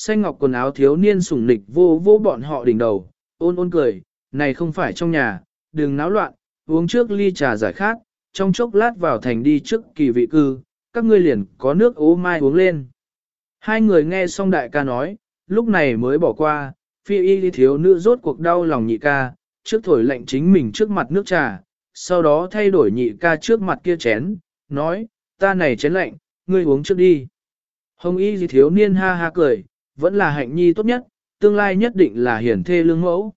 Xanh ngọc quần áo thiếu niên sủng nịch vô vô bọn họ đỉnh đầu, ôn ôn cười, này không phải trong nhà, đừng náo loạn, uống trước ly trà giải khát, trong chốc lát vào thành đi trước kỳ vị cư, các ngươi liền có nước ố mai uống lên. Hai người nghe xong đại ca nói, lúc này mới bỏ qua, phi y thiếu nữ rốt cuộc đau lòng nhị ca, trước thổi lệnh chính mình trước mặt nước trà, sau đó thay đổi nhị ca trước mặt kia chén, nói, ta này chén lạnh, ngươi uống trước đi. Hồng y thiếu niên ha ha cười, vẫn là hạnh nhi tốt nhất, tương lai nhất định là hiển thê lương mẫu.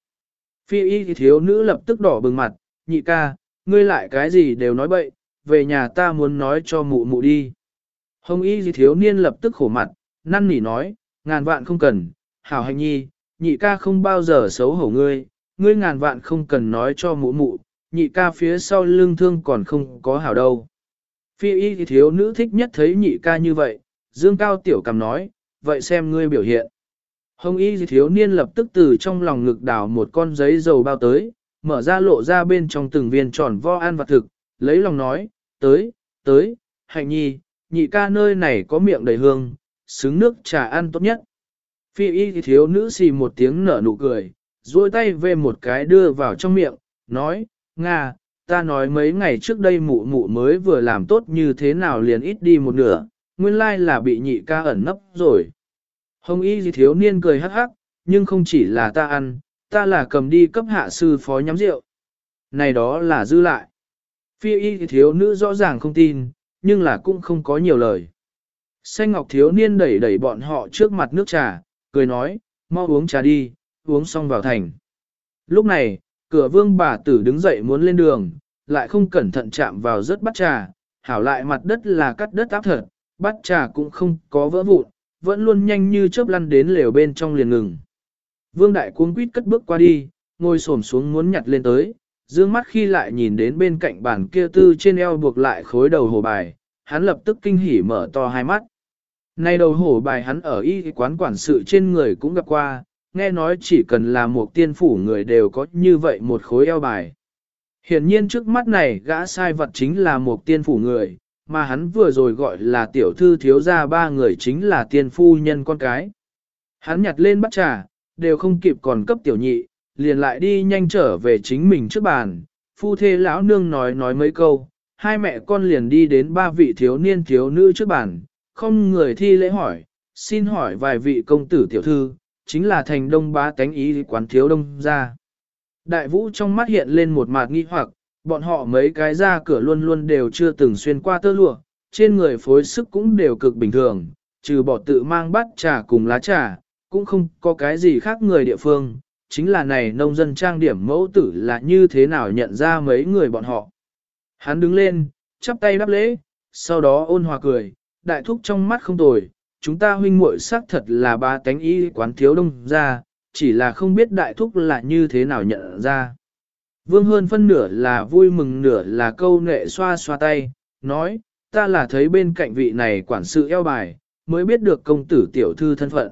Phi y thiếu nữ lập tức đỏ bừng mặt, nhị ca, ngươi lại cái gì đều nói bậy, về nhà ta muốn nói cho mụ mụ đi. Hồng y thiếu niên lập tức khổ mặt, năn nỉ nói, ngàn vạn không cần, hảo hạnh nhi, nhị ca không bao giờ xấu hổ ngươi, ngươi ngàn vạn không cần nói cho mụ mụ, nhị ca phía sau lưng thương còn không có hảo đâu. Phi y thiếu nữ thích nhất thấy nhị ca như vậy, dương cao tiểu cầm nói, vậy xem ngươi biểu hiện. Hồng y thiếu niên lập tức từ trong lòng ngực đào một con giấy dầu bao tới, mở ra lộ ra bên trong từng viên tròn vo ăn vặt thực, lấy lòng nói, tới, tới, hạnh nhi, nhị ca nơi này có miệng đầy hương, xứng nước trà ăn tốt nhất. Phi y thiếu nữ xì một tiếng nở nụ cười, duỗi tay về một cái đưa vào trong miệng, nói, Nga, ta nói mấy ngày trước đây mụ mụ mới vừa làm tốt như thế nào liền ít đi một nửa, nguyên lai là bị nhị ca ẩn nấp rồi. Hồng y thiếu niên cười hắc hắc, nhưng không chỉ là ta ăn, ta là cầm đi cấp hạ sư phó nhắm rượu. Này đó là dư lại. Phi y thiếu nữ rõ ràng không tin, nhưng là cũng không có nhiều lời. Xanh ngọc thiếu niên đẩy đẩy bọn họ trước mặt nước trà, cười nói, mau uống trà đi, uống xong vào thành. Lúc này, cửa vương bà tử đứng dậy muốn lên đường, lại không cẩn thận chạm vào rất bắt trà, hảo lại mặt đất là cắt đất áp thật, Bát trà cũng không có vỡ vụn, vẫn luôn nhanh như chớp lăn đến lều bên trong liền ngừng. Vương đại cuống quýt cất bước qua đi, ngồi xổm xuống muốn nhặt lên tới, dương mắt khi lại nhìn đến bên cạnh bàn kia tư trên eo buộc lại khối đầu hồ bài, hắn lập tức kinh hỉ mở to hai mắt. Nay đầu hổ bài hắn ở y quán quản sự trên người cũng gặp qua, nghe nói chỉ cần là một tiên phủ người đều có như vậy một khối eo bài. Hiển nhiên trước mắt này gã sai vật chính là một tiên phủ người, mà hắn vừa rồi gọi là tiểu thư thiếu gia ba người chính là tiên phu nhân con cái. Hắn nhặt lên bắt trà, đều không kịp còn cấp tiểu nhị, liền lại đi nhanh trở về chính mình trước bàn. Phu thê lão nương nói nói mấy câu, hai mẹ con liền đi đến ba vị thiếu niên thiếu nữ trước bàn, không người thi lễ hỏi, xin hỏi vài vị công tử tiểu thư, chính là thành đông bá tánh ý quán thiếu đông ra. Đại vũ trong mắt hiện lên một mạt nghi hoặc, bọn họ mấy cái ra cửa luôn luôn đều chưa từng xuyên qua tơ lụa, trên người phối sức cũng đều cực bình thường, trừ bỏ tự mang bát trà cùng lá trà, cũng không có cái gì khác người địa phương, chính là này nông dân trang điểm mẫu tử là như thế nào nhận ra mấy người bọn họ. Hắn đứng lên, chắp tay đáp lễ, sau đó ôn hòa cười, đại thúc trong mắt không tồi, chúng ta huynh muội xác thật là ba tánh y quán thiếu đông ra, chỉ là không biết đại thúc là như thế nào nhận ra. Vương hơn phân nửa là vui mừng nửa là câu nệ xoa xoa tay, nói, ta là thấy bên cạnh vị này quản sự eo bài, mới biết được công tử tiểu thư thân phận.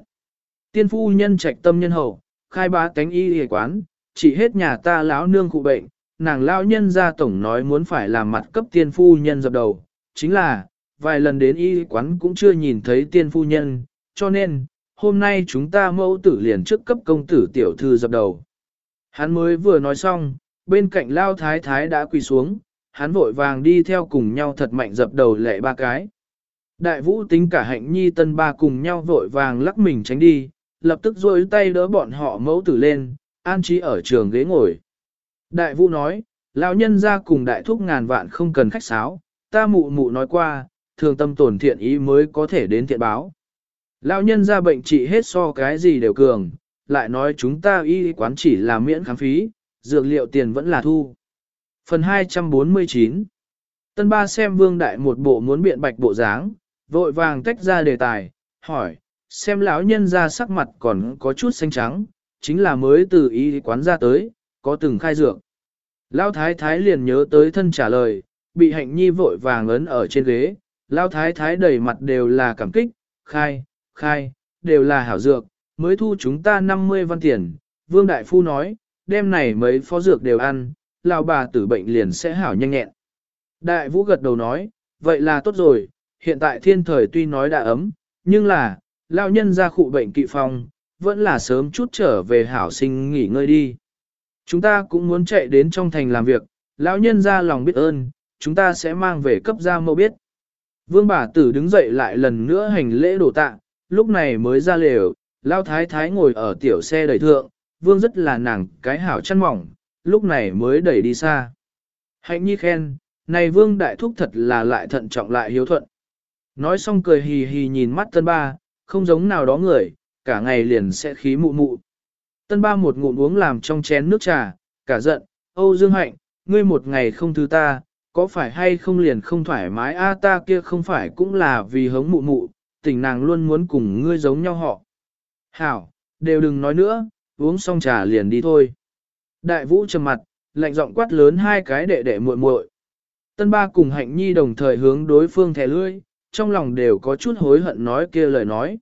Tiên phu nhân trạch tâm nhân hậu, khai bá tánh y y quán, chỉ hết nhà ta lão nương cụ bệnh, nàng lão nhân ra tổng nói muốn phải làm mặt cấp tiên phu nhân dập đầu, chính là, vài lần đến y quán cũng chưa nhìn thấy tiên phu nhân, cho nên, hôm nay chúng ta mẫu tử liền trước cấp công tử tiểu thư dập đầu. Hắn mới vừa nói xong, bên cạnh lao thái thái đã quỳ xuống, hắn vội vàng đi theo cùng nhau thật mạnh dập đầu lệ ba cái. Đại vũ tính cả hạnh nhi tân ba cùng nhau vội vàng lắc mình tránh đi, lập tức rôi tay đỡ bọn họ mẫu tử lên, an trí ở trường ghế ngồi. Đại vũ nói, lão nhân ra cùng đại thúc ngàn vạn không cần khách sáo, ta mụ mụ nói qua, thường tâm tổn thiện ý mới có thể đến thiện báo. Lão nhân ra bệnh trị hết so cái gì đều cường, lại nói chúng ta y quán chỉ là miễn khám phí, dược liệu tiền vẫn là thu. Phần 249 Tân ba xem vương đại một bộ muốn biện bạch bộ dáng, vội vàng tách ra đề tài, hỏi, xem lão nhân ra sắc mặt còn có chút xanh trắng, chính là mới từ y quán ra tới, có từng khai dược. Lão thái thái liền nhớ tới thân trả lời, bị hạnh nhi vội vàng ấn ở trên ghế, lão thái thái đầy mặt đều là cảm kích, khai, khai, đều là hảo dược, mới thu chúng ta 50 văn tiền. Vương Đại Phu nói, đêm này mấy phó dược đều ăn, lao bà tử bệnh liền sẽ hảo nhanh nhẹn. Đại Vũ gật đầu nói, vậy là tốt rồi, hiện tại thiên thời tuy nói đã ấm, nhưng là, lao nhân ra khụ bệnh kỵ phòng, vẫn là sớm chút trở về hảo sinh nghỉ ngơi đi. Chúng ta cũng muốn chạy đến trong thành làm việc, lão nhân ra lòng biết ơn, chúng ta sẽ mang về cấp gia mẫu biết. Vương bà tử đứng dậy lại lần nữa hành lễ đổ tạ, lúc này mới ra lều, lao thái thái ngồi ở tiểu xe đẩy thượng, vương rất là nàng cái hảo chăn mỏng, lúc này mới đẩy đi xa. Hạnh nhi khen, này vương đại thúc thật là lại thận trọng lại hiếu thuận. Nói xong cười hì hì nhìn mắt tân ba, không giống nào đó người, cả ngày liền sẽ khí mụ mụ. Tân ba một ngụm uống làm trong chén nước trà, cả giận, Âu Dương Hạnh, ngươi một ngày không thứ ta, có phải hay không liền không thoải mái a ta kia không phải cũng là vì hống mụ mụ, tình nàng luôn muốn cùng ngươi giống nhau họ. Hảo, đều đừng nói nữa, uống xong trà liền đi thôi. Đại vũ trầm mặt, lạnh giọng quát lớn hai cái đệ đệ muội muội. Tân ba cùng hạnh nhi đồng thời hướng đối phương thẻ lưỡi, trong lòng đều có chút hối hận nói kia lời nói.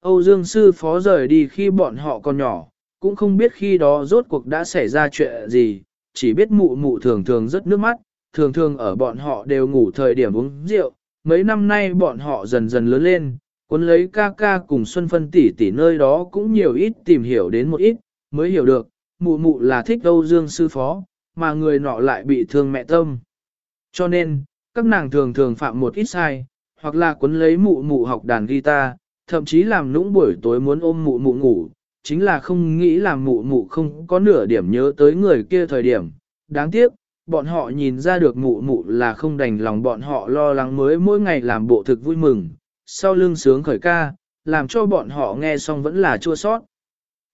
Âu Dương sư phó rời đi khi bọn họ còn nhỏ, cũng không biết khi đó rốt cuộc đã xảy ra chuyện gì, chỉ biết mụ mụ thường thường rất nước mắt, thường thường ở bọn họ đều ngủ thời điểm uống rượu. Mấy năm nay bọn họ dần dần lớn lên, cuốn lấy ca ca cùng Xuân Phân tỷ tỷ nơi đó cũng nhiều ít tìm hiểu đến một ít, mới hiểu được, mụ mụ là thích Âu Dương sư phó, mà người nọ lại bị thương mẹ tâm. Cho nên, các nàng thường thường phạm một ít sai, hoặc là cuốn lấy mụ mụ học đàn guitar, thậm chí làm nũng buổi tối muốn ôm mụ mụ ngủ, chính là không nghĩ làm mụ mụ không có nửa điểm nhớ tới người kia thời điểm. Đáng tiếc, bọn họ nhìn ra được mụ mụ là không đành lòng bọn họ lo lắng mới mỗi ngày làm bộ thực vui mừng, sau lưng sướng khởi ca, làm cho bọn họ nghe xong vẫn là chua sót.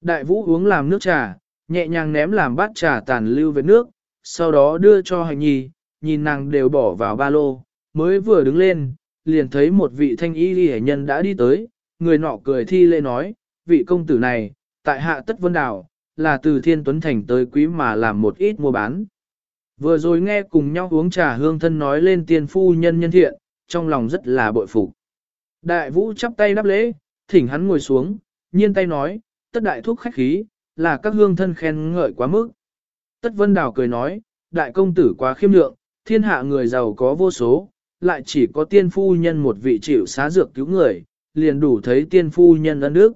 Đại vũ uống làm nước trà, nhẹ nhàng ném làm bát trà tàn lưu với nước, sau đó đưa cho hành nhi, nhìn nàng đều bỏ vào ba lô, mới vừa đứng lên, liền thấy một vị thanh y ghi nhân đã đi tới, người nọ cười thi lễ nói, vị công tử này, tại hạ tất vân đảo, là từ thiên tuấn thành tới quý mà làm một ít mua bán. Vừa rồi nghe cùng nhau uống trà hương thân nói lên tiên phu nhân nhân thiện, trong lòng rất là bội phục. Đại vũ chắp tay đáp lễ, thỉnh hắn ngồi xuống, nhiên tay nói, tất đại thúc khách khí, là các hương thân khen ngợi quá mức. Tất vân đào cười nói, đại công tử quá khiêm lượng, thiên hạ người giàu có vô số, lại chỉ có tiên phu nhân một vị chịu xá dược cứu người, liền đủ thấy tiên phu nhân ân đức.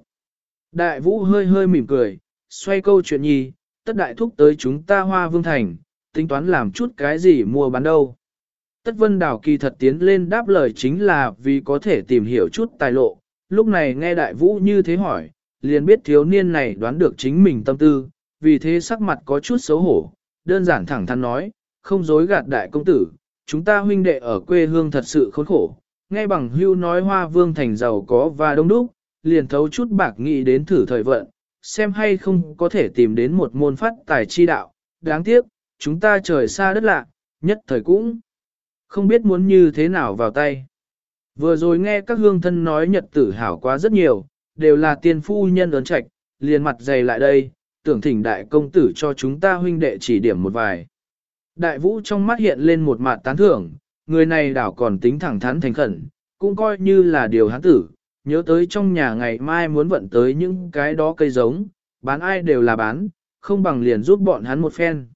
Đại vũ hơi hơi mỉm cười, xoay câu chuyện nhi, tất đại thúc tới chúng ta hoa vương thành, tính toán làm chút cái gì mua bán đâu. Tất vân đảo kỳ thật tiến lên đáp lời chính là vì có thể tìm hiểu chút tài lộ, lúc này nghe đại vũ như thế hỏi, liền biết thiếu niên này đoán được chính mình tâm tư, vì thế sắc mặt có chút xấu hổ, đơn giản thẳng thắn nói, không dối gạt đại công tử, chúng ta huynh đệ ở quê hương thật sự khốn khổ, nghe bằng hưu nói hoa vương thành giàu có và đông đúc, liền thấu chút bạc nghị đến thử thời vận, xem hay không có thể tìm đến một môn phát tài chi đạo, đáng tiếc, chúng ta trời xa đất lạ, nhất thời cũng không biết muốn như thế nào vào tay. Vừa rồi nghe các hương thân nói nhật tử hảo quá rất nhiều, đều là tiên phu nhân ấn trạch, liền mặt dày lại đây, tưởng thỉnh đại công tử cho chúng ta huynh đệ chỉ điểm một vài. Đại vũ trong mắt hiện lên một mặt tán thưởng, người này đảo còn tính thẳng thắn thành khẩn, cũng coi như là điều hắn tử, nhớ tới trong nhà ngày mai muốn vận tới những cái đó cây giống, bán ai đều là bán, không bằng liền giúp bọn hắn một phen.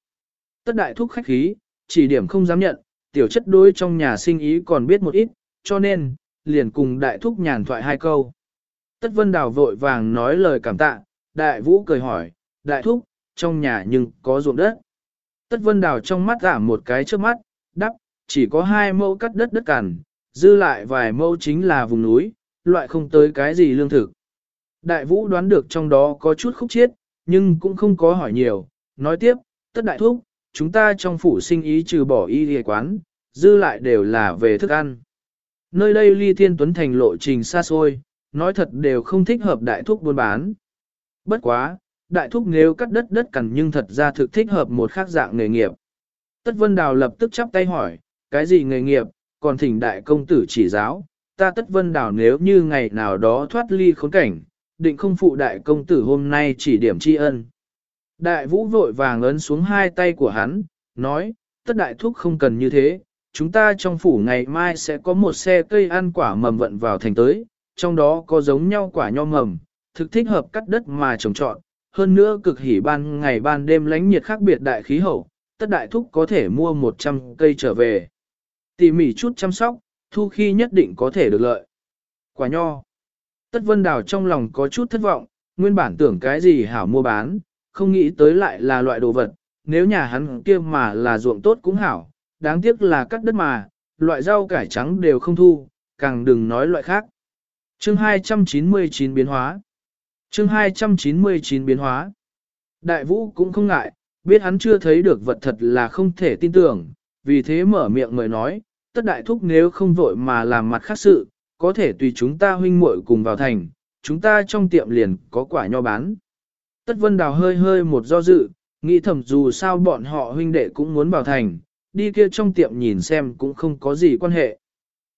Tất đại thúc khách khí, chỉ điểm không dám nhận, tiểu chất đối trong nhà sinh ý còn biết một ít, cho nên, liền cùng đại thúc nhàn thoại hai câu. Tất vân đào vội vàng nói lời cảm tạ, đại vũ cười hỏi, đại thúc, trong nhà nhưng có ruộng đất. Tất vân đào trong mắt giảm một cái trước mắt, đắp, chỉ có hai mẫu cắt đất đất cằn, dư lại vài mẫu chính là vùng núi, loại không tới cái gì lương thực. Đại vũ đoán được trong đó có chút khúc chiết, nhưng cũng không có hỏi nhiều, nói tiếp, tất đại thúc, chúng ta trong phủ sinh ý trừ bỏ y hề quán, dư lại đều là về thức ăn. Nơi đây ly thiên tuấn thành lộ trình xa xôi, nói thật đều không thích hợp đại thúc buôn bán. Bất quá, đại thúc nếu cắt đất đất cằn nhưng thật ra thực thích hợp một khác dạng nghề nghiệp. Tất Vân Đào lập tức chắp tay hỏi, cái gì nghề nghiệp, còn thỉnh đại công tử chỉ giáo, ta Tất Vân Đào nếu như ngày nào đó thoát ly khốn cảnh, định không phụ đại công tử hôm nay chỉ điểm tri ân. Đại vũ vội vàng ấn xuống hai tay của hắn, nói, tất đại thúc không cần như thế, chúng ta trong phủ ngày mai sẽ có một xe cây ăn quả mầm vận vào thành tới, trong đó có giống nhau quả nho mầm, thực thích hợp cắt đất mà trồng trọt, hơn nữa cực hỉ ban ngày ban đêm lánh nhiệt khác biệt đại khí hậu, tất đại thúc có thể mua 100 cây trở về. Tỉ mỉ chút chăm sóc, thu khi nhất định có thể được lợi. Quả nho. Tất vân đào trong lòng có chút thất vọng, nguyên bản tưởng cái gì hảo mua bán, không nghĩ tới lại là loại đồ vật, nếu nhà hắn kia mà là ruộng tốt cũng hảo, đáng tiếc là cắt đất mà, loại rau cải trắng đều không thu, càng đừng nói loại khác. Chương 299 biến hóa Chương 299 biến hóa Đại vũ cũng không ngại, biết hắn chưa thấy được vật thật là không thể tin tưởng, vì thế mở miệng người nói, tất đại thúc nếu không vội mà làm mặt khác sự, có thể tùy chúng ta huynh muội cùng vào thành, chúng ta trong tiệm liền có quả nho bán. Tất vân đào hơi hơi một do dự, nghĩ thầm dù sao bọn họ huynh đệ cũng muốn vào thành, đi kia trong tiệm nhìn xem cũng không có gì quan hệ.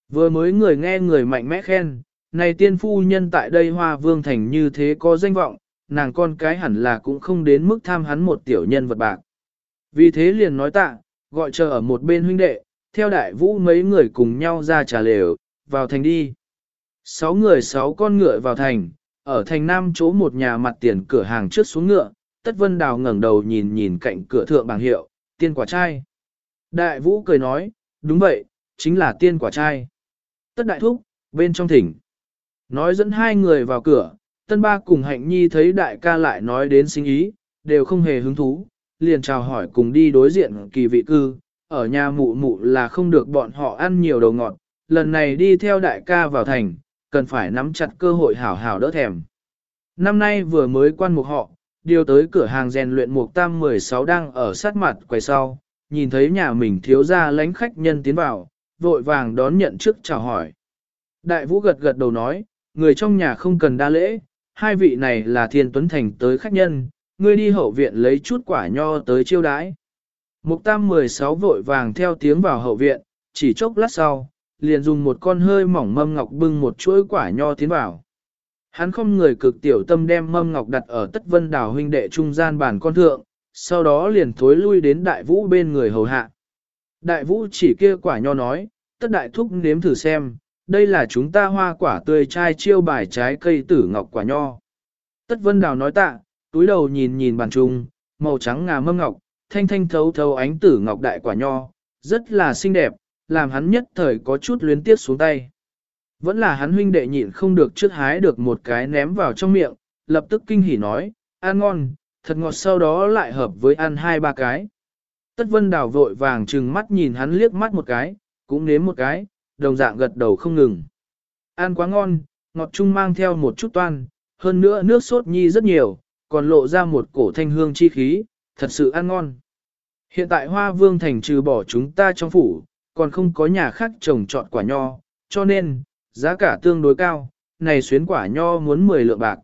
Vừa mới người nghe người mạnh mẽ khen, này tiên phu nhân tại đây hoa vương thành như thế có danh vọng, nàng con cái hẳn là cũng không đến mức tham hắn một tiểu nhân vật bạc. Vì thế liền nói tạ, gọi chờ ở một bên huynh đệ, theo đại vũ mấy người cùng nhau ra trà lều, vào thành đi. Sáu người sáu con ngựa vào thành, ở thành nam chỗ một nhà mặt tiền cửa hàng trước xuống ngựa, tất vân đào ngẩng đầu nhìn nhìn cạnh cửa thượng bảng hiệu, tiên quả trai. Đại vũ cười nói, đúng vậy, chính là tiên quả trai. Tất đại thúc, bên trong thỉnh. Nói dẫn hai người vào cửa, tân ba cùng hạnh nhi thấy đại ca lại nói đến sinh ý, đều không hề hứng thú, liền chào hỏi cùng đi đối diện kỳ vị cư, ở nhà mụ mụ là không được bọn họ ăn nhiều đầu ngọt, lần này đi theo đại ca vào thành, cần phải nắm chặt cơ hội hảo hảo đỡ thèm. Năm nay vừa mới quan mục họ, điều tới cửa hàng rèn luyện mục tam 16 đang ở sát mặt quay sau, nhìn thấy nhà mình thiếu ra lánh khách nhân tiến vào, vội vàng đón nhận trước chào hỏi. Đại vũ gật gật đầu nói, người trong nhà không cần đa lễ, hai vị này là thiên tuấn thành tới khách nhân, ngươi đi hậu viện lấy chút quả nho tới chiêu đãi. Mục tam 16 vội vàng theo tiếng vào hậu viện, chỉ chốc lát sau, liền dùng một con hơi mỏng mâm ngọc bưng một chuỗi quả nho tiến vào. Hắn không người cực tiểu tâm đem mâm ngọc đặt ở tất vân đảo huynh đệ trung gian bàn con thượng, sau đó liền thối lui đến đại vũ bên người hầu hạ. Đại vũ chỉ kia quả nho nói, tất đại thúc nếm thử xem, đây là chúng ta hoa quả tươi chai chiêu bài trái cây tử ngọc quả nho. Tất vân đào nói tạ, túi đầu nhìn nhìn bàn trung, màu trắng ngà mâm ngọc, thanh thanh thấu thấu ánh tử ngọc đại quả nho, rất là xinh đẹp, làm hắn nhất thời có chút luyến tiếc xuống tay. Vẫn là hắn huynh đệ nhịn không được trước hái được một cái ném vào trong miệng, lập tức kinh hỉ nói, ăn ngon, thật ngọt sau đó lại hợp với ăn hai ba cái. Tất vân đào vội vàng trừng mắt nhìn hắn liếc mắt một cái, cũng nếm một cái, đồng dạng gật đầu không ngừng. Ăn quá ngon, ngọt chung mang theo một chút toan, hơn nữa nước sốt nhi rất nhiều, còn lộ ra một cổ thanh hương chi khí, thật sự ăn ngon. Hiện tại hoa vương thành trừ bỏ chúng ta trong phủ, còn không có nhà khác trồng trọt quả nho, cho nên, giá cả tương đối cao, này xuyến quả nho muốn 10 lượng bạc.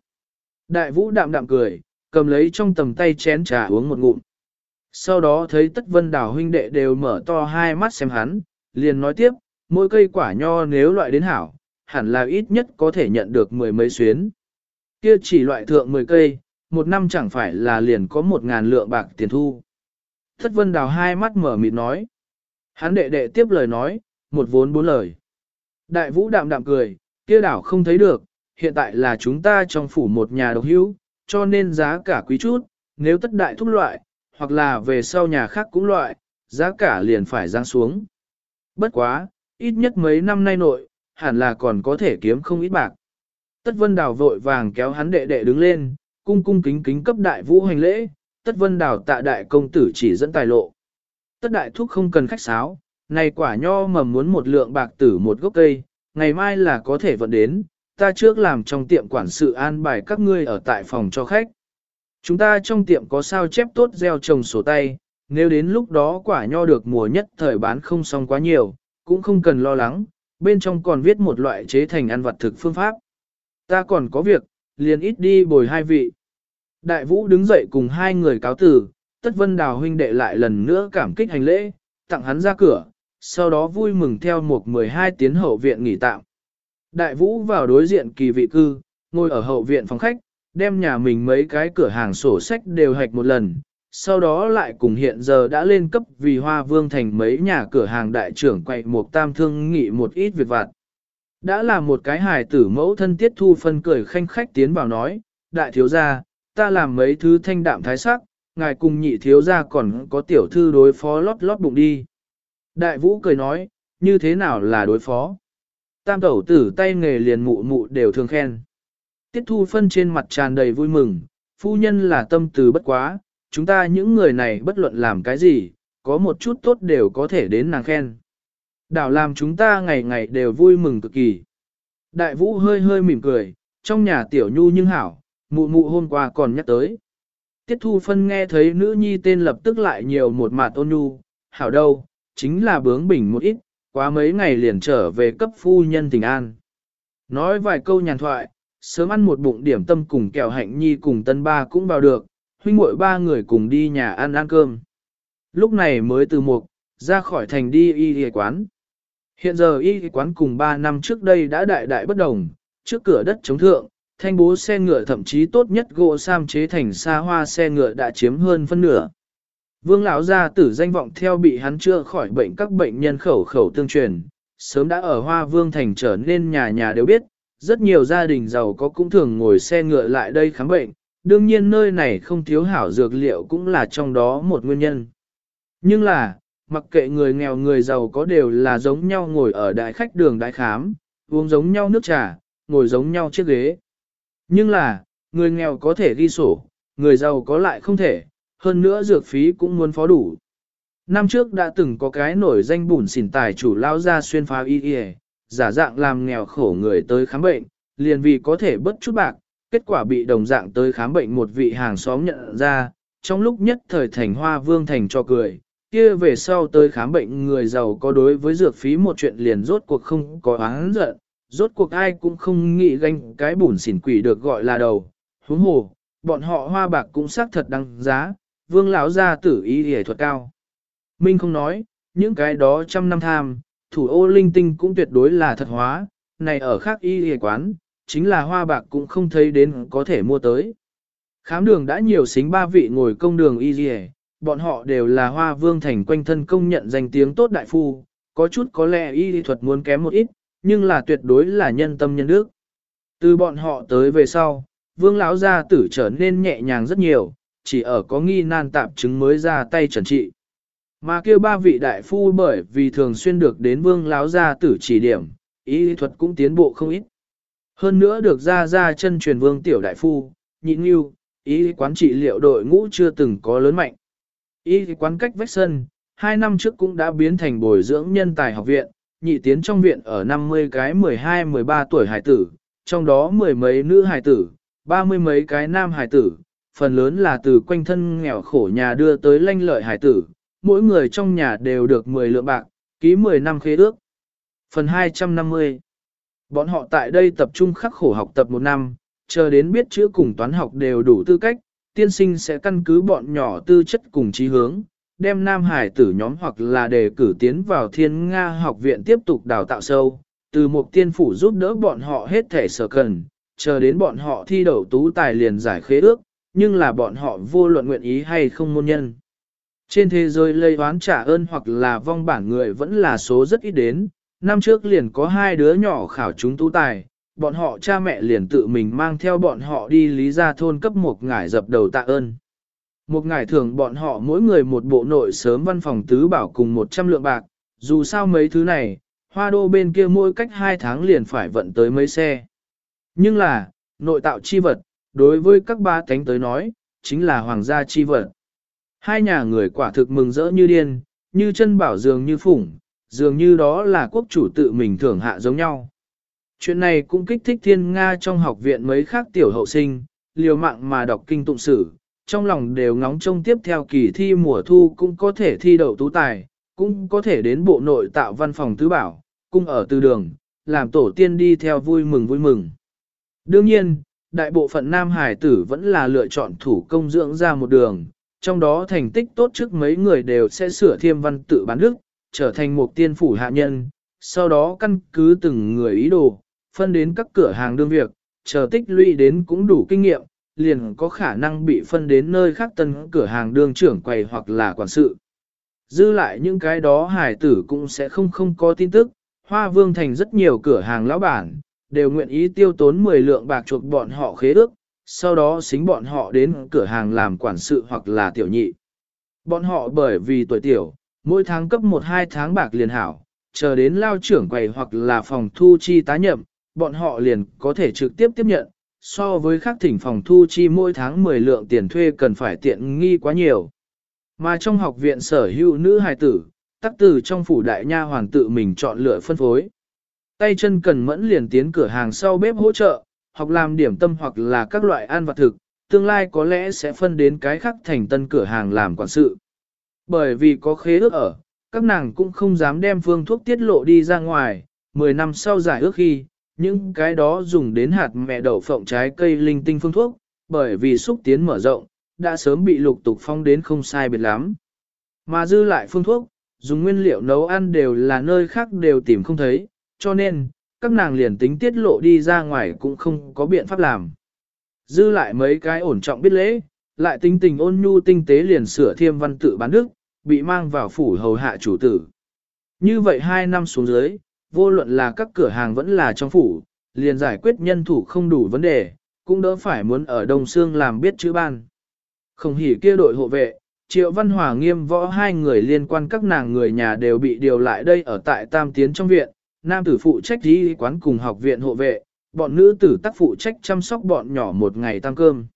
Đại vũ đạm đạm cười, cầm lấy trong tầm tay chén trà uống một ngụm. Sau đó thấy tất vân đảo huynh đệ đều mở to hai mắt xem hắn, liền nói tiếp, mỗi cây quả nho nếu loại đến hảo, hẳn là ít nhất có thể nhận được mười mấy xuyến. Kia chỉ loại thượng 10 cây, một năm chẳng phải là liền có một ngàn lượng bạc tiền thu. Thất vân đào hai mắt mở mịt nói. Hắn đệ đệ tiếp lời nói, một vốn bốn lời. Đại vũ đạm đạm cười, kia đảo không thấy được, hiện tại là chúng ta trong phủ một nhà độc hữu, cho nên giá cả quý chút, nếu tất đại thúc loại, hoặc là về sau nhà khác cũng loại, giá cả liền phải giáng xuống. Bất quá, ít nhất mấy năm nay nội, hẳn là còn có thể kiếm không ít bạc. Tất vân đào vội vàng kéo hắn đệ đệ đứng lên, cung cung kính kính cấp đại vũ hành lễ, tất vân đào tạ đại công tử chỉ dẫn tài lộ. Tất đại thúc không cần khách sáo, này quả nho mầm muốn một lượng bạc tử một gốc cây, ngày mai là có thể vận đến, ta trước làm trong tiệm quản sự an bài các ngươi ở tại phòng cho khách. Chúng ta trong tiệm có sao chép tốt gieo trồng sổ tay, nếu đến lúc đó quả nho được mùa nhất thời bán không xong quá nhiều, cũng không cần lo lắng, bên trong còn viết một loại chế thành ăn vật thực phương pháp. Ta còn có việc, liền ít đi bồi hai vị. Đại vũ đứng dậy cùng hai người cáo tử, tất vân đào huynh đệ lại lần nữa cảm kích hành lễ, tặng hắn ra cửa, sau đó vui mừng theo một 12 tiến hậu viện nghỉ tạm. Đại vũ vào đối diện kỳ vị cư, ngồi ở hậu viện phòng khách, đem nhà mình mấy cái cửa hàng sổ sách đều hạch một lần, sau đó lại cùng hiện giờ đã lên cấp vì hoa vương thành mấy nhà cửa hàng đại trưởng quậy một tam thương nghị một ít việc vặt. Đã là một cái hài tử mẫu thân tiết thu phân cười khanh khách tiến vào nói, đại thiếu gia, ta làm mấy thứ thanh đạm thái sắc, ngài cùng nhị thiếu gia còn có tiểu thư đối phó lót lót bụng đi. Đại vũ cười nói, như thế nào là đối phó? Tam tẩu tử tay nghề liền mụ mụ đều thường khen. Tiết thu phân trên mặt tràn đầy vui mừng, phu nhân là tâm từ bất quá, chúng ta những người này bất luận làm cái gì, có một chút tốt đều có thể đến nàng khen. Đảo làm chúng ta ngày ngày đều vui mừng cực kỳ. Đại vũ hơi hơi mỉm cười, trong nhà tiểu nhu nhưng hảo, mụ mụ hôm qua còn nhắc tới. Tiết thu phân nghe thấy nữ nhi tên lập tức lại nhiều một mặt ôn nhu, hảo đâu, chính là bướng bỉnh một ít, quá mấy ngày liền trở về cấp phu nhân tình an. Nói vài câu nhàn thoại, sớm ăn một bụng điểm tâm cùng kẹo hạnh nhi cùng tân ba cũng vào được, huynh muội ba người cùng đi nhà ăn ăn cơm. Lúc này mới từ mục, ra khỏi thành đi y y quán. Hiện giờ y quán cùng 3 năm trước đây đã đại đại bất đồng, trước cửa đất chống thượng, thanh bố xe ngựa thậm chí tốt nhất gỗ sam chế thành xa hoa xe ngựa đã chiếm hơn phân nửa. Vương lão gia tử danh vọng theo bị hắn chữa khỏi bệnh các bệnh nhân khẩu khẩu tương truyền, sớm đã ở Hoa Vương thành trở nên nhà nhà đều biết, rất nhiều gia đình giàu có cũng thường ngồi xe ngựa lại đây khám bệnh, đương nhiên nơi này không thiếu hảo dược liệu cũng là trong đó một nguyên nhân. Nhưng là, mặc kệ người nghèo người giàu có đều là giống nhau ngồi ở đại khách đường đại khám, uống giống nhau nước trà, ngồi giống nhau chiếc ghế. Nhưng là, người nghèo có thể ghi sổ, người giàu có lại không thể, hơn nữa dược phí cũng muốn phó đủ. Năm trước đã từng có cái nổi danh bùn xỉn tài chủ lao ra xuyên phá y y, giả dạng làm nghèo khổ người tới khám bệnh, liền vì có thể bớt chút bạc, kết quả bị đồng dạng tới khám bệnh một vị hàng xóm nhận ra, trong lúc nhất thời thành hoa vương thành cho cười, kia về sau tới khám bệnh người giàu có đối với dược phí một chuyện liền rốt cuộc không có oán giận, rốt cuộc ai cũng không nghĩ ganh cái bùn xỉn quỷ được gọi là đầu, huống hồ, bọn họ hoa bạc cũng xác thật đăng giá, vương lão gia tử ý hề thuật cao. Minh không nói, những cái đó trăm năm tham, thủ ô linh tinh cũng tuyệt đối là thật hóa, này ở khác y hề quán, chính là hoa bạc cũng không thấy đến có thể mua tới. Khám đường đã nhiều xính ba vị ngồi công đường y hề, bọn họ đều là hoa vương thành quanh thân công nhận danh tiếng tốt đại phu, có chút có lẽ y thuật muốn kém một ít, nhưng là tuyệt đối là nhân tâm nhân đức. Từ bọn họ tới về sau, vương lão gia tử trở nên nhẹ nhàng rất nhiều, chỉ ở có nghi nan tạp chứng mới ra tay trần trị. Mà kêu ba vị đại phu bởi vì thường xuyên được đến vương lão gia tử chỉ điểm, ý thuật cũng tiến bộ không ít. Hơn nữa được ra ra chân truyền vương tiểu đại phu, nhịn yêu, ý quán trị liệu đội ngũ chưa từng có lớn mạnh. ý quán cách vách sân, hai năm trước cũng đã biến thành bồi dưỡng nhân tài học viện, nhị tiến trong viện ở 50 cái 12-13 tuổi hải tử, trong đó mười mấy nữ hải tử, ba mươi mấy cái nam hải tử, phần lớn là từ quanh thân nghèo khổ nhà đưa tới lanh lợi hải tử, mỗi người trong nhà đều được 10 lượng bạc, ký 10 năm khế ước. Phần 250 Bọn họ tại đây tập trung khắc khổ học tập một năm, chờ đến biết chữ cùng toán học đều đủ tư cách, tiên sinh sẽ căn cứ bọn nhỏ tư chất cùng trí hướng, đem Nam Hải tử nhóm hoặc là đề cử tiến vào Thiên Nga học viện tiếp tục đào tạo sâu, từ một tiên phủ giúp đỡ bọn họ hết thể sở cần, chờ đến bọn họ thi đậu tú tài liền giải khế ước, nhưng là bọn họ vô luận nguyện ý hay không môn nhân. Trên thế giới lây oán trả ơn hoặc là vong bản người vẫn là số rất ít đến, năm trước liền có hai đứa nhỏ khảo chúng tú tài, bọn họ cha mẹ liền tự mình mang theo bọn họ đi lý ra thôn cấp một ngải dập đầu tạ ơn. Một ngải thưởng bọn họ mỗi người một bộ nội sớm văn phòng tứ bảo cùng 100 lượng bạc, dù sao mấy thứ này, hoa đô bên kia mỗi cách hai tháng liền phải vận tới mấy xe. Nhưng là, nội tạo chi vật, đối với các ba thánh tới nói, chính là hoàng gia chi vật. Hai nhà người quả thực mừng rỡ như điên, như chân bảo dường như phủng, dường như đó là quốc chủ tự mình thưởng hạ giống nhau. Chuyện này cũng kích thích thiên Nga trong học viện mấy khác tiểu hậu sinh, liều mạng mà đọc kinh tụng sử, trong lòng đều ngóng trông tiếp theo kỳ thi mùa thu cũng có thể thi đậu tú tài, cũng có thể đến bộ nội tạo văn phòng tứ bảo, cung ở tư đường, làm tổ tiên đi theo vui mừng vui mừng. Đương nhiên, đại bộ phận nam hải tử vẫn là lựa chọn thủ công dưỡng ra một đường, trong đó thành tích tốt trước mấy người đều sẽ sửa thiêm văn tự bán đức, trở thành một tiên phủ hạ nhân, sau đó căn cứ từng người ý đồ, phân đến các cửa hàng đương việc, chờ tích lũy đến cũng đủ kinh nghiệm, liền có khả năng bị phân đến nơi khác tân cửa hàng đương trưởng quầy hoặc là quản sự. Dư lại những cái đó hải tử cũng sẽ không không có tin tức, Hoa Vương thành rất nhiều cửa hàng lão bản, đều nguyện ý tiêu tốn 10 lượng bạc chuộc bọn họ khế ước, sau đó xính bọn họ đến cửa hàng làm quản sự hoặc là tiểu nhị. Bọn họ bởi vì tuổi tiểu, mỗi tháng cấp 1-2 tháng bạc liền hảo, chờ đến lao trưởng quầy hoặc là phòng thu chi tá nhậm, bọn họ liền có thể trực tiếp tiếp nhận, so với khác thỉnh phòng thu chi mỗi tháng 10 lượng tiền thuê cần phải tiện nghi quá nhiều. Mà trong học viện sở hữu nữ hài tử, tắc từ trong phủ đại nha hoàng tự mình chọn lựa phân phối. Tay chân cần mẫn liền tiến cửa hàng sau bếp hỗ trợ, học làm điểm tâm hoặc là các loại ăn vặt thực, tương lai có lẽ sẽ phân đến cái khác thành tân cửa hàng làm quản sự. Bởi vì có khế ước ở, các nàng cũng không dám đem phương thuốc tiết lộ đi ra ngoài, 10 năm sau giải ước khi, những cái đó dùng đến hạt mẹ đậu phộng trái cây linh tinh phương thuốc, bởi vì xúc tiến mở rộng, đã sớm bị lục tục phong đến không sai biệt lắm. Mà dư lại phương thuốc, dùng nguyên liệu nấu ăn đều là nơi khác đều tìm không thấy, cho nên, các nàng liền tính tiết lộ đi ra ngoài cũng không có biện pháp làm. Dư lại mấy cái ổn trọng biết lễ, lại tinh tình ôn nhu tinh tế liền sửa thiêm văn tự bán đức, bị mang vào phủ hầu hạ chủ tử. Như vậy hai năm xuống dưới, vô luận là các cửa hàng vẫn là trong phủ, liền giải quyết nhân thủ không đủ vấn đề, cũng đỡ phải muốn ở Đông Sương làm biết chữ ban. Không hỉ kia đội hộ vệ, Triệu Văn Hòa nghiêm võ hai người liên quan các nàng người nhà đều bị điều lại đây ở tại Tam Tiến trong viện, nam tử phụ trách đi quán cùng học viện hộ vệ, bọn nữ tử tác phụ trách chăm sóc bọn nhỏ một ngày tăng cơm.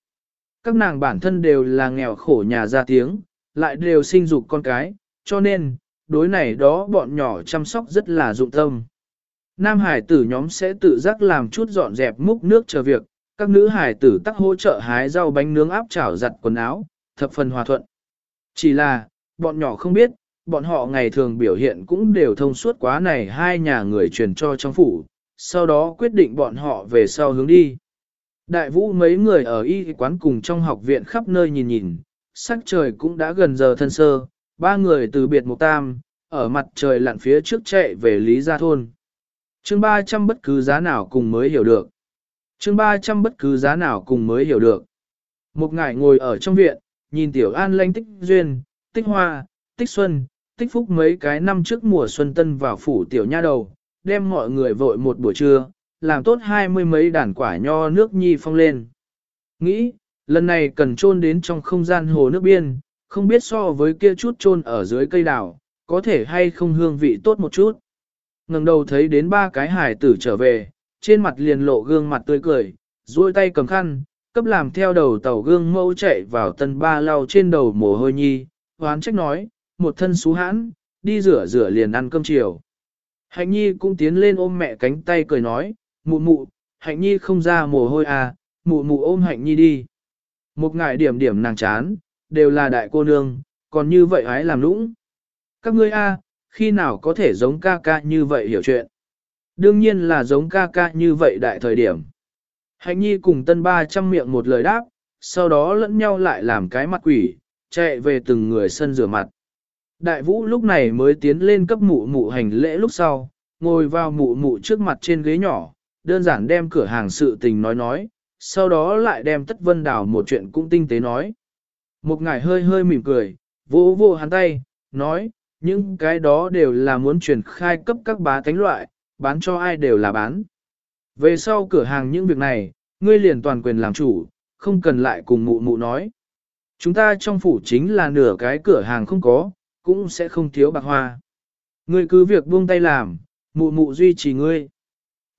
Các nàng bản thân đều là nghèo khổ nhà ra tiếng, lại đều sinh dục con cái, cho nên, đối này đó bọn nhỏ chăm sóc rất là dụng tâm. Nam hải tử nhóm sẽ tự giác làm chút dọn dẹp múc nước chờ việc, các nữ hải tử tắc hỗ trợ hái rau bánh nướng áp chảo giặt quần áo, thập phần hòa thuận. Chỉ là, bọn nhỏ không biết, bọn họ ngày thường biểu hiện cũng đều thông suốt quá này hai nhà người truyền cho trong phủ, sau đó quyết định bọn họ về sau hướng đi. Đại vũ mấy người ở y quán cùng trong học viện khắp nơi nhìn nhìn, sắc trời cũng đã gần giờ thân sơ, ba người từ biệt mục tam, ở mặt trời lặn phía trước chạy về Lý Gia Thôn. chương 300 bất cứ giá nào cùng mới hiểu được. chương 300 bất cứ giá nào cùng mới hiểu được. Một ngải ngồi ở trong viện, nhìn Tiểu An lanh tích duyên, tích hoa, tích xuân, tích phúc mấy cái năm trước mùa xuân tân vào phủ Tiểu Nha đầu, đem mọi người vội một buổi trưa, làm tốt hai mươi mấy đàn quả nho nước nhi phong lên. Nghĩ, lần này cần trôn đến trong không gian hồ nước biên, không biết so với kia chút trôn ở dưới cây đào, có thể hay không hương vị tốt một chút. ngẩng đầu thấy đến ba cái hải tử trở về, trên mặt liền lộ gương mặt tươi cười, duỗi tay cầm khăn, cấp làm theo đầu tàu gương mâu chạy vào tân ba lau trên đầu mồ hôi nhi, hoán trách nói, một thân xú hãn, đi rửa rửa liền ăn cơm chiều. Hạnh nhi cũng tiến lên ôm mẹ cánh tay cười nói, mụ mụ, hạnh nhi không ra mồ hôi à, mụ mụ ôm hạnh nhi đi. Một ngại điểm điểm nàng chán, đều là đại cô nương, còn như vậy hái làm lũng. Các ngươi a, khi nào có thể giống ca ca như vậy hiểu chuyện? Đương nhiên là giống ca ca như vậy đại thời điểm. Hạnh nhi cùng tân ba chăm miệng một lời đáp, sau đó lẫn nhau lại làm cái mặt quỷ, chạy về từng người sân rửa mặt. Đại vũ lúc này mới tiến lên cấp mụ mụ hành lễ lúc sau, ngồi vào mụ mụ trước mặt trên ghế nhỏ, đơn giản đem cửa hàng sự tình nói nói, sau đó lại đem tất vân đảo một chuyện cũng tinh tế nói. Một ngải hơi hơi mỉm cười, vỗ vỗ hắn tay, nói, những cái đó đều là muốn truyền khai cấp các bá tánh loại, bán cho ai đều là bán. Về sau cửa hàng những việc này, ngươi liền toàn quyền làm chủ, không cần lại cùng mụ mụ nói. Chúng ta trong phủ chính là nửa cái cửa hàng không có, cũng sẽ không thiếu bạc hoa. Ngươi cứ việc buông tay làm, mụ mụ duy trì ngươi.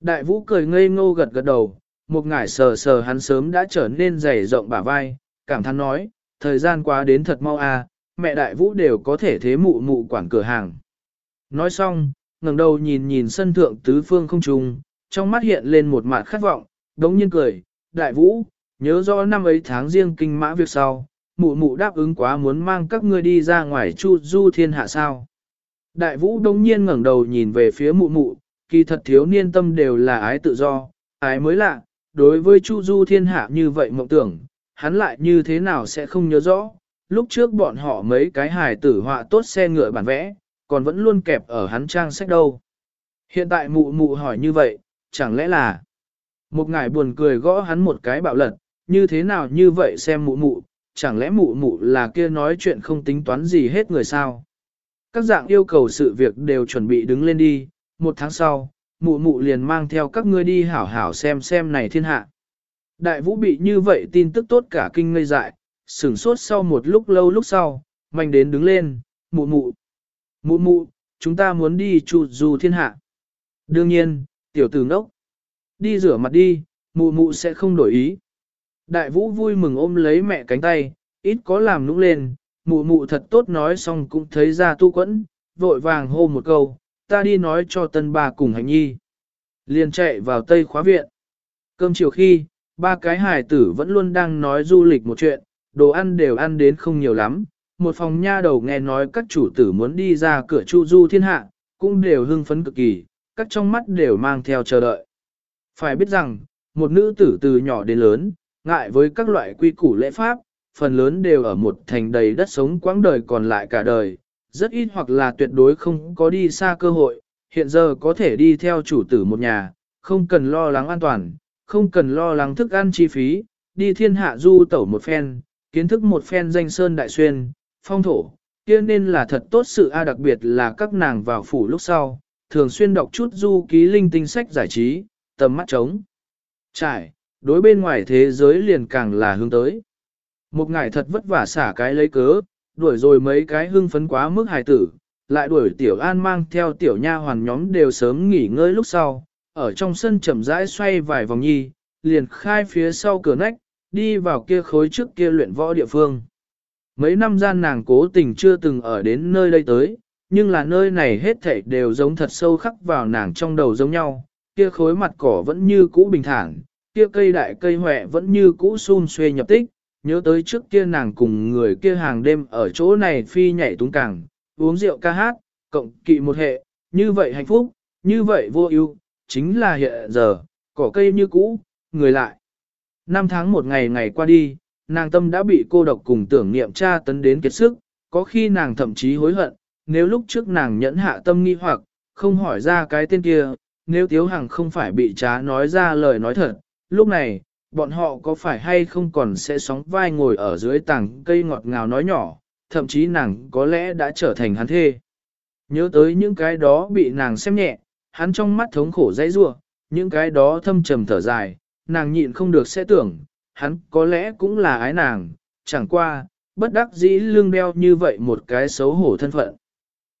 Đại vũ cười ngây ngô gật gật đầu, một ngải sờ sờ hắn sớm đã trở nên dày rộng bả vai, cảm thán nói, thời gian quá đến thật mau à, mẹ đại vũ đều có thể thế mụ mụ quản cửa hàng. Nói xong, ngẩng đầu nhìn nhìn sân thượng tứ phương không trùng, trong mắt hiện lên một mặt khát vọng, đống nhiên cười, đại vũ, nhớ rõ năm ấy tháng riêng kinh mã việc sau, mụ mụ đáp ứng quá muốn mang các ngươi đi ra ngoài chu du thiên hạ sao. Đại vũ đống nhiên ngẩng đầu nhìn về phía mụ mụ, kỳ thật thiếu niên tâm đều là ái tự do, ái mới lạ, đối với chu du thiên hạ như vậy mộng tưởng, hắn lại như thế nào sẽ không nhớ rõ, lúc trước bọn họ mấy cái hài tử họa tốt xe ngựa bản vẽ, còn vẫn luôn kẹp ở hắn trang sách đâu. Hiện tại mụ mụ hỏi như vậy, chẳng lẽ là... Một ngài buồn cười gõ hắn một cái bạo lật, như thế nào như vậy xem mụ mụ, chẳng lẽ mụ mụ là kia nói chuyện không tính toán gì hết người sao? Các dạng yêu cầu sự việc đều chuẩn bị đứng lên đi, một tháng sau, mụ mụ liền mang theo các ngươi đi hảo hảo xem xem này thiên hạ. Đại vũ bị như vậy tin tức tốt cả kinh ngây dại, sửng sốt sau một lúc lâu lúc sau, mạnh đến đứng lên, mụ mụ. Mụ mụ, chúng ta muốn đi trụ dù thiên hạ. Đương nhiên, tiểu tử ngốc. Đi rửa mặt đi, mụ mụ sẽ không đổi ý. Đại vũ vui mừng ôm lấy mẹ cánh tay, ít có làm nũng lên, mụ mụ thật tốt nói xong cũng thấy ra tu quẫn, vội vàng hô một câu, ta đi nói cho tân bà cùng hành nhi. Liền chạy vào tây khóa viện. Cơm chiều khi, ba cái hài tử vẫn luôn đang nói du lịch một chuyện, đồ ăn đều ăn đến không nhiều lắm. Một phòng nha đầu nghe nói các chủ tử muốn đi ra cửa chu du thiên hạ, cũng đều hưng phấn cực kỳ, các trong mắt đều mang theo chờ đợi. Phải biết rằng, một nữ tử từ nhỏ đến lớn, ngại với các loại quy củ lễ pháp, phần lớn đều ở một thành đầy đất sống quãng đời còn lại cả đời, rất ít hoặc là tuyệt đối không có đi xa cơ hội, hiện giờ có thể đi theo chủ tử một nhà, không cần lo lắng an toàn, không cần lo lắng thức ăn chi phí, đi thiên hạ du tẩu một phen, kiến thức một phen danh sơn đại xuyên, phong thổ, kia nên là thật tốt sự a đặc biệt là các nàng vào phủ lúc sau, thường xuyên đọc chút du ký linh tinh sách giải trí, tầm mắt trống. Trải, đối bên ngoài thế giới liền càng là hướng tới. Một ngày thật vất vả xả cái lấy cớ, đuổi rồi mấy cái hưng phấn quá mức hài tử, lại đuổi tiểu an mang theo tiểu nha hoàn nhóm đều sớm nghỉ ngơi lúc sau, ở trong sân chậm rãi xoay vài vòng nhi, liền khai phía sau cửa nách, đi vào kia khối trước kia luyện võ địa phương. Mấy năm gian nàng cố tình chưa từng ở đến nơi đây tới, nhưng là nơi này hết thảy đều giống thật sâu khắc vào nàng trong đầu giống nhau, kia khối mặt cỏ vẫn như cũ bình thản, kia cây đại cây hoẹ vẫn như cũ xun xuê nhập tích, nhớ tới trước kia nàng cùng người kia hàng đêm ở chỗ này phi nhảy túng càng, uống rượu ca hát, cộng kỵ một hệ, như vậy hạnh phúc, như vậy vô ưu, chính là hiện giờ, cỏ cây như cũ, người lại. Năm tháng một ngày ngày qua đi, nàng tâm đã bị cô độc cùng tưởng niệm cha tấn đến kiệt sức, có khi nàng thậm chí hối hận, nếu lúc trước nàng nhẫn hạ tâm nghi hoặc, không hỏi ra cái tên kia, nếu Tiếu Hằng không phải bị trá nói ra lời nói thật, lúc này, bọn họ có phải hay không còn sẽ sóng vai ngồi ở dưới tảng cây ngọt ngào nói nhỏ, thậm chí nàng có lẽ đã trở thành hắn thê. Nhớ tới những cái đó bị nàng xem nhẹ, hắn trong mắt thống khổ dãy rua, những cái đó thâm trầm thở dài, nàng nhịn không được sẽ tưởng, hắn có lẽ cũng là ái nàng, chẳng qua, bất đắc dĩ lương đeo như vậy một cái xấu hổ thân phận.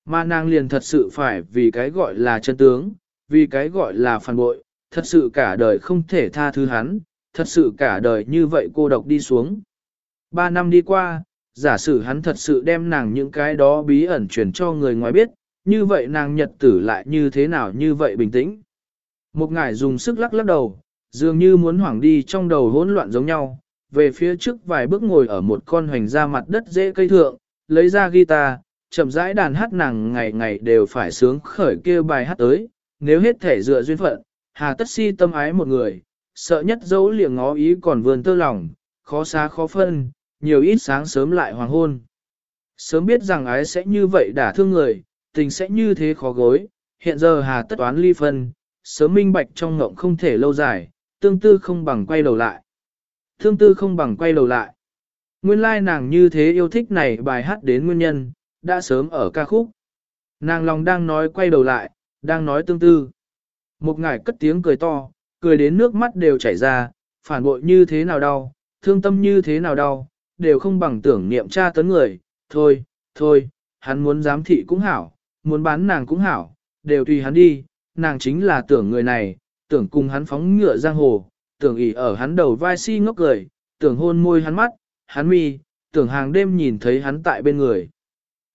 Mà nàng liền thật sự phải vì cái gọi là chân tướng, vì cái gọi là phản bội, thật sự cả đời không thể tha thứ hắn, thật sự cả đời như vậy cô độc đi xuống. Ba năm đi qua, giả sử hắn thật sự đem nàng những cái đó bí ẩn truyền cho người ngoài biết, như vậy nàng nhật tử lại như thế nào như vậy bình tĩnh. Một ngải dùng sức lắc lắc đầu, dường như muốn hoảng đi trong đầu hỗn loạn giống nhau, về phía trước vài bước ngồi ở một con hoành ra mặt đất dễ cây thượng, lấy ra guitar, chậm rãi đàn hát nàng ngày ngày đều phải sướng khởi kia bài hát tới, nếu hết thể dựa duyên phận, hà tất si tâm ái một người, sợ nhất dấu liệng ngó ý còn vườn tơ lòng, khó xa khó phân, nhiều ít sáng sớm lại hoàng hôn. Sớm biết rằng ái sẽ như vậy đả thương người, tình sẽ như thế khó gối, hiện giờ hà tất toán ly phân, sớm minh bạch trong ngộng không thể lâu dài, tương tư không bằng quay đầu lại. Tương tư không bằng quay đầu lại. Nguyên lai nàng như thế yêu thích này bài hát đến nguyên nhân, đã sớm ở ca khúc. Nàng lòng đang nói quay đầu lại, đang nói tương tư. Một ngải cất tiếng cười to, cười đến nước mắt đều chảy ra, phản bội như thế nào đau, thương tâm như thế nào đau, đều không bằng tưởng niệm cha tấn người, thôi, thôi, hắn muốn giám thị cũng hảo, muốn bán nàng cũng hảo, đều tùy hắn đi, nàng chính là tưởng người này, tưởng cùng hắn phóng ngựa giang hồ, tưởng ỉ ở hắn đầu vai si ngốc cười, tưởng hôn môi hắn mắt, hắn mi, tưởng hàng đêm nhìn thấy hắn tại bên người.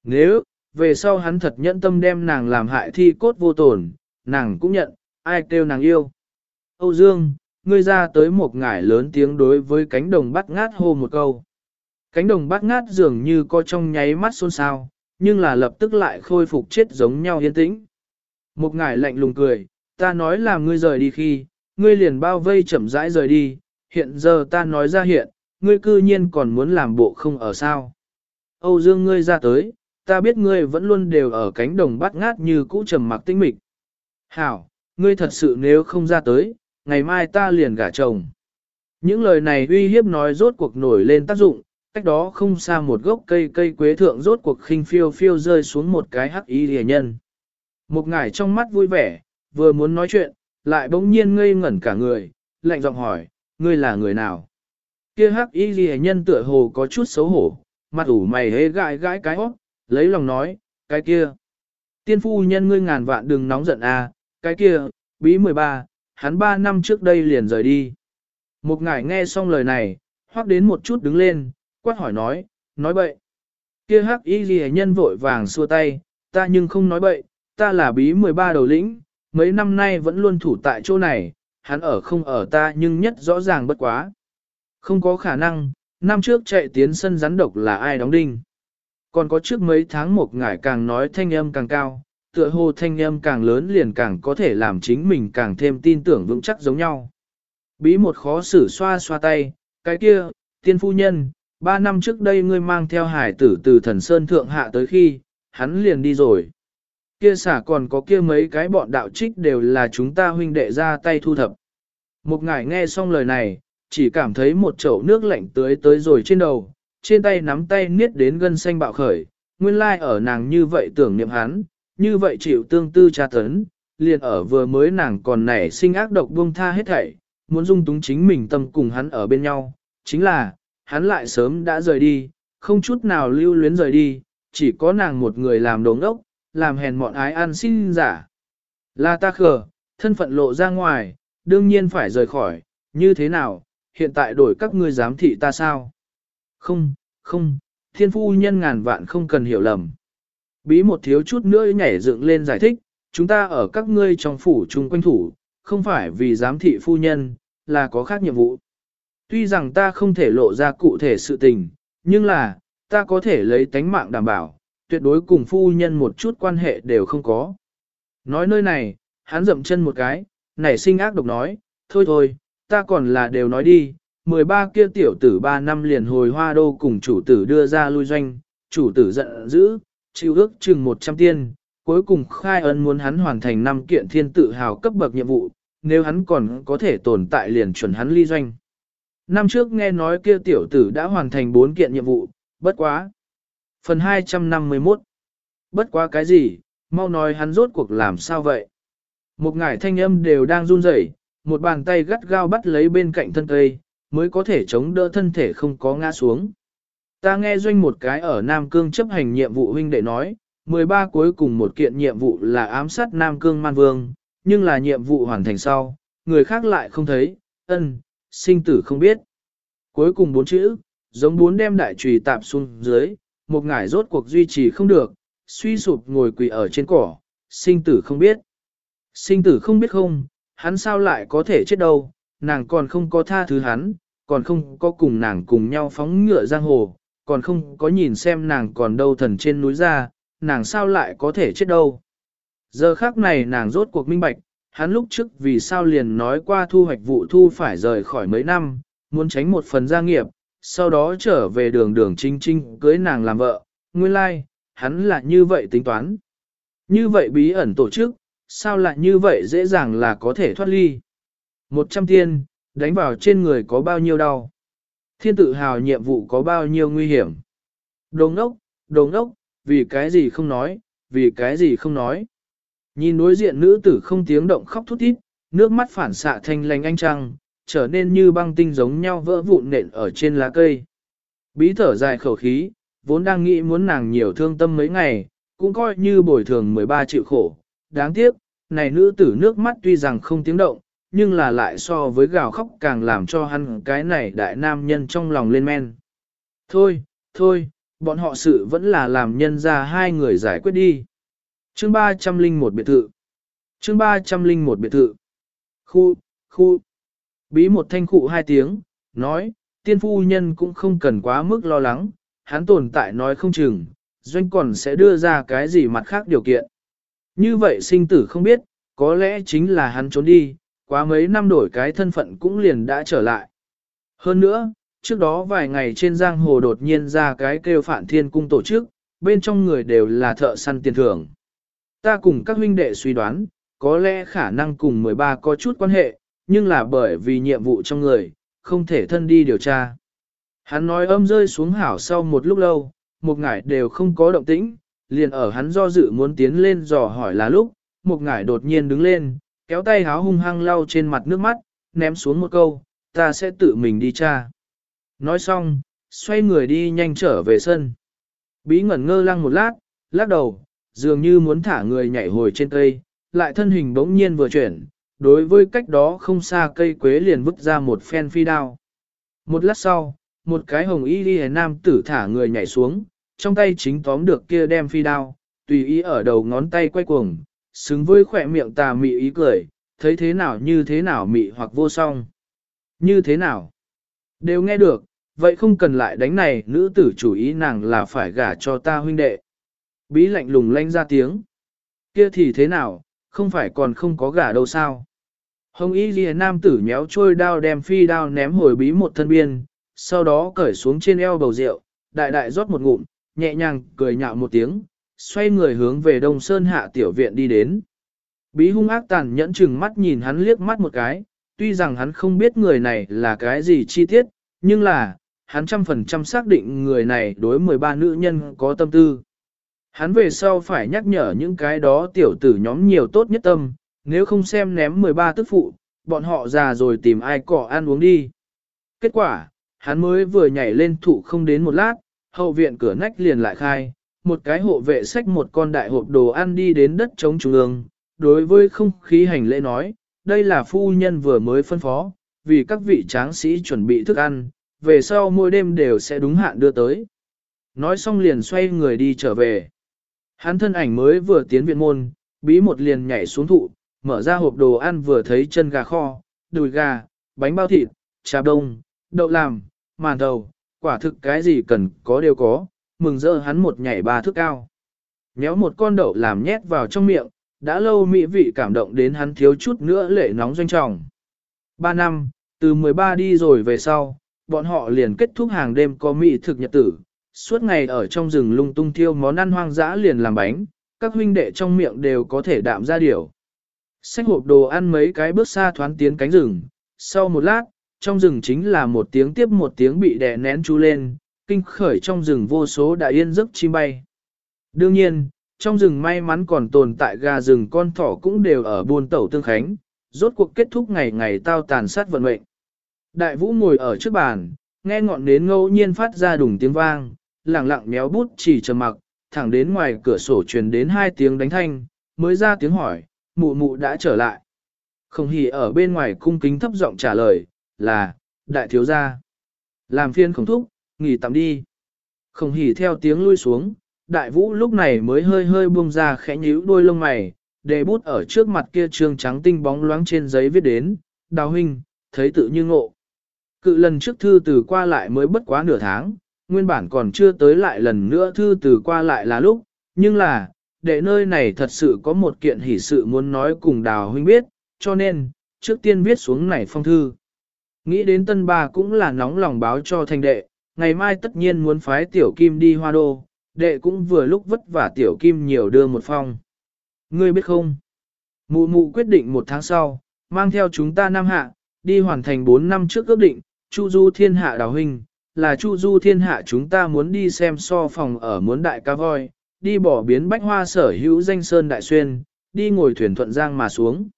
Nếu, về sau hắn thật nhẫn tâm đem nàng làm hại thi cốt vô tổn, nàng cũng nhận, ai kêu nàng yêu. Âu Dương, ngươi ra tới một ngải lớn tiếng đối với cánh đồng bắt ngát hô một câu. Cánh đồng bắt ngát dường như có trong nháy mắt xôn xao, nhưng là lập tức lại khôi phục chết giống nhau yên tĩnh. Một ngải lạnh lùng cười, ta nói là ngươi rời đi khi, ngươi liền bao vây chậm rãi rời đi, hiện giờ ta nói ra hiện, ngươi cư nhiên còn muốn làm bộ không ở sao. Âu Dương ngươi ra tới, ta biết ngươi vẫn luôn đều ở cánh đồng bắt ngát như cũ trầm mặc tinh mịch. Hảo, ngươi thật sự nếu không ra tới, ngày mai ta liền gả chồng. Những lời này uy hiếp nói rốt cuộc nổi lên tác dụng, cách đó không xa một gốc cây cây quế thượng rốt cuộc khinh phiêu phiêu rơi xuống một cái hắc y rìa nhân. Một ngải trong mắt vui vẻ, vừa muốn nói chuyện, lại bỗng nhiên ngây ngẩn cả người, lạnh giọng hỏi, ngươi là người nào? Kia hắc y rìa nhân tựa hồ có chút xấu hổ, mặt ủ mày hế gãi gãi cái hót, lấy lòng nói, cái kia. Tiên phu nhân ngươi ngàn vạn đừng nóng giận a, cái kia, bí 13, hắn 3 năm trước đây liền rời đi. Một ngải nghe xong lời này, hoắc đến một chút đứng lên, quát hỏi nói, nói bậy. Kia hắc y ghi nhân vội vàng xua tay, ta nhưng không nói bậy, ta là bí 13 đầu lĩnh, mấy năm nay vẫn luôn thủ tại chỗ này, hắn ở không ở ta nhưng nhất rõ ràng bất quá. Không có khả năng, năm trước chạy tiến sân rắn độc là ai đóng đinh. Còn có trước mấy tháng một ngải càng nói thanh âm càng cao, tựa hồ thanh âm càng lớn liền càng có thể làm chính mình càng thêm tin tưởng vững chắc giống nhau. Bí một khó xử xoa xoa tay, cái kia, tiên phu nhân, ba năm trước đây ngươi mang theo hải tử từ thần sơn thượng hạ tới khi, hắn liền đi rồi. Kia xả còn có kia mấy cái bọn đạo trích đều là chúng ta huynh đệ ra tay thu thập. Một ngải nghe xong lời này, chỉ cảm thấy một chậu nước lạnh tưới tới rồi trên đầu, trên tay nắm tay niết đến gân xanh bạo khởi, nguyên lai like ở nàng như vậy tưởng niệm hắn, như vậy chịu tương tư tra tấn, liền ở vừa mới nàng còn nảy sinh ác độc buông tha hết thảy, muốn dung túng chính mình tâm cùng hắn ở bên nhau, chính là, hắn lại sớm đã rời đi, không chút nào lưu luyến rời đi, chỉ có nàng một người làm đồ ngốc, làm hèn mọn ái ăn xin giả. Là ta khờ, thân phận lộ ra ngoài, đương nhiên phải rời khỏi, như thế nào, hiện tại đổi các ngươi giám thị ta sao? Không, không, thiên phu nhân ngàn vạn không cần hiểu lầm. Bí một thiếu chút nữa nhảy dựng lên giải thích, chúng ta ở các ngươi trong phủ chung quanh thủ, không phải vì giám thị phu nhân, là có khác nhiệm vụ. Tuy rằng ta không thể lộ ra cụ thể sự tình, nhưng là, ta có thể lấy tánh mạng đảm bảo, tuyệt đối cùng phu nhân một chút quan hệ đều không có. Nói nơi này, hắn dậm chân một cái, nảy sinh ác độc nói, thôi thôi, ta còn là đều nói đi, 13 kia tiểu tử 3 năm liền hồi hoa đô cùng chủ tử đưa ra lui doanh, chủ tử giận dữ, chịu ước chừng 100 tiên, cuối cùng khai ân muốn hắn hoàn thành năm kiện thiên tự hào cấp bậc nhiệm vụ, nếu hắn còn có thể tồn tại liền chuẩn hắn ly doanh. Năm trước nghe nói kia tiểu tử đã hoàn thành 4 kiện nhiệm vụ, bất quá. Phần 251 Bất quá cái gì, mau nói hắn rốt cuộc làm sao vậy? Một ngải thanh âm đều đang run rẩy, một bàn tay gắt gao bắt lấy bên cạnh thân cây, mới có thể chống đỡ thân thể không có ngã xuống. Ta nghe doanh một cái ở Nam Cương chấp hành nhiệm vụ huynh đệ nói, 13 cuối cùng một kiện nhiệm vụ là ám sát Nam Cương Man Vương, nhưng là nhiệm vụ hoàn thành sau, người khác lại không thấy, ân, sinh tử không biết. Cuối cùng bốn chữ, giống bốn đem đại trùy tạp xuống dưới, một ngải rốt cuộc duy trì không được, suy sụp ngồi quỳ ở trên cỏ, sinh tử không biết. Sinh tử không biết không, hắn sao lại có thể chết đâu, nàng còn không có tha thứ hắn, còn không có cùng nàng cùng nhau phóng ngựa giang hồ, còn không có nhìn xem nàng còn đâu thần trên núi ra, nàng sao lại có thể chết đâu. Giờ khác này nàng rốt cuộc minh bạch, hắn lúc trước vì sao liền nói qua thu hoạch vụ thu phải rời khỏi mấy năm, muốn tránh một phần gia nghiệp, sau đó trở về đường đường trinh trinh cưới nàng làm vợ, nguyên lai, like, hắn là như vậy tính toán. Như vậy bí ẩn tổ chức, sao lại như vậy dễ dàng là có thể thoát ly. Một trăm tiên, đánh vào trên người có bao nhiêu đau. Thiên tự hào nhiệm vụ có bao nhiêu nguy hiểm. Đồ ngốc, đồ ngốc, vì cái gì không nói, vì cái gì không nói. Nhìn đối diện nữ tử không tiếng động khóc thút thít, nước mắt phản xạ thanh lành anh trăng, trở nên như băng tinh giống nhau vỡ vụn nện ở trên lá cây. Bí thở dài khẩu khí, vốn đang nghĩ muốn nàng nhiều thương tâm mấy ngày, cũng coi như bồi thường 13 triệu khổ. Đáng tiếc, này nữ tử nước mắt tuy rằng không tiếng động, nhưng là lại so với gào khóc càng làm cho hắn cái này đại nam nhân trong lòng lên men. Thôi, thôi, bọn họ sự vẫn là làm nhân ra hai người giải quyết đi. Chương 301 biệt thự. Chương 301 biệt thự. Khu, khu. Bí một thanh khụ hai tiếng, nói, tiên phu nhân cũng không cần quá mức lo lắng, hắn tồn tại nói không chừng, doanh còn sẽ đưa ra cái gì mặt khác điều kiện. Như vậy sinh tử không biết, có lẽ chính là hắn trốn đi, quá mấy năm đổi cái thân phận cũng liền đã trở lại. Hơn nữa, trước đó vài ngày trên giang hồ đột nhiên ra cái kêu phản thiên cung tổ chức, bên trong người đều là thợ săn tiền thưởng. Ta cùng các huynh đệ suy đoán, có lẽ khả năng cùng 13 có chút quan hệ, nhưng là bởi vì nhiệm vụ trong người, không thể thân đi điều tra. Hắn nói âm rơi xuống hảo sau một lúc lâu, một ngải đều không có động tĩnh, liền ở hắn do dự muốn tiến lên dò hỏi là lúc, một ngải đột nhiên đứng lên, kéo tay háo hung hăng lau trên mặt nước mắt, ném xuống một câu, ta sẽ tự mình đi tra. Nói xong, xoay người đi nhanh trở về sân. Bí ngẩn ngơ lăng một lát, lắc đầu, dường như muốn thả người nhảy hồi trên cây, lại thân hình bỗng nhiên vừa chuyển, đối với cách đó không xa cây quế liền vứt ra một phen phi đao. Một lát sau, một cái hồng y đi nam tử thả người nhảy xuống, trong tay chính tóm được kia đem phi đao, tùy ý ở đầu ngón tay quay cuồng, xứng với khỏe miệng tà mị ý cười, thấy thế nào như thế nào mị hoặc vô song. Như thế nào? Đều nghe được, vậy không cần lại đánh này, nữ tử chủ ý nàng là phải gả cho ta huynh đệ. Bí lạnh lùng lanh ra tiếng. Kia thì thế nào, không phải còn không có gả đâu sao? Hồng y ghi nam tử nhéo trôi đao đem phi đao ném hồi bí một thân biên, sau đó cởi xuống trên eo bầu rượu, đại đại rót một ngụm, nhẹ nhàng cười nhạo một tiếng, xoay người hướng về đông sơn hạ tiểu viện đi đến. Bí hung ác tàn nhẫn chừng mắt nhìn hắn liếc mắt một cái, tuy rằng hắn không biết người này là cái gì chi tiết, nhưng là, hắn trăm phần trăm xác định người này đối 13 nữ nhân có tâm tư. Hắn về sau phải nhắc nhở những cái đó tiểu tử nhóm nhiều tốt nhất tâm, nếu không xem ném 13 tức phụ, bọn họ già rồi tìm ai cỏ ăn uống đi. Kết quả, hắn mới vừa nhảy lên thụ không đến một lát, hậu viện cửa nách liền lại khai, một cái hộ vệ xách một con đại hộp đồ ăn đi đến đất chống trung ương, đối với không khí hành lễ nói, đây là phu nhân vừa mới phân phó, vì các vị tráng sĩ chuẩn bị thức ăn, về sau mỗi đêm đều sẽ đúng hạn đưa tới. Nói xong liền xoay người đi trở về. Hắn thân ảnh mới vừa tiến viện môn, bí một liền nhảy xuống thụ, mở ra hộp đồ ăn vừa thấy chân gà kho, đùi gà, bánh bao thịt, trà đông, đậu làm, màn đầu, quả thực cái gì cần có đều có, mừng rỡ hắn một nhảy ba thước cao. Nhéo một con đậu làm nhét vào trong miệng, đã lâu mỹ vị cảm động đến hắn thiếu chút nữa lệ nóng doanh trọng. Ba năm, từ 13 đi rồi về sau, bọn họ liền kết thúc hàng đêm có mỹ thực nhật tử, suốt ngày ở trong rừng lung tung thiêu món ăn hoang dã liền làm bánh, các huynh đệ trong miệng đều có thể đạm ra điểu. Xách hộp đồ ăn mấy cái bước xa thoán tiến cánh rừng, sau một lát, trong rừng chính là một tiếng tiếp một tiếng bị đè nén chú lên, kinh khởi trong rừng vô số đại yên giấc chim bay. Đương nhiên, trong rừng may mắn còn tồn tại gà rừng con thỏ cũng đều ở buôn tẩu tương khánh, rốt cuộc kết thúc ngày ngày tao tàn sát vận mệnh. Đại vũ ngồi ở trước bàn, nghe ngọn nến ngẫu nhiên phát ra đùng tiếng vang, lặng lặng méo bút chỉ trầm mặc, thẳng đến ngoài cửa sổ truyền đến hai tiếng đánh thanh, mới ra tiếng hỏi, mụ mụ đã trở lại. Không hỉ ở bên ngoài cung kính thấp giọng trả lời, là, đại thiếu gia. Làm phiên khổng thúc, nghỉ tạm đi. Không hỉ theo tiếng lui xuống, đại vũ lúc này mới hơi hơi buông ra khẽ nhíu đôi lông mày, để bút ở trước mặt kia trương trắng tinh bóng loáng trên giấy viết đến, đào huynh, thấy tự như ngộ. Cự lần trước thư từ qua lại mới bất quá nửa tháng, nguyên bản còn chưa tới lại lần nữa thư từ qua lại là lúc, nhưng là, để nơi này thật sự có một kiện hỷ sự muốn nói cùng đào huynh biết, cho nên, trước tiên viết xuống này phong thư. Nghĩ đến tân bà cũng là nóng lòng báo cho thành đệ, ngày mai tất nhiên muốn phái tiểu kim đi hoa đô, đệ cũng vừa lúc vất vả tiểu kim nhiều đưa một phong. Ngươi biết không? Mụ mụ quyết định một tháng sau, mang theo chúng ta năm hạ, đi hoàn thành 4 năm trước ước định, Chu Du Thiên Hạ đào huynh, là Chu Du Thiên Hạ chúng ta muốn đi xem so phòng ở muốn đại ca voi, đi bỏ biến bách hoa sở hữu danh sơn đại xuyên, đi ngồi thuyền thuận giang mà xuống.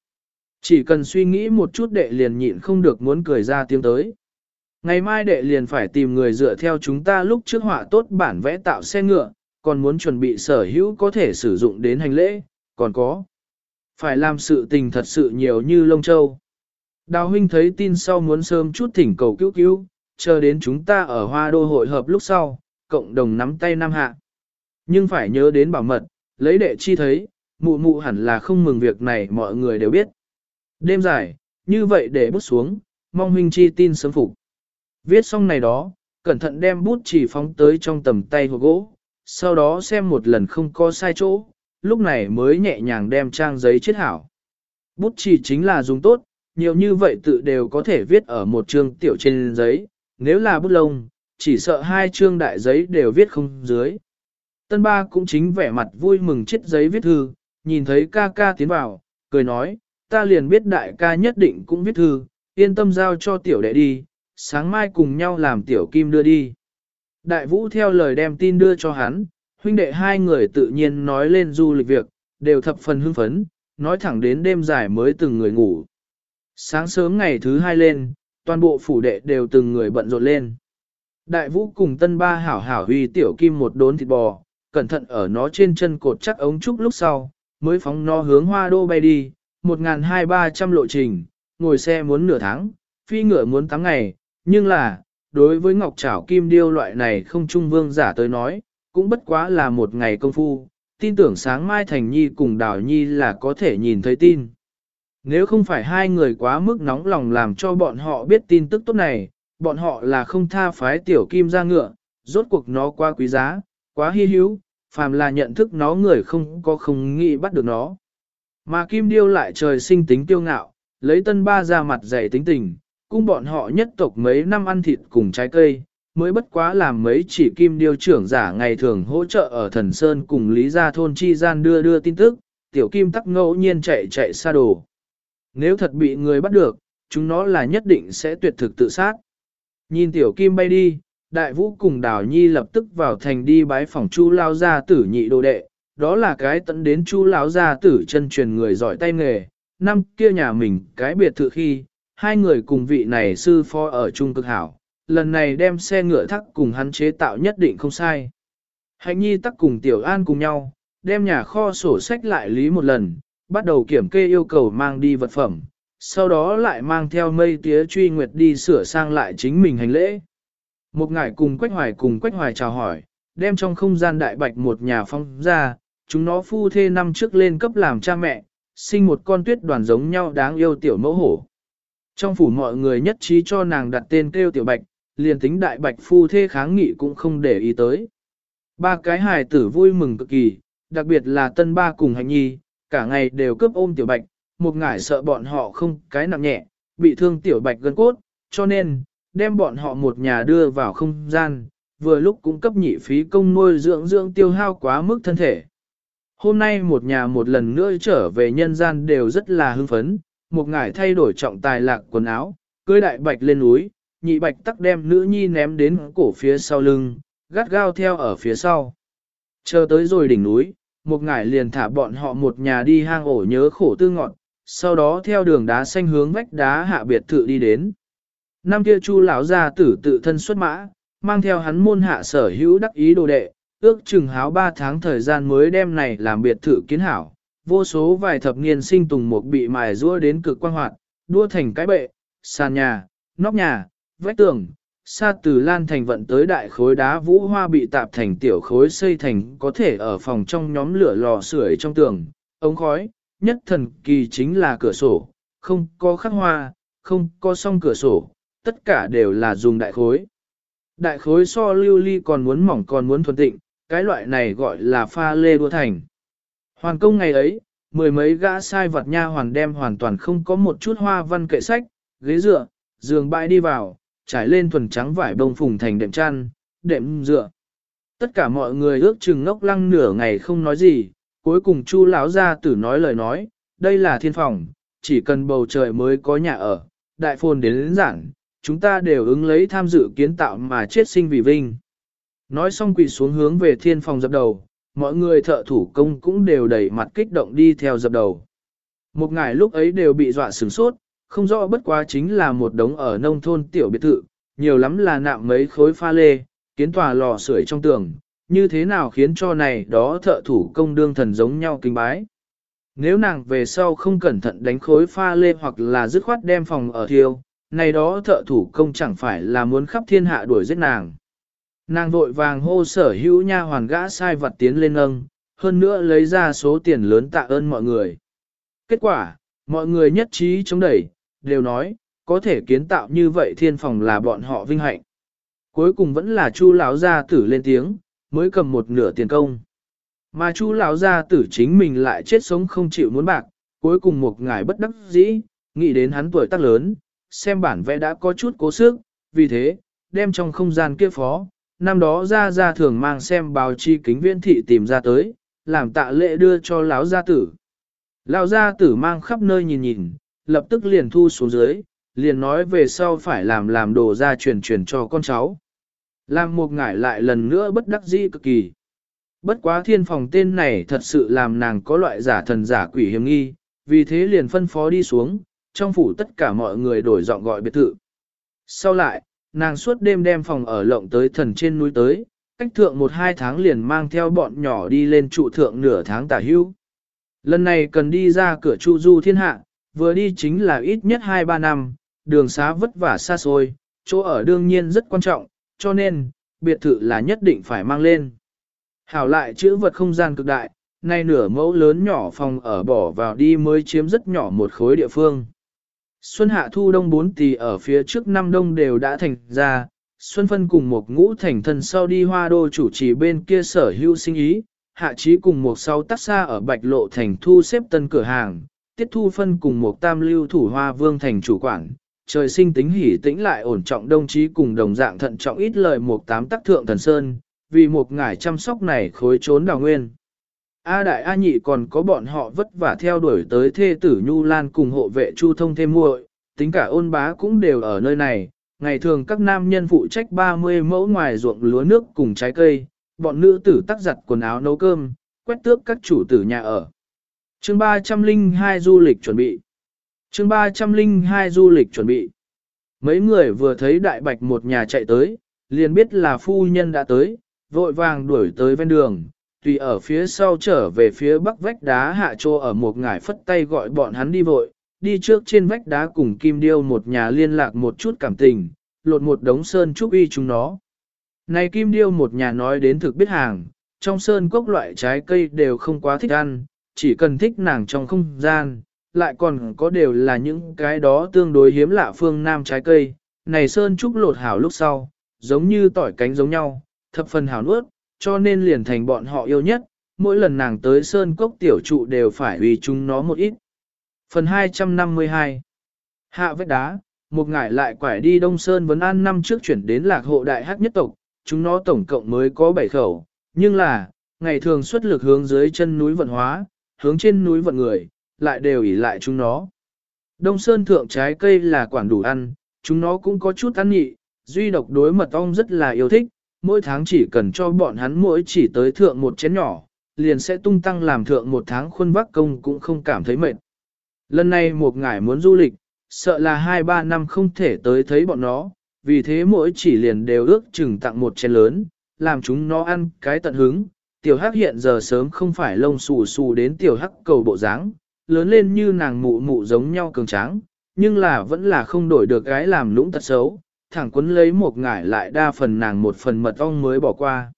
Chỉ cần suy nghĩ một chút đệ liền nhịn không được muốn cười ra tiếng tới. Ngày mai đệ liền phải tìm người dựa theo chúng ta lúc trước họa tốt bản vẽ tạo xe ngựa, còn muốn chuẩn bị sở hữu có thể sử dụng đến hành lễ, còn có. Phải làm sự tình thật sự nhiều như lông châu. Đào huynh thấy tin sau muốn sớm chút thỉnh cầu cứu cứu, chờ đến chúng ta ở hoa đô hội hợp lúc sau, cộng đồng nắm tay nam hạ. Nhưng phải nhớ đến bảo mật, lấy đệ chi thấy, mụ mụ hẳn là không mừng việc này mọi người đều biết. Đêm dài, như vậy để bút xuống, mong huynh chi tin sớm phục. Viết xong này đó, cẩn thận đem bút chỉ phóng tới trong tầm tay hộp gỗ, sau đó xem một lần không có sai chỗ, lúc này mới nhẹ nhàng đem trang giấy chết hảo. Bút chỉ chính là dùng tốt, nhiều như vậy tự đều có thể viết ở một chương tiểu trên giấy, nếu là bút lông, chỉ sợ hai chương đại giấy đều viết không dưới. Tân ba cũng chính vẻ mặt vui mừng chết giấy viết thư, nhìn thấy ca ca tiến vào, cười nói, ta liền biết đại ca nhất định cũng viết thư, yên tâm giao cho tiểu đệ đi, sáng mai cùng nhau làm tiểu kim đưa đi. Đại vũ theo lời đem tin đưa cho hắn, huynh đệ hai người tự nhiên nói lên du lịch việc, đều thập phần hưng phấn, nói thẳng đến đêm dài mới từng người ngủ. Sáng sớm ngày thứ hai lên, toàn bộ phủ đệ đều từng người bận rộn lên. Đại vũ cùng tân ba hảo hảo huy tiểu kim một đốn thịt bò, cẩn thận ở nó trên chân cột chắc ống trúc lúc sau, mới phóng nó hướng hoa đô bay đi, 1.200-300 lộ trình, ngồi xe muốn nửa tháng, phi ngựa muốn 8 ngày, nhưng là, đối với Ngọc Trảo Kim Điêu loại này không trung vương giả tới nói, cũng bất quá là một ngày công phu, tin tưởng sáng mai Thành Nhi cùng Đào Nhi là có thể nhìn thấy tin. Nếu không phải hai người quá mức nóng lòng làm cho bọn họ biết tin tức tốt này, bọn họ là không tha phái tiểu kim ra ngựa, rốt cuộc nó quá quý giá, quá hy hữu, phàm là nhận thức nó người không có không nghĩ bắt được nó. Mà kim điêu lại trời sinh tính tiêu ngạo, lấy tân ba ra mặt dạy tính tình, cung bọn họ nhất tộc mấy năm ăn thịt cùng trái cây, mới bất quá làm mấy chỉ kim điêu trưởng giả ngày thường hỗ trợ ở thần sơn cùng lý gia thôn chi gian đưa đưa tin tức, tiểu kim tắc ngẫu nhiên chạy chạy xa đồ. Nếu thật bị người bắt được, chúng nó là nhất định sẽ tuyệt thực tự sát. Nhìn tiểu kim bay đi, đại vũ cùng đào nhi lập tức vào thành đi bái phòng chu lao gia tử nhị đồ đệ, đó là cái tận đến chu lão gia tử chân truyền người giỏi tay nghề, năm kia nhà mình cái biệt thự khi, hai người cùng vị này sư phó ở trung cực hảo, lần này đem xe ngựa thắc cùng hắn chế tạo nhất định không sai. Hạnh nhi tắc cùng tiểu an cùng nhau, đem nhà kho sổ sách lại lý một lần, bắt đầu kiểm kê yêu cầu mang đi vật phẩm, sau đó lại mang theo mây tía truy nguyệt đi sửa sang lại chính mình hành lễ. Một ngải cùng Quách Hoài cùng Quách Hoài chào hỏi, đem trong không gian đại bạch một nhà phong ra, chúng nó phu thê năm trước lên cấp làm cha mẹ, sinh một con tuyết đoàn giống nhau đáng yêu tiểu mẫu hổ. Trong phủ mọi người nhất trí cho nàng đặt tên kêu tiểu bạch, liền tính đại bạch phu thê kháng nghị cũng không để ý tới. Ba cái hài tử vui mừng cực kỳ, đặc biệt là tân ba cùng hành nhi, cả ngày đều cướp ôm tiểu bạch, một ngải sợ bọn họ không cái nặng nhẹ, bị thương tiểu bạch gân cốt, cho nên, đem bọn họ một nhà đưa vào không gian, vừa lúc cũng cấp nhị phí công nuôi dưỡng dưỡng tiêu hao quá mức thân thể. Hôm nay một nhà một lần nữa trở về nhân gian đều rất là hưng phấn, một ngải thay đổi trọng tài lạc quần áo, cưới đại bạch lên núi, nhị bạch tắc đem nữ nhi ném đến cổ phía sau lưng, gắt gao theo ở phía sau. Chờ tới rồi đỉnh núi, một ngải liền thả bọn họ một nhà đi hang ổ nhớ khổ tư ngọn, sau đó theo đường đá xanh hướng vách đá hạ biệt thự đi đến. Năm kia chu lão gia tử tự thân xuất mã, mang theo hắn môn hạ sở hữu đắc ý đồ đệ, ước chừng háo ba tháng thời gian mới đem này làm biệt thự kiến hảo. Vô số vài thập niên sinh tùng mục bị mài rua đến cực quan hoạt, đua thành cái bệ, sàn nhà, nóc nhà, vách tường, xa từ lan thành vận tới đại khối đá vũ hoa bị tạp thành tiểu khối xây thành có thể ở phòng trong nhóm lửa lò sưởi trong tường, ống khói, nhất thần kỳ chính là cửa sổ, không có khắc hoa, không có song cửa sổ, tất cả đều là dùng đại khối. Đại khối so lưu ly còn muốn mỏng còn muốn thuần tịnh, cái loại này gọi là pha lê đua thành. Hoàn công ngày ấy, mười mấy gã sai vật nha hoàn đem hoàn toàn không có một chút hoa văn kệ sách, ghế dựa, giường bãi đi vào, trải lên thuần trắng vải bông phùng thành đệm chăn, đệm dựa. Tất cả mọi người ước chừng ngốc lăng nửa ngày không nói gì, cuối cùng chu lão gia tử nói lời nói, đây là thiên phòng, chỉ cần bầu trời mới có nhà ở, đại phồn đến đến giảng, chúng ta đều ứng lấy tham dự kiến tạo mà chết sinh vì vinh. Nói xong quỳ xuống hướng về thiên phòng dập đầu, mọi người thợ thủ công cũng đều đẩy mặt kích động đi theo dập đầu. Một ngày lúc ấy đều bị dọa sửng sốt, không rõ bất quá chính là một đống ở nông thôn tiểu biệt thự, nhiều lắm là nạm mấy khối pha lê, kiến tòa lò sưởi trong tường, như thế nào khiến cho này đó thợ thủ công đương thần giống nhau kinh bái. Nếu nàng về sau không cẩn thận đánh khối pha lê hoặc là dứt khoát đem phòng ở thiêu, này đó thợ thủ công chẳng phải là muốn khắp thiên hạ đuổi giết nàng. Nàng vội vàng hô sở hữu nha hoàn gã sai vật tiến lên nâng, hơn nữa lấy ra số tiền lớn tạ ơn mọi người. Kết quả, mọi người nhất trí chống đẩy, đều nói, có thể kiến tạo như vậy thiên phòng là bọn họ vinh hạnh. Cuối cùng vẫn là chu lão gia tử lên tiếng, mới cầm một nửa tiền công. Mà chu lão gia tử chính mình lại chết sống không chịu muốn bạc, cuối cùng một ngài bất đắc dĩ, nghĩ đến hắn tuổi tác lớn, xem bản vẽ đã có chút cố sức, vì thế, đem trong không gian kia phó, năm đó ra ra thường mang xem báo chi kính viễn thị tìm ra tới, làm tạ lệ đưa cho lão gia tử. Lão gia tử mang khắp nơi nhìn nhìn, lập tức liền thu xuống dưới, liền nói về sau phải làm làm đồ ra truyền truyền cho con cháu. Làm một ngải lại lần nữa bất đắc dĩ cực kỳ. Bất quá thiên phòng tên này thật sự làm nàng có loại giả thần giả quỷ hiểm nghi, vì thế liền phân phó đi xuống, trong phủ tất cả mọi người đổi giọng gọi biệt thự. Sau lại, nàng suốt đêm đem phòng ở lộng tới thần trên núi tới, cách thượng một hai tháng liền mang theo bọn nhỏ đi lên trụ thượng nửa tháng tả hưu. Lần này cần đi ra cửa Chu Du thiên hạ, vừa đi chính là ít nhất 2-3 năm, đường xá vất vả xa xôi, chỗ ở đương nhiên rất quan trọng, cho nên, biệt thự là nhất định phải mang lên. Hảo lại chữ vật không gian cực đại, nay nửa mẫu lớn nhỏ phòng ở bỏ vào đi mới chiếm rất nhỏ một khối địa phương. Xuân hạ thu đông bốn tỷ ở phía trước năm đông đều đã thành ra, Xuân phân cùng một ngũ thành thân sau đi hoa đô chủ trì bên kia sở hữu sinh ý, hạ trí cùng một sau tắt xa ở bạch lộ thành thu xếp tân cửa hàng, tiết thu phân cùng một tam lưu thủ hoa vương thành chủ quản, trời sinh tính hỉ tĩnh lại ổn trọng đồng chí cùng đồng dạng thận trọng ít lời một tám tác thượng thần sơn, vì một ngải chăm sóc này khối trốn đào nguyên. A đại A nhị còn có bọn họ vất vả theo đuổi tới thê tử Nhu Lan cùng hộ vệ Chu Thông thêm muội, tính cả ôn bá cũng đều ở nơi này. Ngày thường các nam nhân phụ trách 30 mẫu ngoài ruộng lúa nước cùng trái cây, bọn nữ tử tắc giặt quần áo nấu cơm, quét tước các chủ tử nhà ở. Chương 302 du lịch chuẩn bị. Chương 302 du lịch chuẩn bị. Mấy người vừa thấy đại bạch một nhà chạy tới, liền biết là phu nhân đã tới, vội vàng đuổi tới ven đường, tùy ở phía sau trở về phía bắc vách đá hạ trô ở một ngải phất tay gọi bọn hắn đi vội, đi trước trên vách đá cùng Kim Điêu một nhà liên lạc một chút cảm tình, lột một đống sơn trúc y chúng nó. Này Kim Điêu một nhà nói đến thực biết hàng, trong sơn cốc loại trái cây đều không quá thích ăn, chỉ cần thích nàng trong không gian, lại còn có đều là những cái đó tương đối hiếm lạ phương nam trái cây. Này sơn trúc lột hảo lúc sau, giống như tỏi cánh giống nhau, thập phần hảo nuốt, cho nên liền thành bọn họ yêu nhất, mỗi lần nàng tới sơn cốc tiểu trụ đều phải vì chúng nó một ít. Phần 252 Hạ vết đá, một ngải lại quải đi Đông Sơn vấn an năm trước chuyển đến lạc hộ đại hắc nhất tộc, chúng nó tổng cộng mới có 7 khẩu, nhưng là, ngày thường xuất lực hướng dưới chân núi vận hóa, hướng trên núi vận người, lại đều ỉ lại chúng nó. Đông Sơn thượng trái cây là quản đủ ăn, chúng nó cũng có chút ăn nhị, duy độc đối mật ong rất là yêu thích, mỗi tháng chỉ cần cho bọn hắn mỗi chỉ tới thượng một chén nhỏ, liền sẽ tung tăng làm thượng một tháng khuôn vác công cũng không cảm thấy mệt. Lần này một ngải muốn du lịch, sợ là 2-3 năm không thể tới thấy bọn nó, vì thế mỗi chỉ liền đều ước chừng tặng một chén lớn, làm chúng nó ăn cái tận hứng. Tiểu hắc hiện giờ sớm không phải lông xù xù đến tiểu hắc cầu bộ dáng, lớn lên như nàng mụ mụ giống nhau cường tráng, nhưng là vẫn là không đổi được cái làm lũng tật xấu, thẳng quấn lấy một ngải lại đa phần nàng một phần mật ong mới bỏ qua.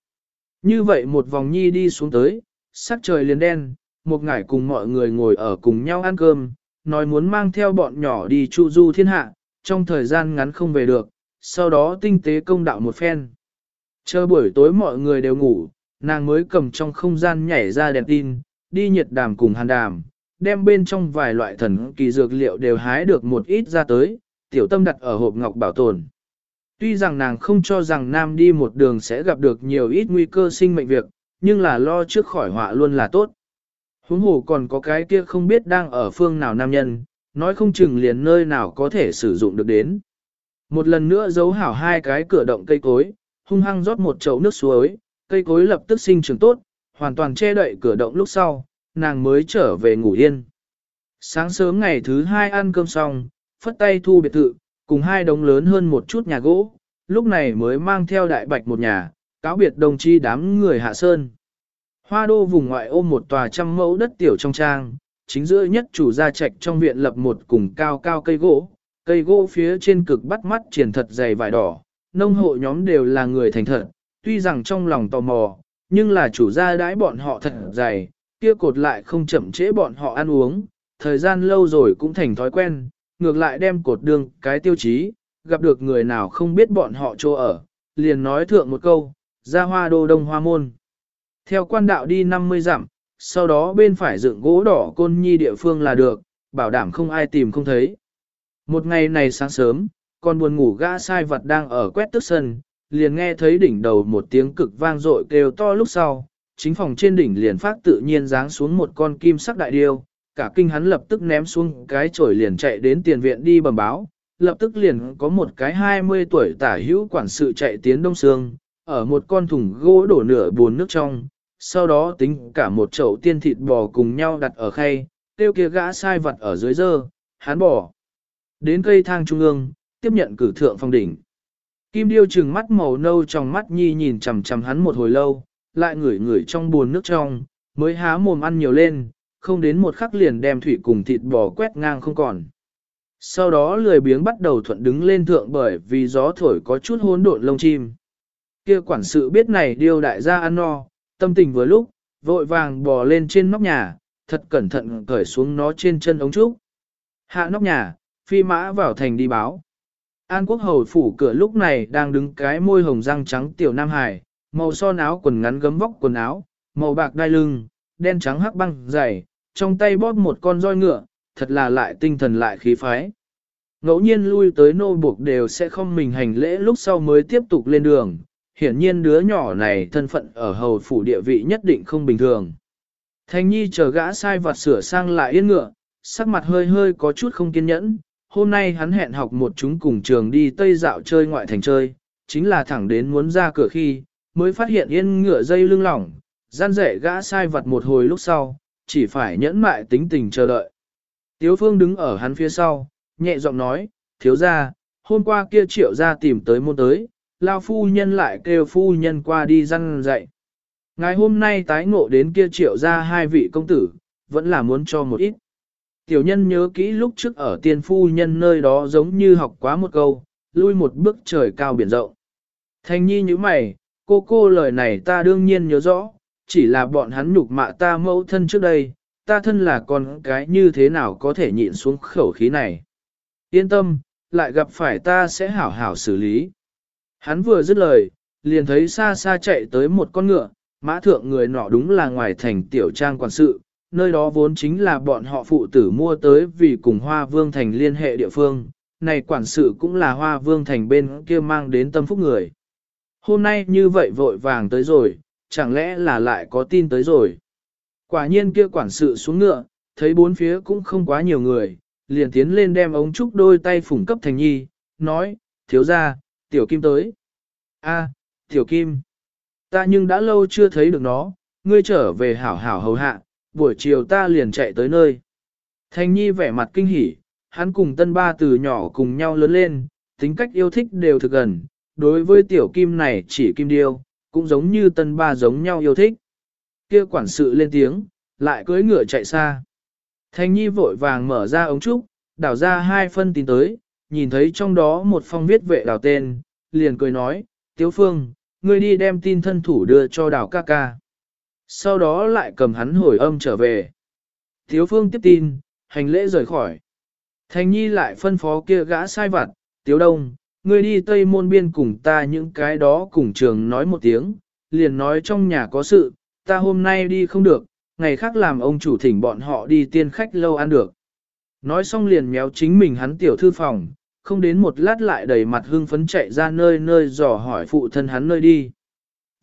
Như vậy một vòng nhi đi xuống tới, sắc trời liền đen, một ngải cùng mọi người ngồi ở cùng nhau ăn cơm, nói muốn mang theo bọn nhỏ đi chu du thiên hạ, trong thời gian ngắn không về được, sau đó tinh tế công đạo một phen. Chờ buổi tối mọi người đều ngủ, nàng mới cầm trong không gian nhảy ra đèn tin, đi nhiệt đàm cùng hàn đàm, đem bên trong vài loại thần kỳ dược liệu đều hái được một ít ra tới, tiểu tâm đặt ở hộp ngọc bảo tồn. Tuy rằng nàng không cho rằng nam đi một đường sẽ gặp được nhiều ít nguy cơ sinh mệnh việc, nhưng là lo trước khỏi họa luôn là tốt. Huống hồ còn có cái kia không biết đang ở phương nào nam nhân, nói không chừng liền nơi nào có thể sử dụng được đến. Một lần nữa giấu hảo hai cái cửa động cây cối, hung hăng rót một chậu nước suối, cây cối lập tức sinh trưởng tốt, hoàn toàn che đậy cửa động lúc sau, nàng mới trở về ngủ yên. Sáng sớm ngày thứ hai ăn cơm xong, phất tay thu biệt thự, cùng hai đống lớn hơn một chút nhà gỗ, lúc này mới mang theo đại bạch một nhà, cáo biệt đồng chi đám người hạ sơn. Hoa đô vùng ngoại ôm một tòa trăm mẫu đất tiểu trong trang, chính giữa nhất chủ gia trạch trong viện lập một cùng cao cao cây gỗ, cây gỗ phía trên cực bắt mắt triển thật dày vải đỏ, nông hộ nhóm đều là người thành thật, tuy rằng trong lòng tò mò, nhưng là chủ gia đãi bọn họ thật dày, kia cột lại không chậm trễ bọn họ ăn uống, thời gian lâu rồi cũng thành thói quen, ngược lại đem cột đường cái tiêu chí, gặp được người nào không biết bọn họ chỗ ở, liền nói thượng một câu, ra hoa đô đông hoa môn. Theo quan đạo đi 50 dặm, sau đó bên phải dựng gỗ đỏ côn nhi địa phương là được, bảo đảm không ai tìm không thấy. Một ngày này sáng sớm, con buồn ngủ gã sai vật đang ở quét tức sân, liền nghe thấy đỉnh đầu một tiếng cực vang dội kêu to lúc sau, chính phòng trên đỉnh liền phát tự nhiên giáng xuống một con kim sắc đại điêu, cả kinh hắn lập tức ném xuống cái chổi liền chạy đến tiền viện đi bẩm báo, lập tức liền có một cái 20 tuổi tả hữu quản sự chạy tiến đông sương, ở một con thùng gỗ đổ nửa buồn nước trong, sau đó tính cả một chậu tiên thịt bò cùng nhau đặt ở khay, tiêu kia gã sai vật ở dưới dơ, hắn bỏ. Đến cây thang trung ương, tiếp nhận cử thượng phong đỉnh. Kim điêu trừng mắt màu nâu trong mắt nhi nhìn chằm chằm hắn một hồi lâu, lại ngửi ngửi trong buồn nước trong, mới há mồm ăn nhiều lên, không đến một khắc liền đem thủy cùng thịt bò quét ngang không còn. Sau đó lười biếng bắt đầu thuận đứng lên thượng bởi vì gió thổi có chút hỗn độn lông chim. Kia quản sự biết này điêu đại gia ăn no, tâm tình vừa lúc, vội vàng bò lên trên nóc nhà, thật cẩn thận cởi xuống nó trên chân ống trúc. Hạ nóc nhà, phi mã vào thành đi báo. An quốc hầu phủ cửa lúc này đang đứng cái môi hồng răng trắng tiểu Nam Hải, màu son áo quần ngắn gấm vóc quần áo, màu bạc đai lưng, đen trắng hắc băng dày, trong tay bóp một con roi ngựa, thật là lại tinh thần lại khí phái. Ngẫu nhiên lui tới nô buộc đều sẽ không mình hành lễ lúc sau mới tiếp tục lên đường, hiển nhiên đứa nhỏ này thân phận ở hầu phủ địa vị nhất định không bình thường. Thanh Nhi chờ gã sai vặt sửa sang lại yên ngựa, sắc mặt hơi hơi có chút không kiên nhẫn, hôm nay hắn hẹn học một chúng cùng trường đi tây dạo chơi ngoại thành chơi, chính là thẳng đến muốn ra cửa khi, mới phát hiện yên ngựa dây lưng lỏng, gian rẻ gã sai vặt một hồi lúc sau, chỉ phải nhẫn mại tính tình chờ đợi. Tiếu phương đứng ở hắn phía sau, nhẹ giọng nói, thiếu ra, hôm qua kia triệu ra tìm tới môn tới, lao phu nhân lại kêu phu nhân qua đi răn dạy. Ngày hôm nay tái ngộ đến kia triệu ra hai vị công tử, vẫn là muốn cho một ít. Tiểu nhân nhớ kỹ lúc trước ở tiên phu nhân nơi đó giống như học quá một câu, lui một bước trời cao biển rộng. Thanh nhi như mày, cô cô lời này ta đương nhiên nhớ rõ, chỉ là bọn hắn nhục mạ ta mẫu thân trước đây, ta thân là con cái như thế nào có thể nhịn xuống khẩu khí này. Yên tâm, lại gặp phải ta sẽ hảo hảo xử lý. Hắn vừa dứt lời, liền thấy xa xa chạy tới một con ngựa, mã thượng người nọ đúng là ngoài thành tiểu trang quản sự, nơi đó vốn chính là bọn họ phụ tử mua tới vì cùng Hoa Vương Thành liên hệ địa phương, này quản sự cũng là Hoa Vương Thành bên kia mang đến tâm phúc người. Hôm nay như vậy vội vàng tới rồi, chẳng lẽ là lại có tin tới rồi. Quả nhiên kia quản sự xuống ngựa, thấy bốn phía cũng không quá nhiều người, liền tiến lên đem ống trúc đôi tay phủng cấp thành nhi, nói, thiếu ra, tiểu kim tới. a tiểu kim, ta nhưng đã lâu chưa thấy được nó, ngươi trở về hảo hảo hầu hạ, buổi chiều ta liền chạy tới nơi. Thanh nhi vẻ mặt kinh hỉ, hắn cùng tân ba từ nhỏ cùng nhau lớn lên, tính cách yêu thích đều thực gần, đối với tiểu kim này chỉ kim điêu, cũng giống như tân ba giống nhau yêu thích. Kia quản sự lên tiếng, lại cưỡi ngựa chạy xa. Thanh Nhi vội vàng mở ra ống trúc, đảo ra hai phân tin tới, nhìn thấy trong đó một phong viết vệ đào tên, liền cười nói, Tiếu Phương, ngươi đi đem tin thân thủ đưa cho đào ca ca. Sau đó lại cầm hắn hồi âm trở về. thiếu Phương tiếp tin, hành lễ rời khỏi. thành Nhi lại phân phó kia gã sai vặt, Tiếu Đông, ngươi đi Tây Môn Biên cùng ta những cái đó cùng trường nói một tiếng, liền nói trong nhà có sự, ta hôm nay đi không được, ngày khác làm ông chủ thỉnh bọn họ đi tiên khách lâu ăn được. Nói xong liền méo chính mình hắn tiểu thư phòng, không đến một lát lại đầy mặt hưng phấn chạy ra nơi nơi dò hỏi phụ thân hắn nơi đi.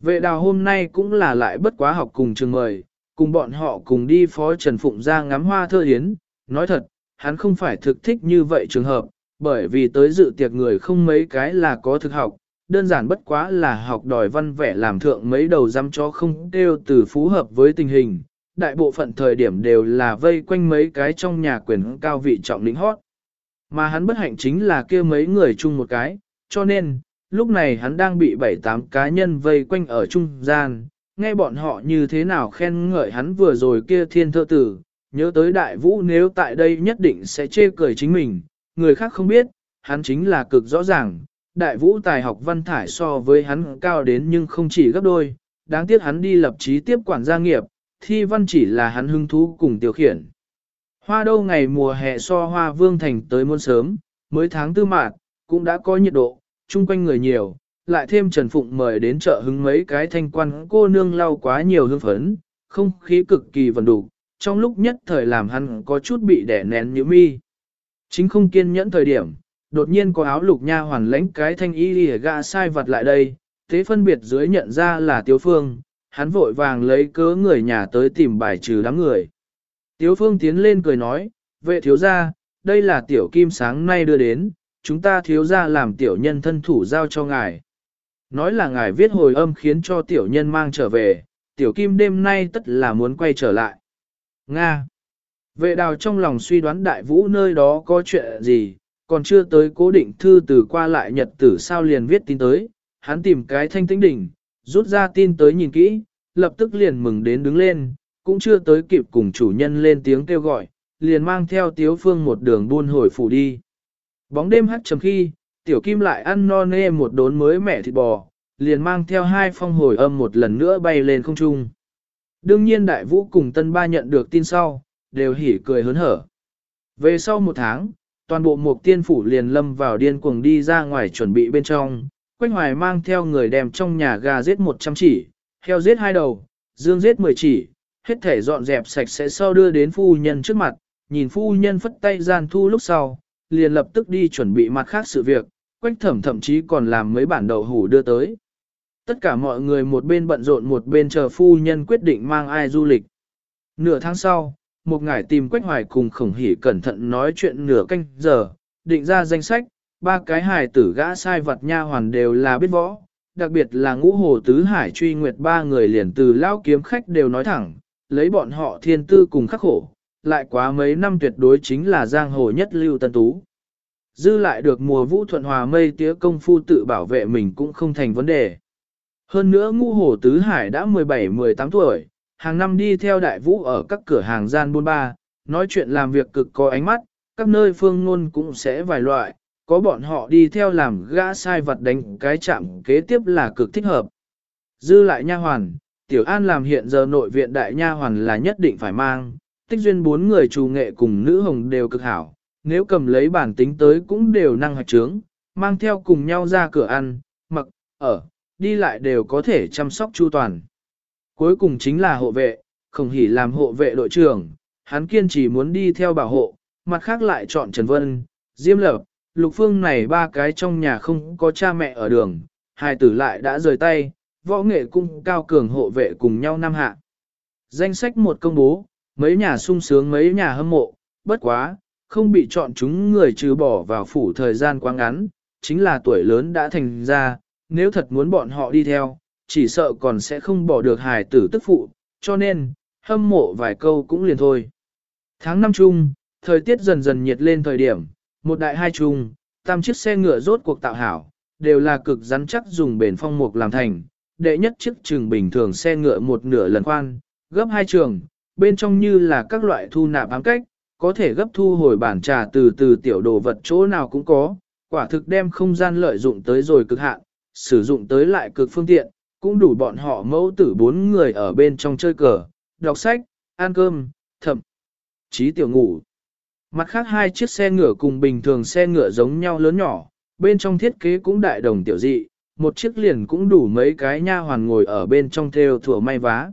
Vệ đào hôm nay cũng là lại bất quá học cùng trường mời, cùng bọn họ cùng đi phó Trần Phụng ra ngắm hoa thơ yến. nói thật, hắn không phải thực thích như vậy trường hợp, bởi vì tới dự tiệc người không mấy cái là có thực học, đơn giản bất quá là học đòi văn vẻ làm thượng mấy đầu dăm cho không đều từ phù hợp với tình hình, đại bộ phận thời điểm đều là vây quanh mấy cái trong nhà quyền cao vị trọng lĩnh hót. Mà hắn bất hạnh chính là kia mấy người chung một cái, cho nên, lúc này hắn đang bị bảy tám cá nhân vây quanh ở trung gian, nghe bọn họ như thế nào khen ngợi hắn vừa rồi kia thiên thơ tử, nhớ tới đại vũ nếu tại đây nhất định sẽ chê cười chính mình, người khác không biết, hắn chính là cực rõ ràng, đại vũ tài học văn thải so với hắn cao đến nhưng không chỉ gấp đôi, đáng tiếc hắn đi lập trí tiếp quản gia nghiệp, thi văn chỉ là hắn hứng thú cùng tiêu khiển. Hoa đâu ngày mùa hè so hoa vương thành tới muôn sớm, mới tháng tư mạt, cũng đã có nhiệt độ, chung quanh người nhiều, lại thêm Trần Phụng mời đến chợ hứng mấy cái thanh quan cô nương lau quá nhiều hương phấn, không khí cực kỳ vần đủ, trong lúc nhất thời làm hắn có chút bị đẻ nén như mi. Chính không kiên nhẫn thời điểm, đột nhiên có áo lục nha hoàn lãnh cái thanh y lìa gạ sai vật lại đây, thế phân biệt dưới nhận ra là Tiếu Phương, hắn vội vàng lấy cớ người nhà tới tìm bài trừ đám người. Tiếu Phương tiến lên cười nói, vệ thiếu gia, đây là tiểu kim sáng nay đưa đến, chúng ta thiếu gia làm tiểu nhân thân thủ giao cho ngài. Nói là ngài viết hồi âm khiến cho tiểu nhân mang trở về, tiểu kim đêm nay tất là muốn quay trở lại. Nga Vệ đào trong lòng suy đoán đại vũ nơi đó có chuyện gì, còn chưa tới cố định thư từ qua lại nhật tử sao liền viết tin tới, hắn tìm cái thanh tĩnh đỉnh, rút ra tin tới nhìn kỹ, lập tức liền mừng đến đứng lên, cũng chưa tới kịp cùng chủ nhân lên tiếng kêu gọi, liền mang theo tiếu phương một đường buôn hồi phủ đi. Bóng đêm hắt chầm khi, tiểu kim lại ăn no nê một đốn mới mẻ thịt bò, liền mang theo hai phong hồi âm một lần nữa bay lên không trung. Đương nhiên đại vũ cùng tân ba nhận được tin sau, đều hỉ cười hớn hở. Về sau một tháng, toàn bộ mục tiên phủ liền lâm vào điên cuồng đi ra ngoài chuẩn bị bên trong, Quách Hoài mang theo người đem trong nhà gà giết 100 chỉ, heo giết hai đầu, dương giết 10 chỉ, hết thể dọn dẹp sạch sẽ sau đưa đến phu nhân trước mặt, nhìn phu nhân phất tay gian thu lúc sau, liền lập tức đi chuẩn bị mặt khác sự việc, Quách thẩm thậm chí còn làm mấy bản đầu hủ đưa tới. Tất cả mọi người một bên bận rộn một bên chờ phu nhân quyết định mang ai du lịch. Nửa tháng sau, một ngải tìm Quách Hoài cùng khổng hỉ cẩn thận nói chuyện nửa canh giờ, định ra danh sách, ba cái hài tử gã sai vật nha hoàn đều là biết võ, đặc biệt là ngũ hồ tứ hải truy nguyệt ba người liền từ lao kiếm khách đều nói thẳng, lấy bọn họ thiên tư cùng khắc khổ, lại quá mấy năm tuyệt đối chính là giang hồ nhất lưu tân tú. Dư lại được mùa vũ thuận hòa mây tía công phu tự bảo vệ mình cũng không thành vấn đề. Hơn nữa ngũ hồ tứ hải đã 17-18 tuổi, hàng năm đi theo đại vũ ở các cửa hàng gian buôn ba, nói chuyện làm việc cực có ánh mắt, các nơi phương ngôn cũng sẽ vài loại, có bọn họ đi theo làm gã sai vật đánh cái chạm kế tiếp là cực thích hợp. Dư lại nha hoàn, Tiểu An làm hiện giờ nội viện đại nha hoàn là nhất định phải mang, tích duyên bốn người chủ nghệ cùng nữ hồng đều cực hảo, nếu cầm lấy bản tính tới cũng đều năng hạch trướng, mang theo cùng nhau ra cửa ăn, mặc, ở, đi lại đều có thể chăm sóc chu toàn. Cuối cùng chính là hộ vệ, không hỉ làm hộ vệ đội trưởng, hắn kiên trì muốn đi theo bảo hộ, mặt khác lại chọn Trần Vân, Diêm Lập, Lục Phương này ba cái trong nhà không có cha mẹ ở đường, hai tử lại đã rời tay, võ nghệ cung cao cường hộ vệ cùng nhau năm hạ. Danh sách một công bố, mấy nhà sung sướng mấy nhà hâm mộ, bất quá, không bị chọn chúng người trừ bỏ vào phủ thời gian quá ngắn, chính là tuổi lớn đã thành ra, nếu thật muốn bọn họ đi theo, chỉ sợ còn sẽ không bỏ được hài tử tức phụ, cho nên, hâm mộ vài câu cũng liền thôi. Tháng năm chung, thời tiết dần dần nhiệt lên thời điểm, một đại hai chung, tam chiếc xe ngựa rốt cuộc tạo hảo, đều là cực rắn chắc dùng bền phong mục làm thành, đệ nhất chiếc trường bình thường xe ngựa một nửa lần khoan, gấp hai trường, bên trong như là các loại thu nạp ám cách, có thể gấp thu hồi bản trà từ từ tiểu đồ vật chỗ nào cũng có, quả thực đem không gian lợi dụng tới rồi cực hạn, sử dụng tới lại cực phương tiện, cũng đủ bọn họ mẫu tử bốn người ở bên trong chơi cờ, đọc sách, ăn cơm, thậm chí tiểu ngủ. Mặt khác hai chiếc xe ngựa cùng bình thường xe ngựa giống nhau lớn nhỏ, bên trong thiết kế cũng đại đồng tiểu dị, một chiếc liền cũng đủ mấy cái nha hoàn ngồi ở bên trong theo thủa may vá.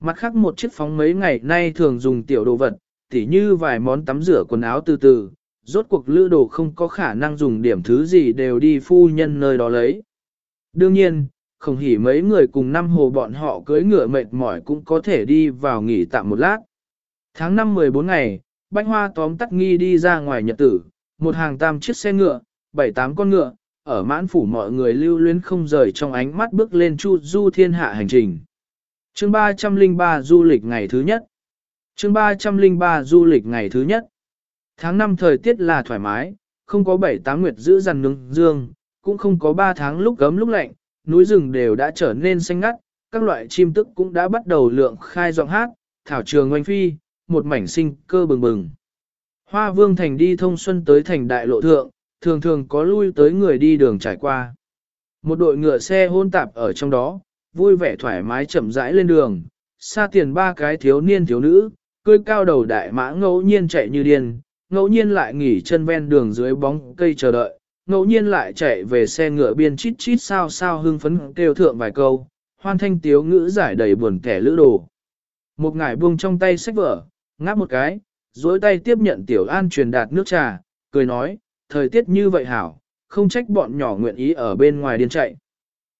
Mặt khác một chiếc phóng mấy ngày nay thường dùng tiểu đồ vật, tỉ như vài món tắm rửa quần áo từ từ, rốt cuộc lữ đồ không có khả năng dùng điểm thứ gì đều đi phu nhân nơi đó lấy. Đương nhiên, không hỉ mấy người cùng năm hồ bọn họ cưỡi ngựa mệt mỏi cũng có thể đi vào nghỉ tạm một lát. Tháng 5 14 ngày, Bánh Hoa tóm tắt nghi đi ra ngoài nhật tử, một hàng tam chiếc xe ngựa, bảy tám con ngựa, ở mãn phủ mọi người lưu luyến không rời trong ánh mắt bước lên chu du thiên hạ hành trình. Chương 303 du lịch ngày thứ nhất. Chương 303 du lịch ngày thứ nhất. Tháng 5 thời tiết là thoải mái, không có 7-8 nguyệt giữ dằn nướng dương, cũng không có 3 tháng lúc gấm lúc lạnh, núi rừng đều đã trở nên xanh ngắt, các loại chim tức cũng đã bắt đầu lượng khai giọng hát, thảo trường oanh phi, một mảnh sinh cơ bừng bừng. Hoa vương thành đi thông xuân tới thành đại lộ thượng, thường thường có lui tới người đi đường trải qua. Một đội ngựa xe hôn tạp ở trong đó, vui vẻ thoải mái chậm rãi lên đường, xa tiền ba cái thiếu niên thiếu nữ, cưỡi cao đầu đại mã ngẫu nhiên chạy như điên, ngẫu nhiên lại nghỉ chân ven đường dưới bóng cây chờ đợi, ngẫu nhiên lại chạy về xe ngựa biên chít chít sao sao hưng phấn kêu thượng vài câu, hoan thanh tiếu ngữ giải đầy buồn kẻ lữ đồ. Một ngải buông trong tay sách vở, ngáp một cái, dối tay tiếp nhận tiểu an truyền đạt nước trà, cười nói, thời tiết như vậy hảo, không trách bọn nhỏ nguyện ý ở bên ngoài điên chạy.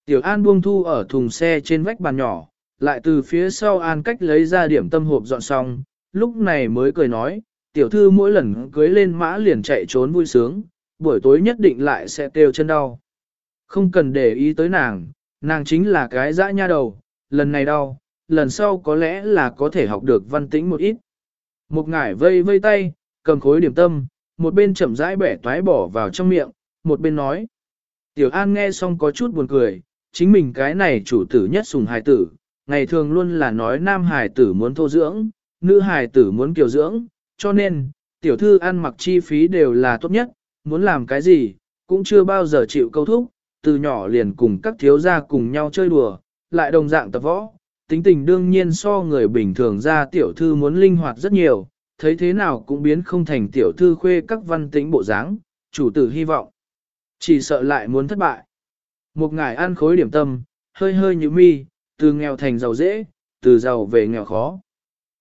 Tiểu an buông thu ở thùng xe trên vách bàn nhỏ, lại từ phía sau an cách lấy ra điểm tâm hộp dọn xong, lúc này mới cười nói, tiểu thư mỗi lần cưới lên mã liền chạy trốn vui sướng, buổi tối nhất định lại sẽ kêu chân đau. Không cần để ý tới nàng, nàng chính là cái dã nha đầu, lần này đau, lần sau có lẽ là có thể học được văn tĩnh một ít. Một ngải vây vây tay, cầm khối điểm tâm, một bên chậm rãi bẻ toái bỏ vào trong miệng, một bên nói. Tiểu An nghe xong có chút buồn cười, chính mình cái này chủ tử nhất sùng hài tử, ngày thường luôn là nói nam hài tử muốn thô dưỡng, nữ hài tử muốn kiều dưỡng, cho nên, tiểu thư ăn mặc chi phí đều là tốt nhất, muốn làm cái gì, cũng chưa bao giờ chịu câu thúc, từ nhỏ liền cùng các thiếu gia cùng nhau chơi đùa, lại đồng dạng tập võ, tính tình đương nhiên so người bình thường ra tiểu thư muốn linh hoạt rất nhiều, thấy thế nào cũng biến không thành tiểu thư khuê các văn tính bộ dáng, chủ tử hy vọng. Chỉ sợ lại muốn thất bại. Một ngài ăn khối điểm tâm, hơi hơi như mi, từ nghèo thành giàu dễ, từ giàu về nghèo khó.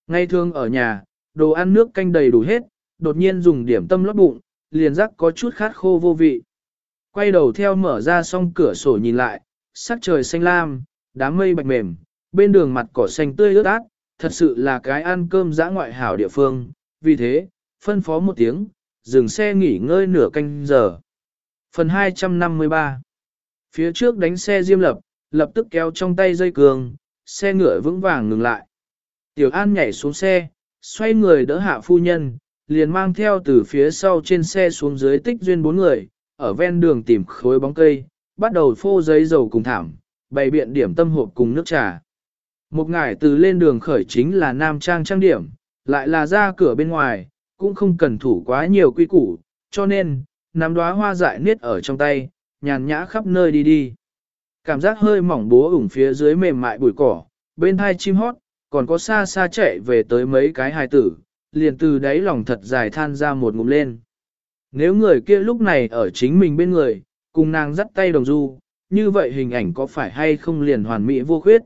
Ngay thường ở nhà, đồ ăn nước canh đầy đủ hết, đột nhiên dùng điểm tâm lót bụng, liền rắc có chút khát khô vô vị. Quay đầu theo mở ra xong cửa sổ nhìn lại, sắc trời xanh lam, đám mây bạch mềm, bên đường mặt cỏ xanh tươi ướt át, thật sự là cái ăn cơm dã ngoại hảo địa phương, vì thế, phân phó một tiếng, dừng xe nghỉ ngơi nửa canh giờ. Phần 253 Phía trước đánh xe diêm lập, lập tức kéo trong tay dây cường, xe ngựa vững vàng ngừng lại. Tiểu An nhảy xuống xe, xoay người đỡ hạ phu nhân, liền mang theo từ phía sau trên xe xuống dưới tích duyên bốn người, ở ven đường tìm khối bóng cây, bắt đầu phô giấy dầu cùng thảm, bày biện điểm tâm hộp cùng nước trà. Một ngải từ lên đường khởi chính là nam trang trang điểm, lại là ra cửa bên ngoài, cũng không cần thủ quá nhiều quy củ, cho nên, nắm đóa hoa dại niết ở trong tay, nhàn nhã khắp nơi đi đi. Cảm giác hơi mỏng bố ủng phía dưới mềm mại bụi cỏ, bên hai chim hót, còn có xa xa chạy về tới mấy cái hài tử, liền từ đáy lòng thật dài than ra một ngụm lên. Nếu người kia lúc này ở chính mình bên người, cùng nàng dắt tay đồng du, như vậy hình ảnh có phải hay không liền hoàn mỹ vô khuyết.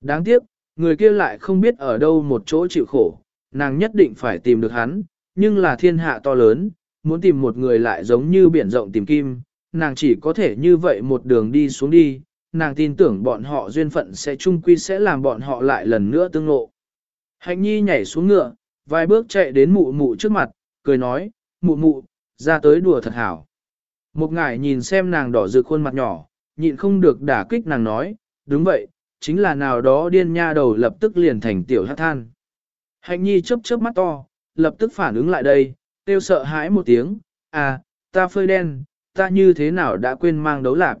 Đáng tiếc, người kia lại không biết ở đâu một chỗ chịu khổ, nàng nhất định phải tìm được hắn, nhưng là thiên hạ to lớn, muốn tìm một người lại giống như biển rộng tìm kim, nàng chỉ có thể như vậy một đường đi xuống đi, nàng tin tưởng bọn họ duyên phận sẽ chung quy sẽ làm bọn họ lại lần nữa tương lộ Hạnh nhi nhảy xuống ngựa, vài bước chạy đến mụ mụ trước mặt, cười nói, mụ mụ, ra tới đùa thật hảo. Một ngải nhìn xem nàng đỏ rực khuôn mặt nhỏ, nhịn không được đả kích nàng nói, đúng vậy, chính là nào đó điên nha đầu lập tức liền thành tiểu hát than. Hạnh nhi chớp chớp mắt to, lập tức phản ứng lại đây, tiêu sợ hãi một tiếng, à, ta phơi đen, ta như thế nào đã quên mang đấu lạc.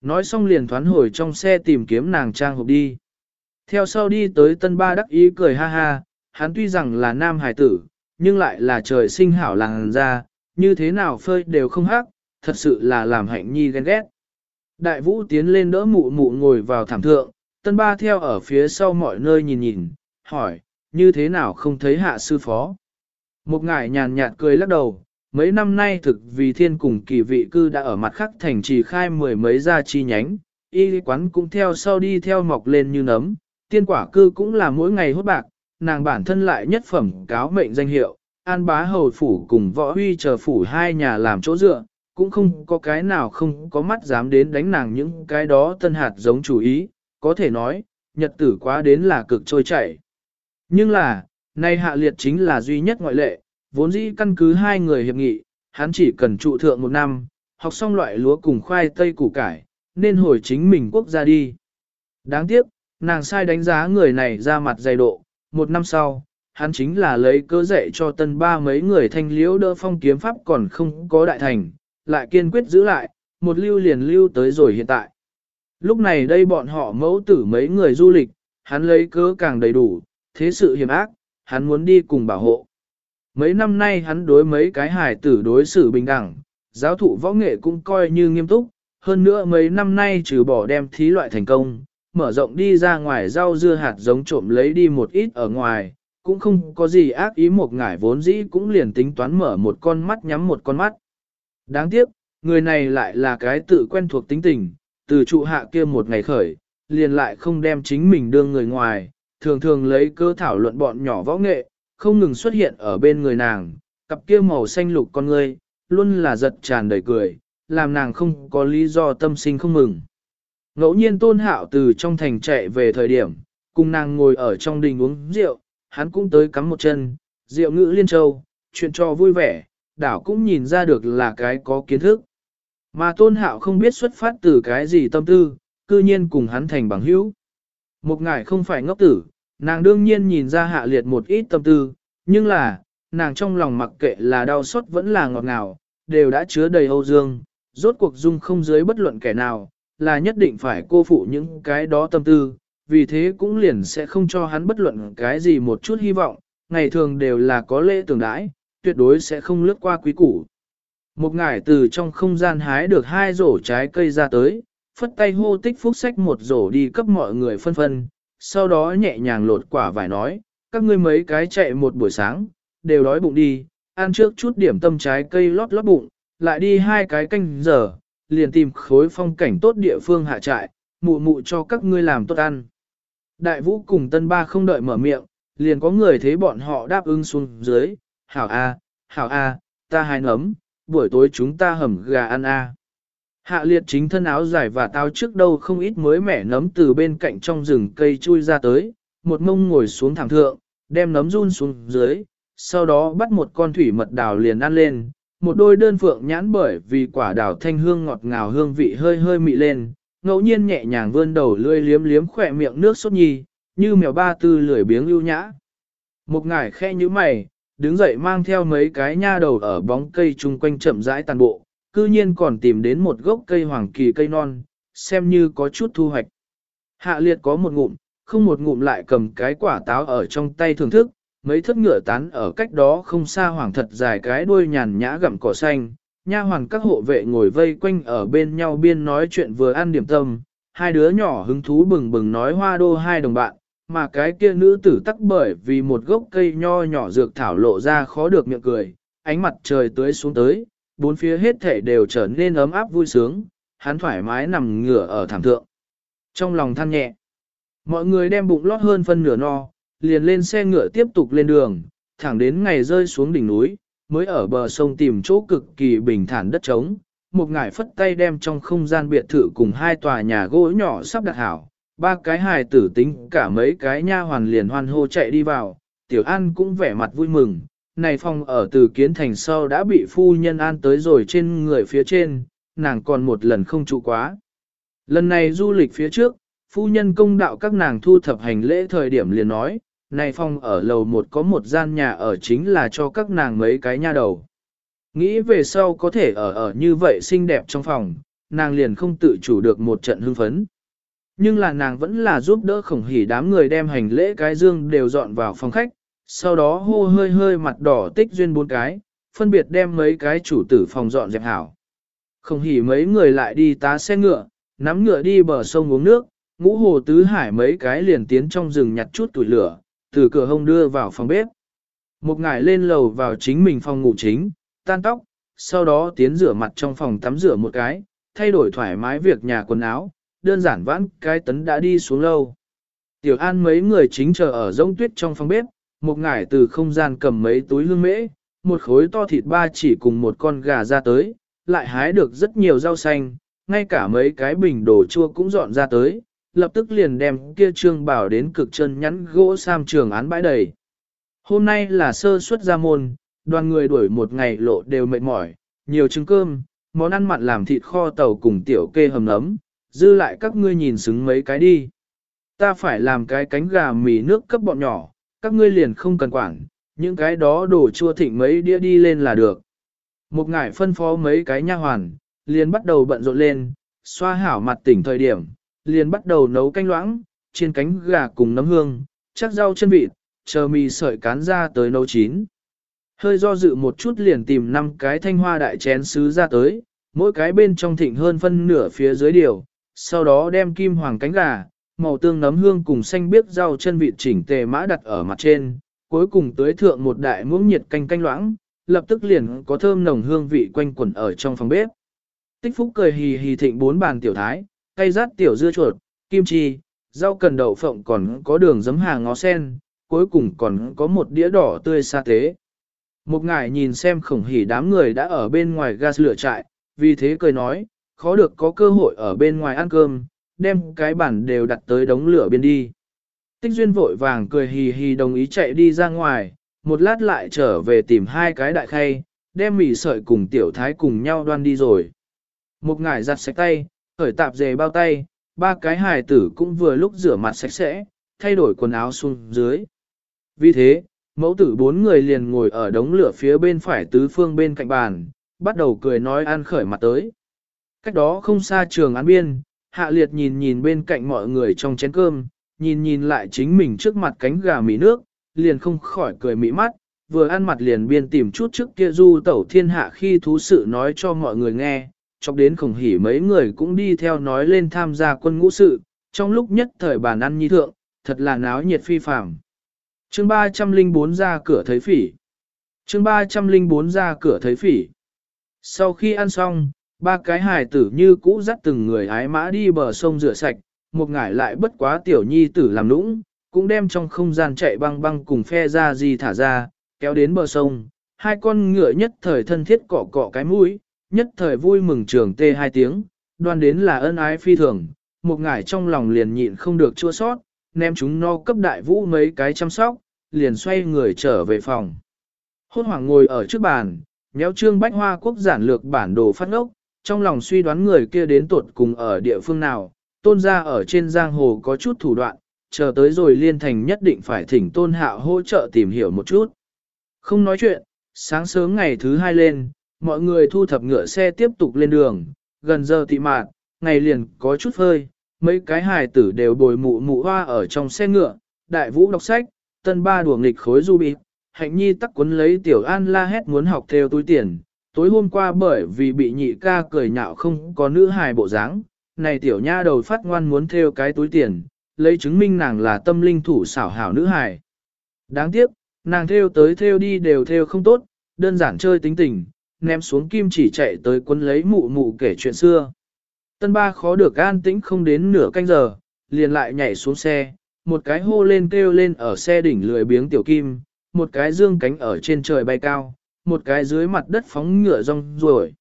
Nói xong liền thoán hồi trong xe tìm kiếm nàng trang hộp đi. Theo sau đi tới tân ba đắc ý cười ha ha, hắn tuy rằng là nam hải tử, nhưng lại là trời sinh hảo làng ra, như thế nào phơi đều không hắc, thật sự là làm hạnh nhi ghen ghét. Đại vũ tiến lên đỡ mụ mụ ngồi vào thảm thượng, tân ba theo ở phía sau mọi nơi nhìn nhìn, hỏi, như thế nào không thấy hạ sư phó. Một ngải nhàn nhạt cười lắc đầu, mấy năm nay thực vì thiên cùng kỳ vị cư đã ở mặt khắc thành trì khai mười mấy gia chi nhánh, y quán cũng theo sau đi theo mọc lên như nấm, tiên quả cư cũng là mỗi ngày hốt bạc, nàng bản thân lại nhất phẩm cáo mệnh danh hiệu, an bá hầu phủ cùng võ huy chờ phủ hai nhà làm chỗ dựa, cũng không có cái nào không có mắt dám đến đánh nàng những cái đó tân hạt giống chủ ý, có thể nói, nhật tử quá đến là cực trôi chảy. Nhưng là, nay hạ liệt chính là duy nhất ngoại lệ, vốn dĩ căn cứ hai người hiệp nghị, hắn chỉ cần trụ thượng một năm, học xong loại lúa cùng khoai tây củ cải, nên hồi chính mình quốc gia đi. Đáng tiếc, nàng sai đánh giá người này ra mặt dày độ, một năm sau, hắn chính là lấy cơ dạy cho tân ba mấy người thanh liễu đỡ phong kiếm pháp còn không có đại thành, lại kiên quyết giữ lại, một lưu liền lưu tới rồi hiện tại. Lúc này đây bọn họ mẫu tử mấy người du lịch, hắn lấy cớ càng đầy đủ, thế sự hiểm ác, hắn muốn đi cùng bảo hộ. Mấy năm nay hắn đối mấy cái hài tử đối xử bình đẳng, giáo thụ võ nghệ cũng coi như nghiêm túc, hơn nữa mấy năm nay trừ bỏ đem thí loại thành công, mở rộng đi ra ngoài rau dưa hạt giống trộm lấy đi một ít ở ngoài, cũng không có gì ác ý một ngải vốn dĩ cũng liền tính toán mở một con mắt nhắm một con mắt. Đáng tiếc, người này lại là cái tự quen thuộc tính tình, từ trụ hạ kia một ngày khởi, liền lại không đem chính mình đương người ngoài, thường thường lấy cơ thảo luận bọn nhỏ võ nghệ, không ngừng xuất hiện ở bên người nàng, cặp kia màu xanh lục con ngươi, luôn là giật tràn đầy cười, làm nàng không có lý do tâm sinh không mừng. Ngẫu nhiên tôn hạo từ trong thành chạy về thời điểm, cùng nàng ngồi ở trong đình uống rượu, hắn cũng tới cắm một chân, rượu ngữ liên châu, chuyện cho vui vẻ, đảo cũng nhìn ra được là cái có kiến thức. Mà tôn hạo không biết xuất phát từ cái gì tâm tư, cư nhiên cùng hắn thành bằng hữu. Một ngài không phải ngốc tử, nàng đương nhiên nhìn ra hạ liệt một ít tâm tư, nhưng là, nàng trong lòng mặc kệ là đau xót vẫn là ngọt ngào, đều đã chứa đầy âu dương, rốt cuộc dung không dưới bất luận kẻ nào, là nhất định phải cô phụ những cái đó tâm tư, vì thế cũng liền sẽ không cho hắn bất luận cái gì một chút hy vọng, ngày thường đều là có lễ tưởng đãi, tuyệt đối sẽ không lướt qua quý củ. Một ngải từ trong không gian hái được hai rổ trái cây ra tới, phất tay hô tích phúc sách một rổ đi cấp mọi người phân phân, sau đó nhẹ nhàng lột quả vải nói, các ngươi mấy cái chạy một buổi sáng, đều đói bụng đi, ăn trước chút điểm tâm trái cây lót lót bụng, lại đi hai cái canh giờ, liền tìm khối phong cảnh tốt địa phương hạ trại, mụ mụ cho các ngươi làm tốt ăn. Đại vũ cùng tân ba không đợi mở miệng, liền có người thấy bọn họ đáp ứng xuống dưới, hảo a, hảo a, ta hai nấm, buổi tối chúng ta hầm gà ăn a. Hạ liệt chính thân áo dài và tao trước đâu không ít mới mẻ nấm từ bên cạnh trong rừng cây chui ra tới, một mông ngồi xuống thẳng thượng, đem nấm run xuống dưới, sau đó bắt một con thủy mật đào liền ăn lên, một đôi đơn phượng nhãn bởi vì quả đào thanh hương ngọt ngào hương vị hơi hơi mị lên, ngẫu nhiên nhẹ nhàng vươn đầu lươi liếm liếm khỏe miệng nước sốt nhi, như mèo ba tư lười biếng ưu nhã. Một ngải khe như mày, đứng dậy mang theo mấy cái nha đầu ở bóng cây chung quanh chậm rãi tàn bộ, cư nhiên còn tìm đến một gốc cây hoàng kỳ cây non, xem như có chút thu hoạch. Hạ liệt có một ngụm, không một ngụm lại cầm cái quả táo ở trong tay thưởng thức, mấy thất ngựa tán ở cách đó không xa hoàng thật dài cái đuôi nhàn nhã gặm cỏ xanh, nha hoàng các hộ vệ ngồi vây quanh ở bên nhau biên nói chuyện vừa ăn điểm tâm, hai đứa nhỏ hứng thú bừng bừng nói hoa đô hai đồng bạn, mà cái kia nữ tử tắc bởi vì một gốc cây nho nhỏ dược thảo lộ ra khó được miệng cười, ánh mặt trời tưới xuống tới, bốn phía hết thể đều trở nên ấm áp vui sướng, hắn thoải mái nằm ngửa ở thảm thượng. Trong lòng than nhẹ, mọi người đem bụng lót hơn phân nửa no, liền lên xe ngựa tiếp tục lên đường, thẳng đến ngày rơi xuống đỉnh núi, mới ở bờ sông tìm chỗ cực kỳ bình thản đất trống. Một ngải phất tay đem trong không gian biệt thự cùng hai tòa nhà gỗ nhỏ sắp đặt hảo, ba cái hài tử tính cả mấy cái nha hoàn liền hoan hô chạy đi vào, tiểu an cũng vẻ mặt vui mừng, này phòng ở từ kiến thành sau đã bị phu nhân an tới rồi trên người phía trên, nàng còn một lần không trụ quá. Lần này du lịch phía trước, phu nhân công đạo các nàng thu thập hành lễ thời điểm liền nói, này phòng ở lầu một có một gian nhà ở chính là cho các nàng mấy cái nha đầu. Nghĩ về sau có thể ở ở như vậy xinh đẹp trong phòng, nàng liền không tự chủ được một trận hưng phấn. Nhưng là nàng vẫn là giúp đỡ khổng hỉ đám người đem hành lễ cái dương đều dọn vào phòng khách, sau đó hô hơi hơi mặt đỏ tích duyên bốn cái, phân biệt đem mấy cái chủ tử phòng dọn dẹp hảo. không hỉ mấy người lại đi tá xe ngựa, nắm ngựa đi bờ sông uống nước, ngũ hồ tứ hải mấy cái liền tiến trong rừng nhặt chút tuổi lửa, từ cửa hông đưa vào phòng bếp. Một ngải lên lầu vào chính mình phòng ngủ chính, tan tóc, sau đó tiến rửa mặt trong phòng tắm rửa một cái, thay đổi thoải mái việc nhà quần áo, đơn giản vãn cái tấn đã đi xuống lâu. Tiểu An mấy người chính chờ ở rông tuyết trong phòng bếp, một ngải từ không gian cầm mấy túi hương mễ, một khối to thịt ba chỉ cùng một con gà ra tới, lại hái được rất nhiều rau xanh, ngay cả mấy cái bình đồ chua cũng dọn ra tới, lập tức liền đem kia trương bảo đến cực chân nhắn gỗ sam trường án bãi đầy. Hôm nay là sơ suất ra môn, đoàn người đuổi một ngày lộ đều mệt mỏi, nhiều trứng cơm, món ăn mặn làm thịt kho tàu cùng tiểu kê hầm nấm, dư lại các ngươi nhìn xứng mấy cái đi. Ta phải làm cái cánh gà mì nước cấp bọn nhỏ, các ngươi liền không cần quản, những cái đó đổ chua thịnh mấy đĩa đi lên là được. Một ngải phân phó mấy cái nha hoàn, liền bắt đầu bận rộn lên, xoa hảo mặt tỉnh thời điểm, liền bắt đầu nấu canh loãng, chiên cánh gà cùng nấm hương, chắc rau chân vịt, chờ mì sợi cán ra tới nấu chín. Hơi do dự một chút liền tìm năm cái thanh hoa đại chén sứ ra tới, mỗi cái bên trong thịnh hơn phân nửa phía dưới điều, sau đó đem kim hoàng cánh gà, màu tương nấm hương cùng xanh biếc rau chân vịt chỉnh tề mã đặt ở mặt trên, cuối cùng tới thượng một đại muỗng nhiệt canh canh loãng, lập tức liền có thơm nồng hương vị quanh quẩn ở trong phòng bếp. Tích Phúc cười hì hì thịnh bốn bàn tiểu thái, Cay rát tiểu dưa chuột, kim chi, rau cần đậu phộng còn có đường giấm hàng ngó sen, cuối cùng còn có một đĩa đỏ tươi sa tế. Một ngài nhìn xem khổng hỉ đám người đã ở bên ngoài gas lửa trại, vì thế cười nói, khó được có cơ hội ở bên ngoài ăn cơm, đem cái bản đều đặt tới đống lửa bên đi. Tích duyên vội vàng cười hì hì đồng ý chạy đi ra ngoài, một lát lại trở về tìm hai cái đại khay, đem mì sợi cùng tiểu thái cùng nhau đoan đi rồi. Một ngải giặt sạch tay, khởi tạp dề bao tay, ba cái hài tử cũng vừa lúc rửa mặt sạch sẽ, thay đổi quần áo xuống dưới. Vì thế, mẫu tử bốn người liền ngồi ở đống lửa phía bên phải tứ phương bên cạnh bàn, bắt đầu cười nói ăn khởi mặt tới. Cách đó không xa trường án biên, hạ liệt nhìn nhìn bên cạnh mọi người trong chén cơm, nhìn nhìn lại chính mình trước mặt cánh gà mì nước, liền không khỏi cười mỹ mắt, vừa ăn mặt liền biên tìm chút trước kia du tẩu thiên hạ khi thú sự nói cho mọi người nghe, chọc đến khổng hỉ mấy người cũng đi theo nói lên tham gia quân ngũ sự, trong lúc nhất thời bàn ăn nhi thượng, thật là náo nhiệt phi phàm. Chương 304 ra cửa thấy phỉ. Chương 304 ra cửa thấy phỉ. Sau khi ăn xong, ba cái hài tử như cũ dắt từng người ái mã đi bờ sông rửa sạch, một ngải lại bất quá tiểu nhi tử làm nũng, cũng đem trong không gian chạy băng băng cùng phe ra gì thả ra, kéo đến bờ sông, hai con ngựa nhất thời thân thiết cọ cọ cái mũi, nhất thời vui mừng trường tê hai tiếng, đoan đến là ân ái phi thường, một ngải trong lòng liền nhịn không được chua sót, ném chúng no cấp đại vũ mấy cái chăm sóc, liền xoay người trở về phòng. Hốt hoảng ngồi ở trước bàn, nhéo trương bách hoa quốc giản lược bản đồ phát ngốc, trong lòng suy đoán người kia đến tuột cùng ở địa phương nào, tôn ra ở trên giang hồ có chút thủ đoạn, chờ tới rồi liên thành nhất định phải thỉnh tôn hạo hỗ trợ tìm hiểu một chút. Không nói chuyện, sáng sớm ngày thứ hai lên, mọi người thu thập ngựa xe tiếp tục lên đường, gần giờ tị mạt, ngày liền có chút phơi, mấy cái hài tử đều bồi mụ mụ hoa ở trong xe ngựa, đại vũ đọc sách, tân ba đùa nghịch khối du bịp, hạnh nhi tắc quấn lấy tiểu an la hét muốn học theo túi tiền, tối hôm qua bởi vì bị nhị ca cười nhạo không có nữ hài bộ dáng, này tiểu nha đầu phát ngoan muốn theo cái túi tiền, lấy chứng minh nàng là tâm linh thủ xảo hảo nữ hài. Đáng tiếc, nàng theo tới theo đi đều theo không tốt, đơn giản chơi tính tình, ném xuống kim chỉ chạy tới quân lấy mụ mụ kể chuyện xưa. Tân ba khó được an tĩnh không đến nửa canh giờ, liền lại nhảy xuống xe, một cái hô lên kêu lên ở xe đỉnh lười biếng tiểu kim, một cái dương cánh ở trên trời bay cao, một cái dưới mặt đất phóng ngựa rong ruổi.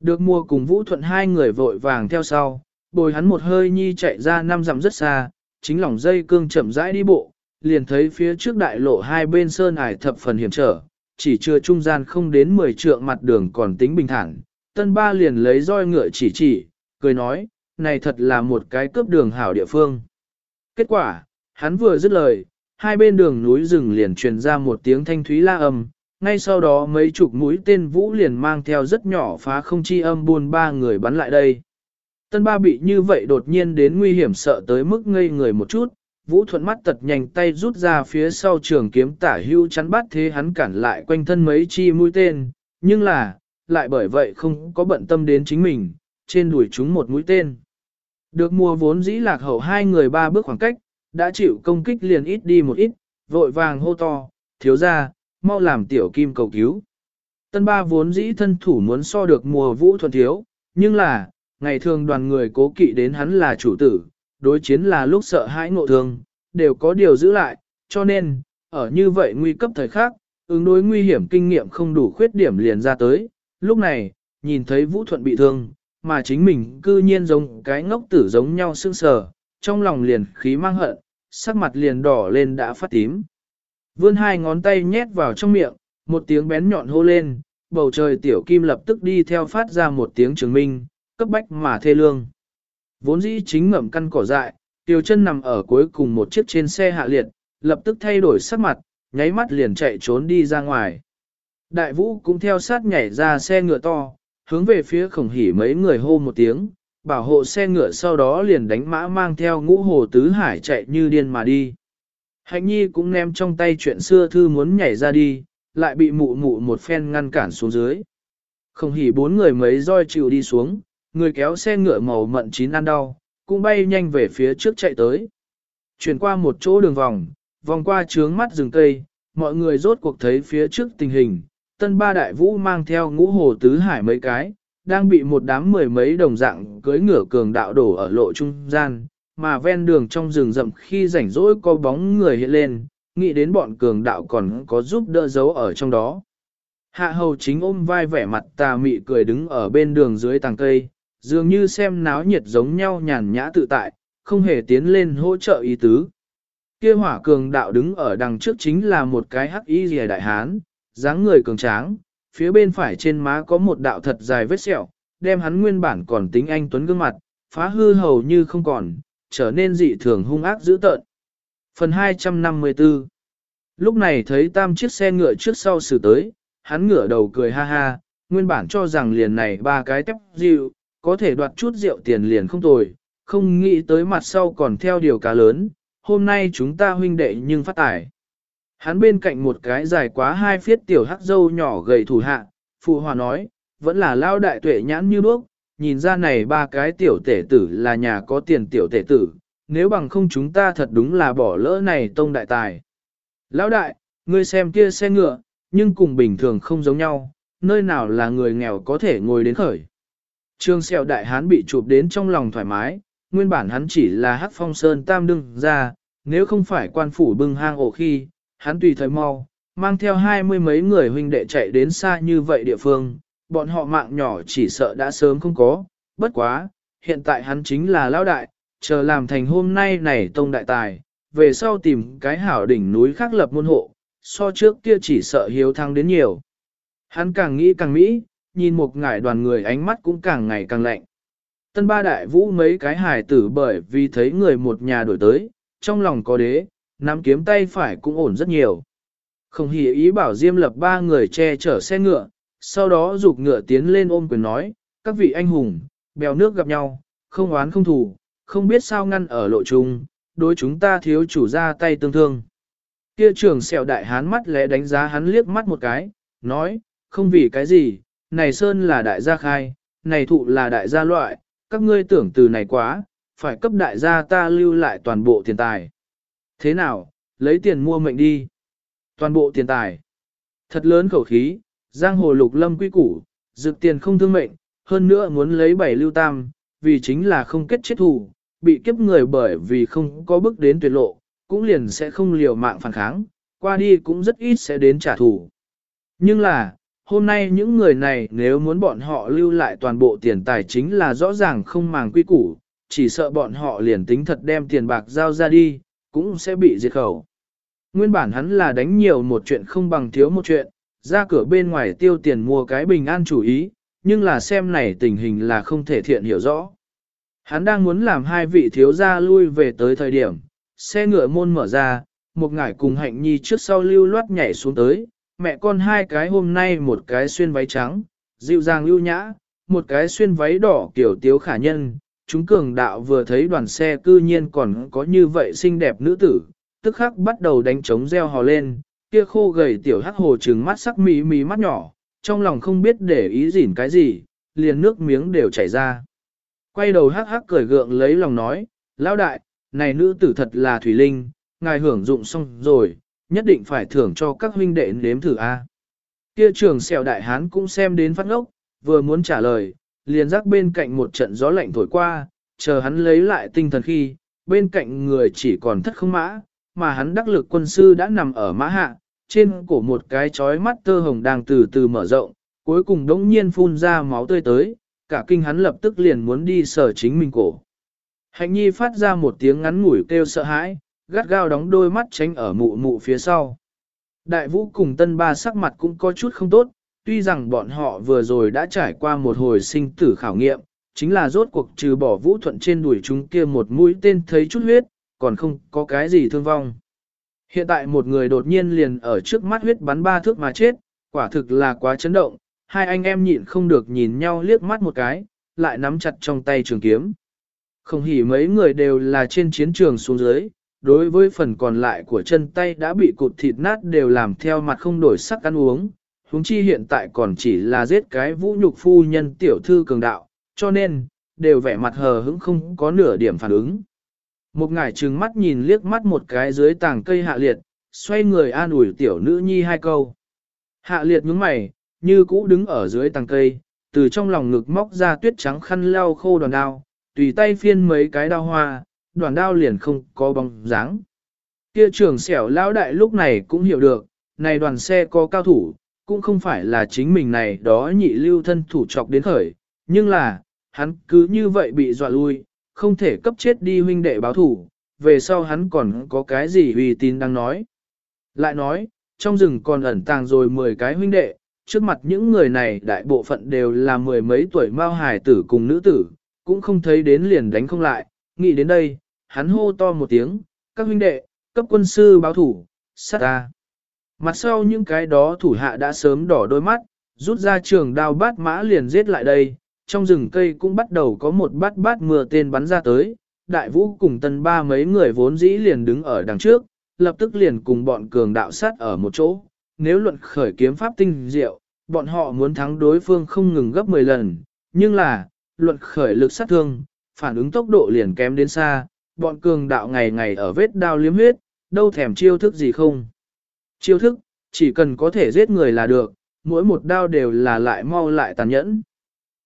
Được mua cùng Vũ Thuận hai người vội vàng theo sau, bồi hắn một hơi nhi chạy ra năm dặm rất xa, chính lòng dây cương chậm rãi đi bộ, liền thấy phía trước đại lộ hai bên sơn ải thập phần hiểm trở, chỉ chưa trung gian không đến 10 trượng mặt đường còn tính bình thản. Tân ba liền lấy roi ngựa chỉ chỉ, cười nói, này thật là một cái cướp đường hảo địa phương. Kết quả, hắn vừa dứt lời, hai bên đường núi rừng liền truyền ra một tiếng thanh thúy la âm, ngay sau đó mấy chục mũi tên vũ liền mang theo rất nhỏ phá không chi âm buôn ba người bắn lại đây. Tân ba bị như vậy đột nhiên đến nguy hiểm sợ tới mức ngây người một chút, vũ thuận mắt tật nhanh tay rút ra phía sau trường kiếm tả hưu chắn bắt thế hắn cản lại quanh thân mấy chi mũi tên, nhưng là, lại bởi vậy không có bận tâm đến chính mình, trên đuổi chúng một mũi tên. Được mua vốn dĩ lạc hậu hai người ba bước khoảng cách, đã chịu công kích liền ít đi một ít, vội vàng hô to, thiếu ra, mau làm tiểu kim cầu cứu. Tân ba vốn dĩ thân thủ muốn so được mùa vũ thuần thiếu, nhưng là, ngày thường đoàn người cố kỵ đến hắn là chủ tử, đối chiến là lúc sợ hãi ngộ thương, đều có điều giữ lại, cho nên, ở như vậy nguy cấp thời khác, ứng đối nguy hiểm kinh nghiệm không đủ khuyết điểm liền ra tới, lúc này, nhìn thấy vũ thuận bị thương, mà chính mình cư nhiên giống cái ngốc tử giống nhau sương sờ, trong lòng liền khí mang hận, sắc mặt liền đỏ lên đã phát tím. Vươn hai ngón tay nhét vào trong miệng, một tiếng bén nhọn hô lên, bầu trời tiểu kim lập tức đi theo phát ra một tiếng chứng minh, cấp bách mà thê lương. Vốn dĩ chính ngậm căn cỏ dại, tiểu chân nằm ở cuối cùng một chiếc trên xe hạ liệt, lập tức thay đổi sắc mặt, nháy mắt liền chạy trốn đi ra ngoài. Đại vũ cũng theo sát nhảy ra xe ngựa to, hướng về phía khổng hỉ mấy người hô một tiếng, bảo hộ xe ngựa sau đó liền đánh mã mang theo ngũ hồ tứ hải chạy như điên mà đi. Hạnh nhi cũng ném trong tay chuyện xưa thư muốn nhảy ra đi, lại bị mụ mụ một phen ngăn cản xuống dưới. Không hỉ bốn người mấy roi chịu đi xuống, người kéo xe ngựa màu mận chín ăn đau, cũng bay nhanh về phía trước chạy tới. Chuyển qua một chỗ đường vòng, vòng qua trướng mắt rừng cây, mọi người rốt cuộc thấy phía trước tình hình, tân ba đại vũ mang theo ngũ hồ tứ hải mấy cái, đang bị một đám mười mấy đồng dạng cưới ngửa cường đạo đổ ở lộ trung gian, mà ven đường trong rừng rậm khi rảnh rỗi có bóng người hiện lên, nghĩ đến bọn cường đạo còn có giúp đỡ dấu ở trong đó. Hạ hầu chính ôm vai vẻ mặt tà mị cười đứng ở bên đường dưới tàng cây, dường như xem náo nhiệt giống nhau nhàn nhã tự tại, không hề tiến lên hỗ trợ ý tứ. Kia hỏa cường đạo đứng ở đằng trước chính là một cái hắc y rìa đại hán, dáng người cường tráng, phía bên phải trên má có một đạo thật dài vết sẹo, đem hắn nguyên bản còn tính anh tuấn gương mặt, phá hư hầu như không còn, trở nên dị thường hung ác dữ tợn. Phần 254 Lúc này thấy tam chiếc xe ngựa trước sau xử tới, hắn ngửa đầu cười ha ha, nguyên bản cho rằng liền này ba cái tép rượu có thể đoạt chút rượu tiền liền không tồi, không nghĩ tới mặt sau còn theo điều cá lớn, hôm nay chúng ta huynh đệ nhưng phát tải. Hắn bên cạnh một cái dài quá hai phiết tiểu hắc dâu nhỏ gầy thủ hạ, phụ hòa nói, vẫn là lao đại tuệ nhãn như đuốc, nhìn ra này ba cái tiểu tể tử là nhà có tiền tiểu tể tử, nếu bằng không chúng ta thật đúng là bỏ lỡ này tông đại tài. Lão đại, ngươi xem kia xe ngựa, nhưng cùng bình thường không giống nhau, nơi nào là người nghèo có thể ngồi đến khởi. Trương xeo đại hán bị chụp đến trong lòng thoải mái, nguyên bản hắn chỉ là hắc phong sơn tam đương ra, nếu không phải quan phủ bưng hang ổ khi, hắn tùy thời mau, mang theo hai mươi mấy người huynh đệ chạy đến xa như vậy địa phương, bọn họ mạng nhỏ chỉ sợ đã sớm không có, bất quá, hiện tại hắn chính là lão đại, chờ làm thành hôm nay này tông đại tài, về sau tìm cái hảo đỉnh núi khác lập môn hộ, so trước kia chỉ sợ hiếu thăng đến nhiều. Hắn càng nghĩ càng mỹ, nhìn một ngải đoàn người ánh mắt cũng càng ngày càng lạnh. Tân ba đại vũ mấy cái hài tử bởi vì thấy người một nhà đổi tới, trong lòng có đế, nắm kiếm tay phải cũng ổn rất nhiều. Không hề ý bảo Diêm lập ba người che chở xe ngựa, sau đó rụt ngựa tiến lên ôm quyền nói, các vị anh hùng, bèo nước gặp nhau, không oán không thù, không biết sao ngăn ở lộ trung đối chúng ta thiếu chủ ra tay tương thương. Kia trưởng sẹo đại hán mắt lẽ đánh giá hắn liếc mắt một cái, nói, không vì cái gì, này sơn là đại gia khai, này thụ là đại gia loại, các ngươi tưởng từ này quá, phải cấp đại gia ta lưu lại toàn bộ tiền tài. Thế nào, lấy tiền mua mệnh đi. Toàn bộ tiền tài. Thật lớn khẩu khí, giang hồ lục lâm quy củ, dược tiền không thương mệnh, hơn nữa muốn lấy bảy lưu tam, vì chính là không kết chết thù, bị kiếp người bởi vì không có bước đến tuyệt lộ, cũng liền sẽ không liều mạng phản kháng, qua đi cũng rất ít sẽ đến trả thù. Nhưng là, hôm nay những người này nếu muốn bọn họ lưu lại toàn bộ tiền tài chính là rõ ràng không màng quy củ, chỉ sợ bọn họ liền tính thật đem tiền bạc giao ra đi, cũng sẽ bị diệt khẩu. Nguyên bản hắn là đánh nhiều một chuyện không bằng thiếu một chuyện, ra cửa bên ngoài tiêu tiền mua cái bình an chủ ý, nhưng là xem này tình hình là không thể thiện hiểu rõ. Hắn đang muốn làm hai vị thiếu gia lui về tới thời điểm, xe ngựa môn mở ra, một ngải cùng hạnh nhi trước sau lưu loát nhảy xuống tới, mẹ con hai cái hôm nay một cái xuyên váy trắng, dịu dàng lưu nhã, một cái xuyên váy đỏ kiểu tiếu khả nhân. Chúng cường đạo vừa thấy đoàn xe cư nhiên còn có như vậy xinh đẹp nữ tử, tức khắc bắt đầu đánh trống reo hò lên, kia khô gầy tiểu hắc hồ trừng mắt sắc mí mí mắt nhỏ, trong lòng không biết để ý gìn cái gì, liền nước miếng đều chảy ra. Quay đầu hắc hắc cười gượng lấy lòng nói, lão đại, này nữ tử thật là thủy linh, ngài hưởng dụng xong rồi, nhất định phải thưởng cho các huynh đệ nếm thử a. Kia trưởng xèo đại hán cũng xem đến phát ngốc, vừa muốn trả lời, liền rắc bên cạnh một trận gió lạnh thổi qua, chờ hắn lấy lại tinh thần khi, bên cạnh người chỉ còn thất không mã, mà hắn đắc lực quân sư đã nằm ở mã hạ, trên cổ một cái chói mắt tơ hồng đang từ từ mở rộng, cuối cùng đống nhiên phun ra máu tươi tới, cả kinh hắn lập tức liền muốn đi sở chính mình cổ. Hạnh nhi phát ra một tiếng ngắn ngủi kêu sợ hãi, gắt gao đóng đôi mắt tránh ở mụ mụ phía sau. Đại vũ cùng tân ba sắc mặt cũng có chút không tốt, tuy rằng bọn họ vừa rồi đã trải qua một hồi sinh tử khảo nghiệm, chính là rốt cuộc trừ bỏ vũ thuận trên đuổi chúng kia một mũi tên thấy chút huyết, còn không có cái gì thương vong. Hiện tại một người đột nhiên liền ở trước mắt huyết bắn ba thước mà chết, quả thực là quá chấn động, hai anh em nhịn không được nhìn nhau liếc mắt một cái, lại nắm chặt trong tay trường kiếm. Không hỉ mấy người đều là trên chiến trường xuống dưới, đối với phần còn lại của chân tay đã bị cụt thịt nát đều làm theo mặt không đổi sắc ăn uống, huống chi hiện tại còn chỉ là giết cái vũ nhục phu nhân tiểu thư cường đạo, cho nên, đều vẻ mặt hờ hững không có nửa điểm phản ứng. Một ngải trừng mắt nhìn liếc mắt một cái dưới tàng cây hạ liệt, xoay người an ủi tiểu nữ nhi hai câu. Hạ liệt nhướng mày, như cũ đứng ở dưới tàng cây, từ trong lòng ngực móc ra tuyết trắng khăn lau khô đoàn đao, tùy tay phiên mấy cái đao hoa, đoàn đao liền không có bóng dáng. Kia trưởng xẻo lão đại lúc này cũng hiểu được, này đoàn xe có cao thủ, cũng không phải là chính mình này đó nhị lưu thân thủ chọc đến khởi, nhưng là, hắn cứ như vậy bị dọa lui, không thể cấp chết đi huynh đệ báo thủ, về sau hắn còn có cái gì uy tín đang nói. Lại nói, trong rừng còn ẩn tàng rồi 10 cái huynh đệ, trước mặt những người này đại bộ phận đều là mười mấy tuổi mao hài tử cùng nữ tử, cũng không thấy đến liền đánh không lại, nghĩ đến đây, hắn hô to một tiếng, các huynh đệ, cấp quân sư báo thủ, sát ta. Mặt sau những cái đó thủ hạ đã sớm đỏ đôi mắt, rút ra trường đao bát mã liền giết lại đây, trong rừng cây cũng bắt đầu có một bát bát mưa tên bắn ra tới, đại vũ cùng tân ba mấy người vốn dĩ liền đứng ở đằng trước, lập tức liền cùng bọn cường đạo sát ở một chỗ. Nếu luận khởi kiếm pháp tinh diệu, bọn họ muốn thắng đối phương không ngừng gấp 10 lần, nhưng là, luận khởi lực sát thương, phản ứng tốc độ liền kém đến xa, bọn cường đạo ngày ngày ở vết đao liếm huyết, đâu thèm chiêu thức gì không. Chiêu thức, chỉ cần có thể giết người là được, mỗi một đao đều là lại mau lại tàn nhẫn.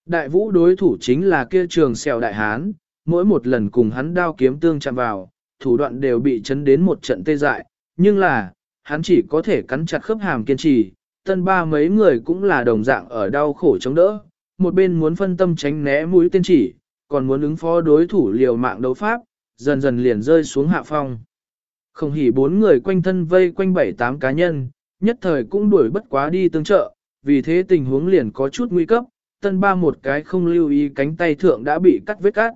Đại vũ đối thủ chính là kia trường xèo đại hán, mỗi một lần cùng hắn đao kiếm tương chạm vào, thủ đoạn đều bị chấn đến một trận tê dại, nhưng là, hắn chỉ có thể cắn chặt khớp hàm kiên trì, tân ba mấy người cũng là đồng dạng ở đau khổ chống đỡ, một bên muốn phân tâm tránh né mũi tên chỉ, còn muốn ứng phó đối thủ liều mạng đấu pháp, dần dần liền rơi xuống hạ phong. Không hỉ bốn người quanh thân vây quanh bảy tám cá nhân, nhất thời cũng đuổi bất quá đi tương trợ, vì thế tình huống liền có chút nguy cấp, tân ba một cái không lưu ý cánh tay thượng đã bị cắt vết cắt.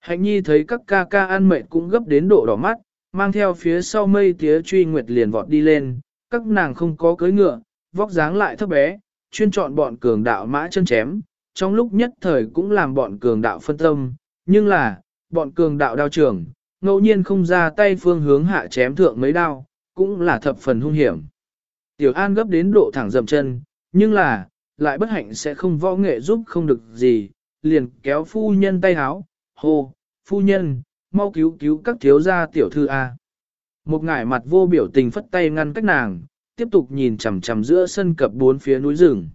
Hạnh nhi thấy các ca ca ăn mệt cũng gấp đến độ đỏ mắt, mang theo phía sau mây tía truy nguyệt liền vọt đi lên, các nàng không có cưới ngựa, vóc dáng lại thấp bé, chuyên chọn bọn cường đạo mã chân chém, trong lúc nhất thời cũng làm bọn cường đạo phân tâm, nhưng là, bọn cường đạo đao trưởng, ngẫu nhiên không ra tay phương hướng hạ chém thượng mấy đao, cũng là thập phần hung hiểm. Tiểu An gấp đến độ thẳng dậm chân, nhưng là, lại bất hạnh sẽ không võ nghệ giúp không được gì, liền kéo phu nhân tay háo, hô, phu nhân, mau cứu cứu các thiếu gia tiểu thư A. Một ngải mặt vô biểu tình phất tay ngăn cách nàng, tiếp tục nhìn chằm chằm giữa sân cập bốn phía núi rừng.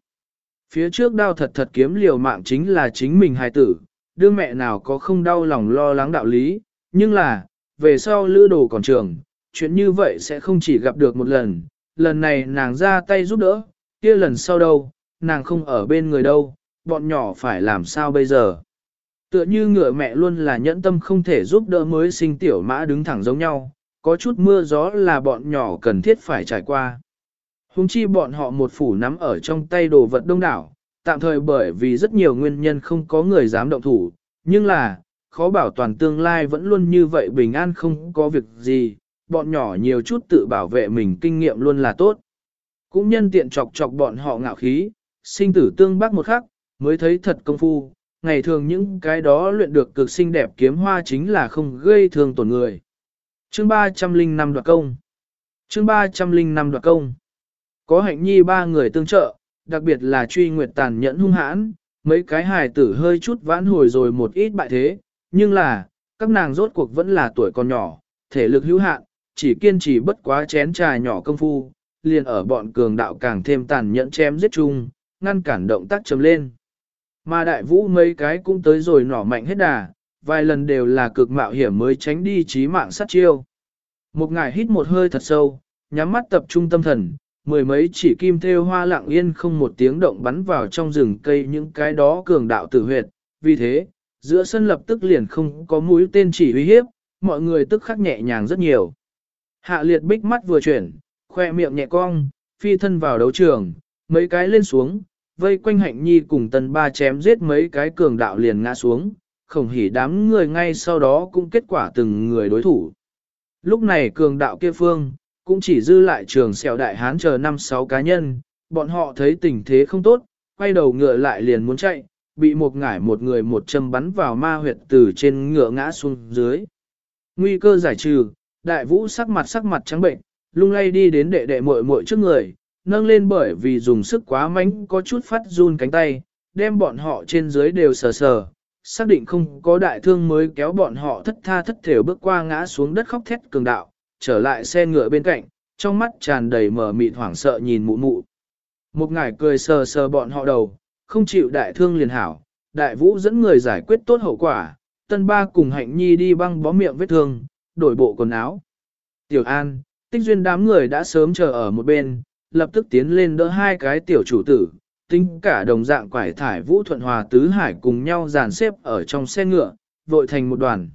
Phía trước đau thật thật kiếm liều mạng chính là chính mình hài tử, đương mẹ nào có không đau lòng lo lắng đạo lý, nhưng là, về sau lữ đồ còn trường, chuyện như vậy sẽ không chỉ gặp được một lần, lần này nàng ra tay giúp đỡ, kia lần sau đâu, nàng không ở bên người đâu, bọn nhỏ phải làm sao bây giờ. Tựa như ngựa mẹ luôn là nhẫn tâm không thể giúp đỡ mới sinh tiểu mã đứng thẳng giống nhau, có chút mưa gió là bọn nhỏ cần thiết phải trải qua. Hùng chi bọn họ một phủ nắm ở trong tay đồ vật đông đảo, tạm thời bởi vì rất nhiều nguyên nhân không có người dám động thủ, nhưng là, khó bảo toàn tương lai vẫn luôn như vậy bình an không có việc gì, bọn nhỏ nhiều chút tự bảo vệ mình kinh nghiệm luôn là tốt. Cũng nhân tiện chọc chọc bọn họ ngạo khí, sinh tử tương bác một khắc, mới thấy thật công phu, ngày thường những cái đó luyện được cực xinh đẹp kiếm hoa chính là không gây thương tổn người. Chương 305 đoạt công. Chương 305 đoạt công. Có hạnh nhi ba người tương trợ, đặc biệt là truy nguyệt tàn nhẫn hung hãn, mấy cái hài tử hơi chút vãn hồi rồi một ít bại thế, nhưng là, các nàng rốt cuộc vẫn là tuổi còn nhỏ, thể lực hữu hạn, chỉ kiên trì bất quá chén trà nhỏ công phu, liền ở bọn cường đạo càng thêm tàn nhẫn chém giết chung, ngăn cản động tác chấm lên. Mà đại vũ mấy cái cũng tới rồi nỏ mạnh hết đà, vài lần đều là cực mạo hiểm mới tránh đi trí mạng sát chiêu. Một ngài hít một hơi thật sâu, nhắm mắt tập trung tâm thần, mười mấy chỉ kim thêu hoa lặng yên không một tiếng động bắn vào trong rừng cây những cái đó cường đạo tử huyệt. Vì thế, giữa sân lập tức liền không có mũi tên chỉ uy hiếp, mọi người tức khắc nhẹ nhàng rất nhiều. Hạ liệt bích mắt vừa chuyển, khoe miệng nhẹ cong, phi thân vào đấu trường, mấy cái lên xuống, vây quanh hạnh nhi cùng tần ba chém giết mấy cái cường đạo liền ngã xuống, khổng hỉ đám người ngay sau đó cũng kết quả từng người đối thủ. Lúc này cường đạo kia phương, cũng chỉ dư lại trường xèo đại hán chờ năm sáu cá nhân, bọn họ thấy tình thế không tốt, quay đầu ngựa lại liền muốn chạy, bị một ngải một người một châm bắn vào ma huyệt từ trên ngựa ngã xuống dưới. Nguy cơ giải trừ, đại vũ sắc mặt sắc mặt trắng bệnh, lung lay đi đến đệ đệ muội muội trước người, nâng lên bởi vì dùng sức quá mạnh có chút phát run cánh tay, đem bọn họ trên dưới đều sờ sờ, xác định không có đại thương mới kéo bọn họ thất tha thất thểu bước qua ngã xuống đất khóc thét cường đạo, trở lại xe ngựa bên cạnh, trong mắt tràn đầy mở mịt hoảng sợ nhìn mụ mụ. Một ngải cười sờ sờ bọn họ đầu, không chịu đại thương liền hảo, đại vũ dẫn người giải quyết tốt hậu quả, tân ba cùng hạnh nhi đi băng bó miệng vết thương, đổi bộ quần áo. Tiểu An, tích duyên đám người đã sớm chờ ở một bên, lập tức tiến lên đỡ hai cái tiểu chủ tử, tính cả đồng dạng quải thải Vũ Thuận Hòa Tứ Hải cùng nhau dàn xếp ở trong xe ngựa, vội thành một đoàn.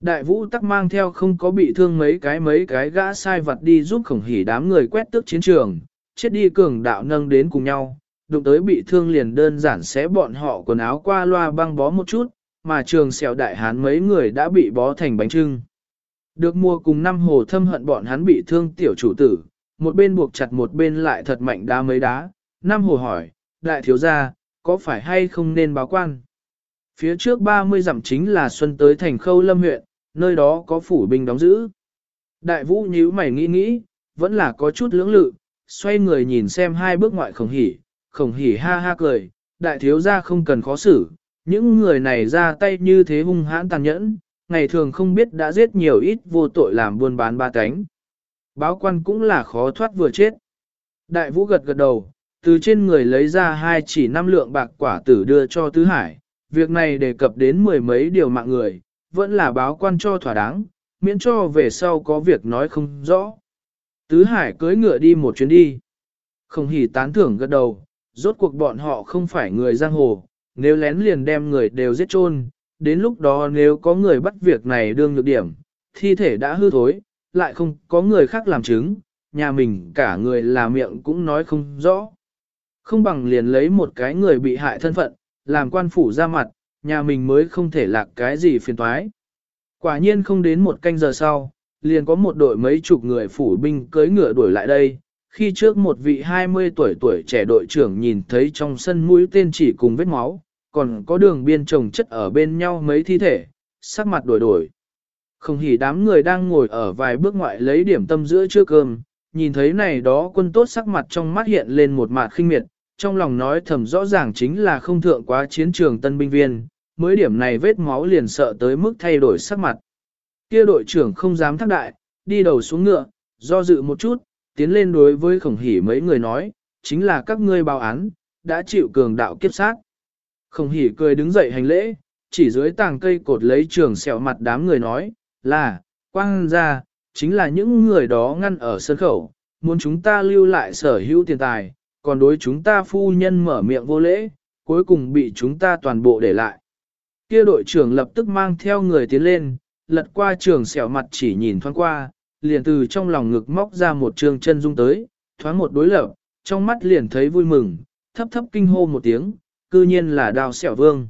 Đại Vũ tắc mang theo không có bị thương mấy cái mấy cái gã sai vật đi giúp khổng hỉ đám người quét tước chiến trường, chết đi cường đạo nâng đến cùng nhau, đụng tới bị thương liền đơn giản xé bọn họ quần áo qua loa băng bó một chút, mà trường xèo đại hán mấy người đã bị bó thành bánh trưng. Được mua cùng năm hồ thâm hận bọn hắn bị thương tiểu chủ tử, một bên buộc chặt một bên lại thật mạnh đá mấy đá, Nam Hồ hỏi, đại thiếu gia, có phải hay không nên báo quan? Phía trước 30 dặm chính là xuân tới thành khâu lâm huyện, nơi đó có phủ binh đóng giữ. Đại vũ nhíu mày nghĩ nghĩ, vẫn là có chút lưỡng lự, xoay người nhìn xem hai bước ngoại khổng hỉ, khổng hỉ ha ha cười, đại thiếu gia không cần khó xử, những người này ra tay như thế hung hãn tàn nhẫn, ngày thường không biết đã giết nhiều ít vô tội làm buôn bán ba cánh. Báo quan cũng là khó thoát vừa chết. Đại vũ gật gật đầu, từ trên người lấy ra hai chỉ năm lượng bạc quả tử đưa cho Tứ Hải, việc này đề cập đến mười mấy điều mạng người, vẫn là báo quan cho thỏa đáng, miễn cho về sau có việc nói không rõ. Tứ Hải cưới ngựa đi một chuyến đi. Không hỉ tán thưởng gật đầu, rốt cuộc bọn họ không phải người giang hồ, nếu lén liền đem người đều giết chôn, đến lúc đó nếu có người bắt việc này đương nhược điểm, thi thể đã hư thối, lại không có người khác làm chứng, nhà mình cả người là miệng cũng nói không rõ. Không bằng liền lấy một cái người bị hại thân phận, làm quan phủ ra mặt, nhà mình mới không thể lạc cái gì phiền toái. Quả nhiên không đến một canh giờ sau, liền có một đội mấy chục người phủ binh cưới ngựa đuổi lại đây. Khi trước một vị 20 tuổi tuổi trẻ đội trưởng nhìn thấy trong sân mũi tên chỉ cùng vết máu, còn có đường biên trồng chất ở bên nhau mấy thi thể, sắc mặt đổi đổi. Không hỉ đám người đang ngồi ở vài bước ngoại lấy điểm tâm giữa trước cơm, nhìn thấy này đó quân tốt sắc mặt trong mắt hiện lên một mạt khinh miệt, trong lòng nói thầm rõ ràng chính là không thượng quá chiến trường tân binh viên, mới điểm này vết máu liền sợ tới mức thay đổi sắc mặt. Kia đội trưởng không dám thác đại, đi đầu xuống ngựa, do dự một chút, tiến lên đối với khổng hỉ mấy người nói, chính là các ngươi báo án, đã chịu cường đạo kiếp sát. Khổng hỉ cười đứng dậy hành lễ, chỉ dưới tàng cây cột lấy trường sẹo mặt đám người nói, là, quang ra, chính là những người đó ngăn ở sân khẩu, muốn chúng ta lưu lại sở hữu tiền tài, còn đối chúng ta phu nhân mở miệng vô lễ, cuối cùng bị chúng ta toàn bộ để lại. Kia đội trưởng lập tức mang theo người tiến lên, lật qua trường sẹo mặt chỉ nhìn thoáng qua, liền từ trong lòng ngực móc ra một trường chân dung tới, thoáng một đối lập, trong mắt liền thấy vui mừng, thấp thấp kinh hô một tiếng, cư nhiên là đào sẹo vương.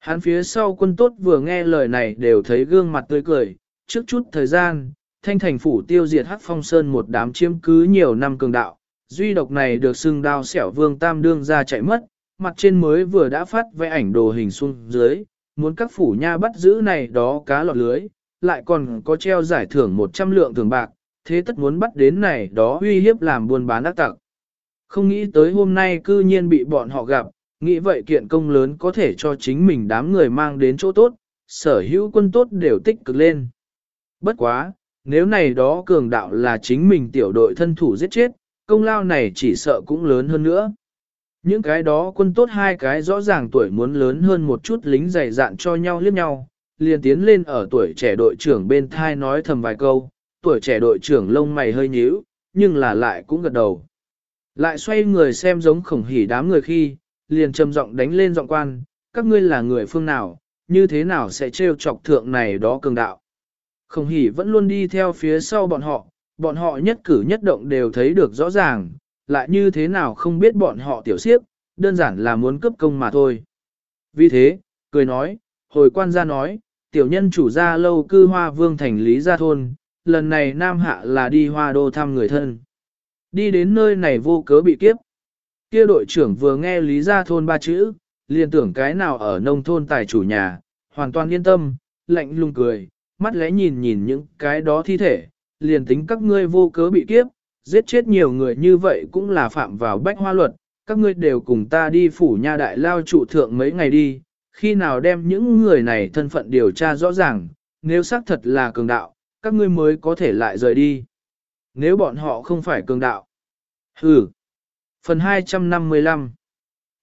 Hắn phía sau quân tốt vừa nghe lời này đều thấy gương mặt tươi cười, trước chút thời gian, thanh thành phủ tiêu diệt hắc phong sơn một đám chiếm cứ nhiều năm cường đạo, duy độc này được xưng đao xẻo vương tam đương ra chạy mất, mặt trên mới vừa đã phát vẽ ảnh đồ hình xuống dưới, muốn các phủ nha bắt giữ này đó cá lọt lưới, lại còn có treo giải thưởng 100 lượng thường bạc, thế tất muốn bắt đến này đó uy hiếp làm buôn bán ác tặc. Không nghĩ tới hôm nay cư nhiên bị bọn họ gặp, nghĩ vậy kiện công lớn có thể cho chính mình đám người mang đến chỗ tốt, sở hữu quân tốt đều tích cực lên. Bất quá, nếu này đó cường đạo là chính mình tiểu đội thân thủ giết chết, công lao này chỉ sợ cũng lớn hơn nữa. Những cái đó quân tốt hai cái rõ ràng tuổi muốn lớn hơn một chút lính dày dạn cho nhau liếc nhau, liền tiến lên ở tuổi trẻ đội trưởng bên thai nói thầm vài câu, tuổi trẻ đội trưởng lông mày hơi nhíu, nhưng là lại cũng gật đầu. Lại xoay người xem giống khổng hỉ đám người khi, liền trầm giọng đánh lên giọng quan, các ngươi là người phương nào, như thế nào sẽ trêu chọc thượng này đó cường đạo. Khổng hỉ vẫn luôn đi theo phía sau bọn họ, bọn họ nhất cử nhất động đều thấy được rõ ràng, lại như thế nào không biết bọn họ tiểu siếp, đơn giản là muốn cướp công mà thôi. Vì thế, cười nói, hồi quan gia nói, tiểu nhân chủ gia lâu cư hoa vương thành lý gia thôn, lần này Nam Hạ là đi hoa đô thăm người thân. Đi đến nơi này vô cớ bị kiếp. Kia đội trưởng vừa nghe lý gia thôn ba chữ, liền tưởng cái nào ở nông thôn tài chủ nhà, hoàn toàn yên tâm, lạnh lùng cười, mắt lẽ nhìn nhìn những cái đó thi thể, liền tính các ngươi vô cớ bị kiếp, giết chết nhiều người như vậy cũng là phạm vào bách hoa luật, các ngươi đều cùng ta đi phủ nha đại lao trụ thượng mấy ngày đi, khi nào đem những người này thân phận điều tra rõ ràng, nếu xác thật là cường đạo, các ngươi mới có thể lại rời đi. Nếu bọn họ không phải cường đạo. Hừ. Phần 255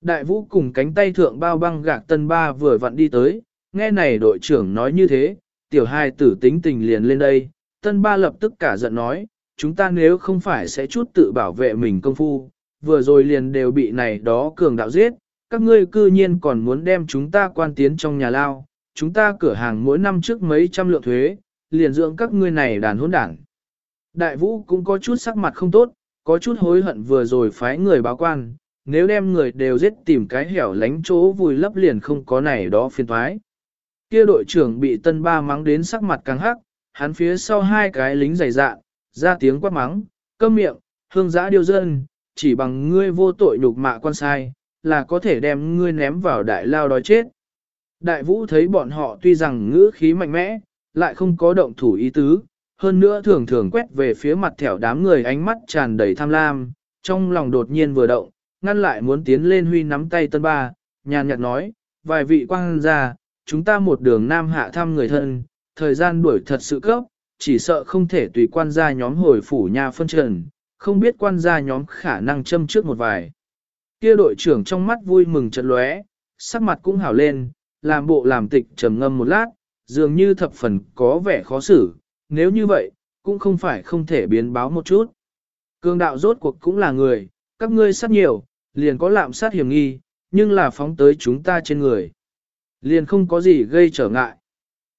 Đại vũ cùng cánh tay thượng bao băng gạc tân ba vừa vặn đi tới, nghe này đội trưởng nói như thế, tiểu hai tử tính tình liền lên đây, tân ba lập tức cả giận nói, chúng ta nếu không phải sẽ chút tự bảo vệ mình công phu, vừa rồi liền đều bị này đó cường đạo giết, các ngươi cư nhiên còn muốn đem chúng ta quan tiến trong nhà lao, chúng ta cửa hàng mỗi năm trước mấy trăm lượng thuế, liền dưỡng các ngươi này đàn hỗn đảng. Đại vũ cũng có chút sắc mặt không tốt, có chút hối hận vừa rồi phái người báo quan, nếu đem người đều giết tìm cái hẻo lánh chỗ vùi lấp liền không có này đó phiền thoái. Kia đội trưởng bị tân ba mắng đến sắc mặt căng hắc, hắn phía sau hai cái lính dày dạ, ra tiếng quát mắng, câm miệng, hương giã điêu dân, chỉ bằng ngươi vô tội nhục mạ quan sai, là có thể đem ngươi ném vào đại lao đói chết. Đại vũ thấy bọn họ tuy rằng ngữ khí mạnh mẽ, lại không có động thủ ý tứ, hơn nữa thường thường quét về phía mặt thẻo đám người ánh mắt tràn đầy tham lam, trong lòng đột nhiên vừa động, ngăn lại muốn tiến lên huy nắm tay tân ba, nhàn nhạt nói, vài vị quang gia, chúng ta một đường nam hạ thăm người thân, thời gian đuổi thật sự cấp, chỉ sợ không thể tùy quan gia nhóm hồi phủ nhà phân trần, không biết quan gia nhóm khả năng châm trước một vài. Kia đội trưởng trong mắt vui mừng chật lóe, sắc mặt cũng hảo lên, làm bộ làm tịch trầm ngâm một lát, dường như thập phần có vẻ khó xử, nếu như vậy, cũng không phải không thể biến báo một chút. Cương đạo rốt cuộc cũng là người, các ngươi sát nhiều, liền có lạm sát hiểm nghi, nhưng là phóng tới chúng ta trên người. Liền không có gì gây trở ngại.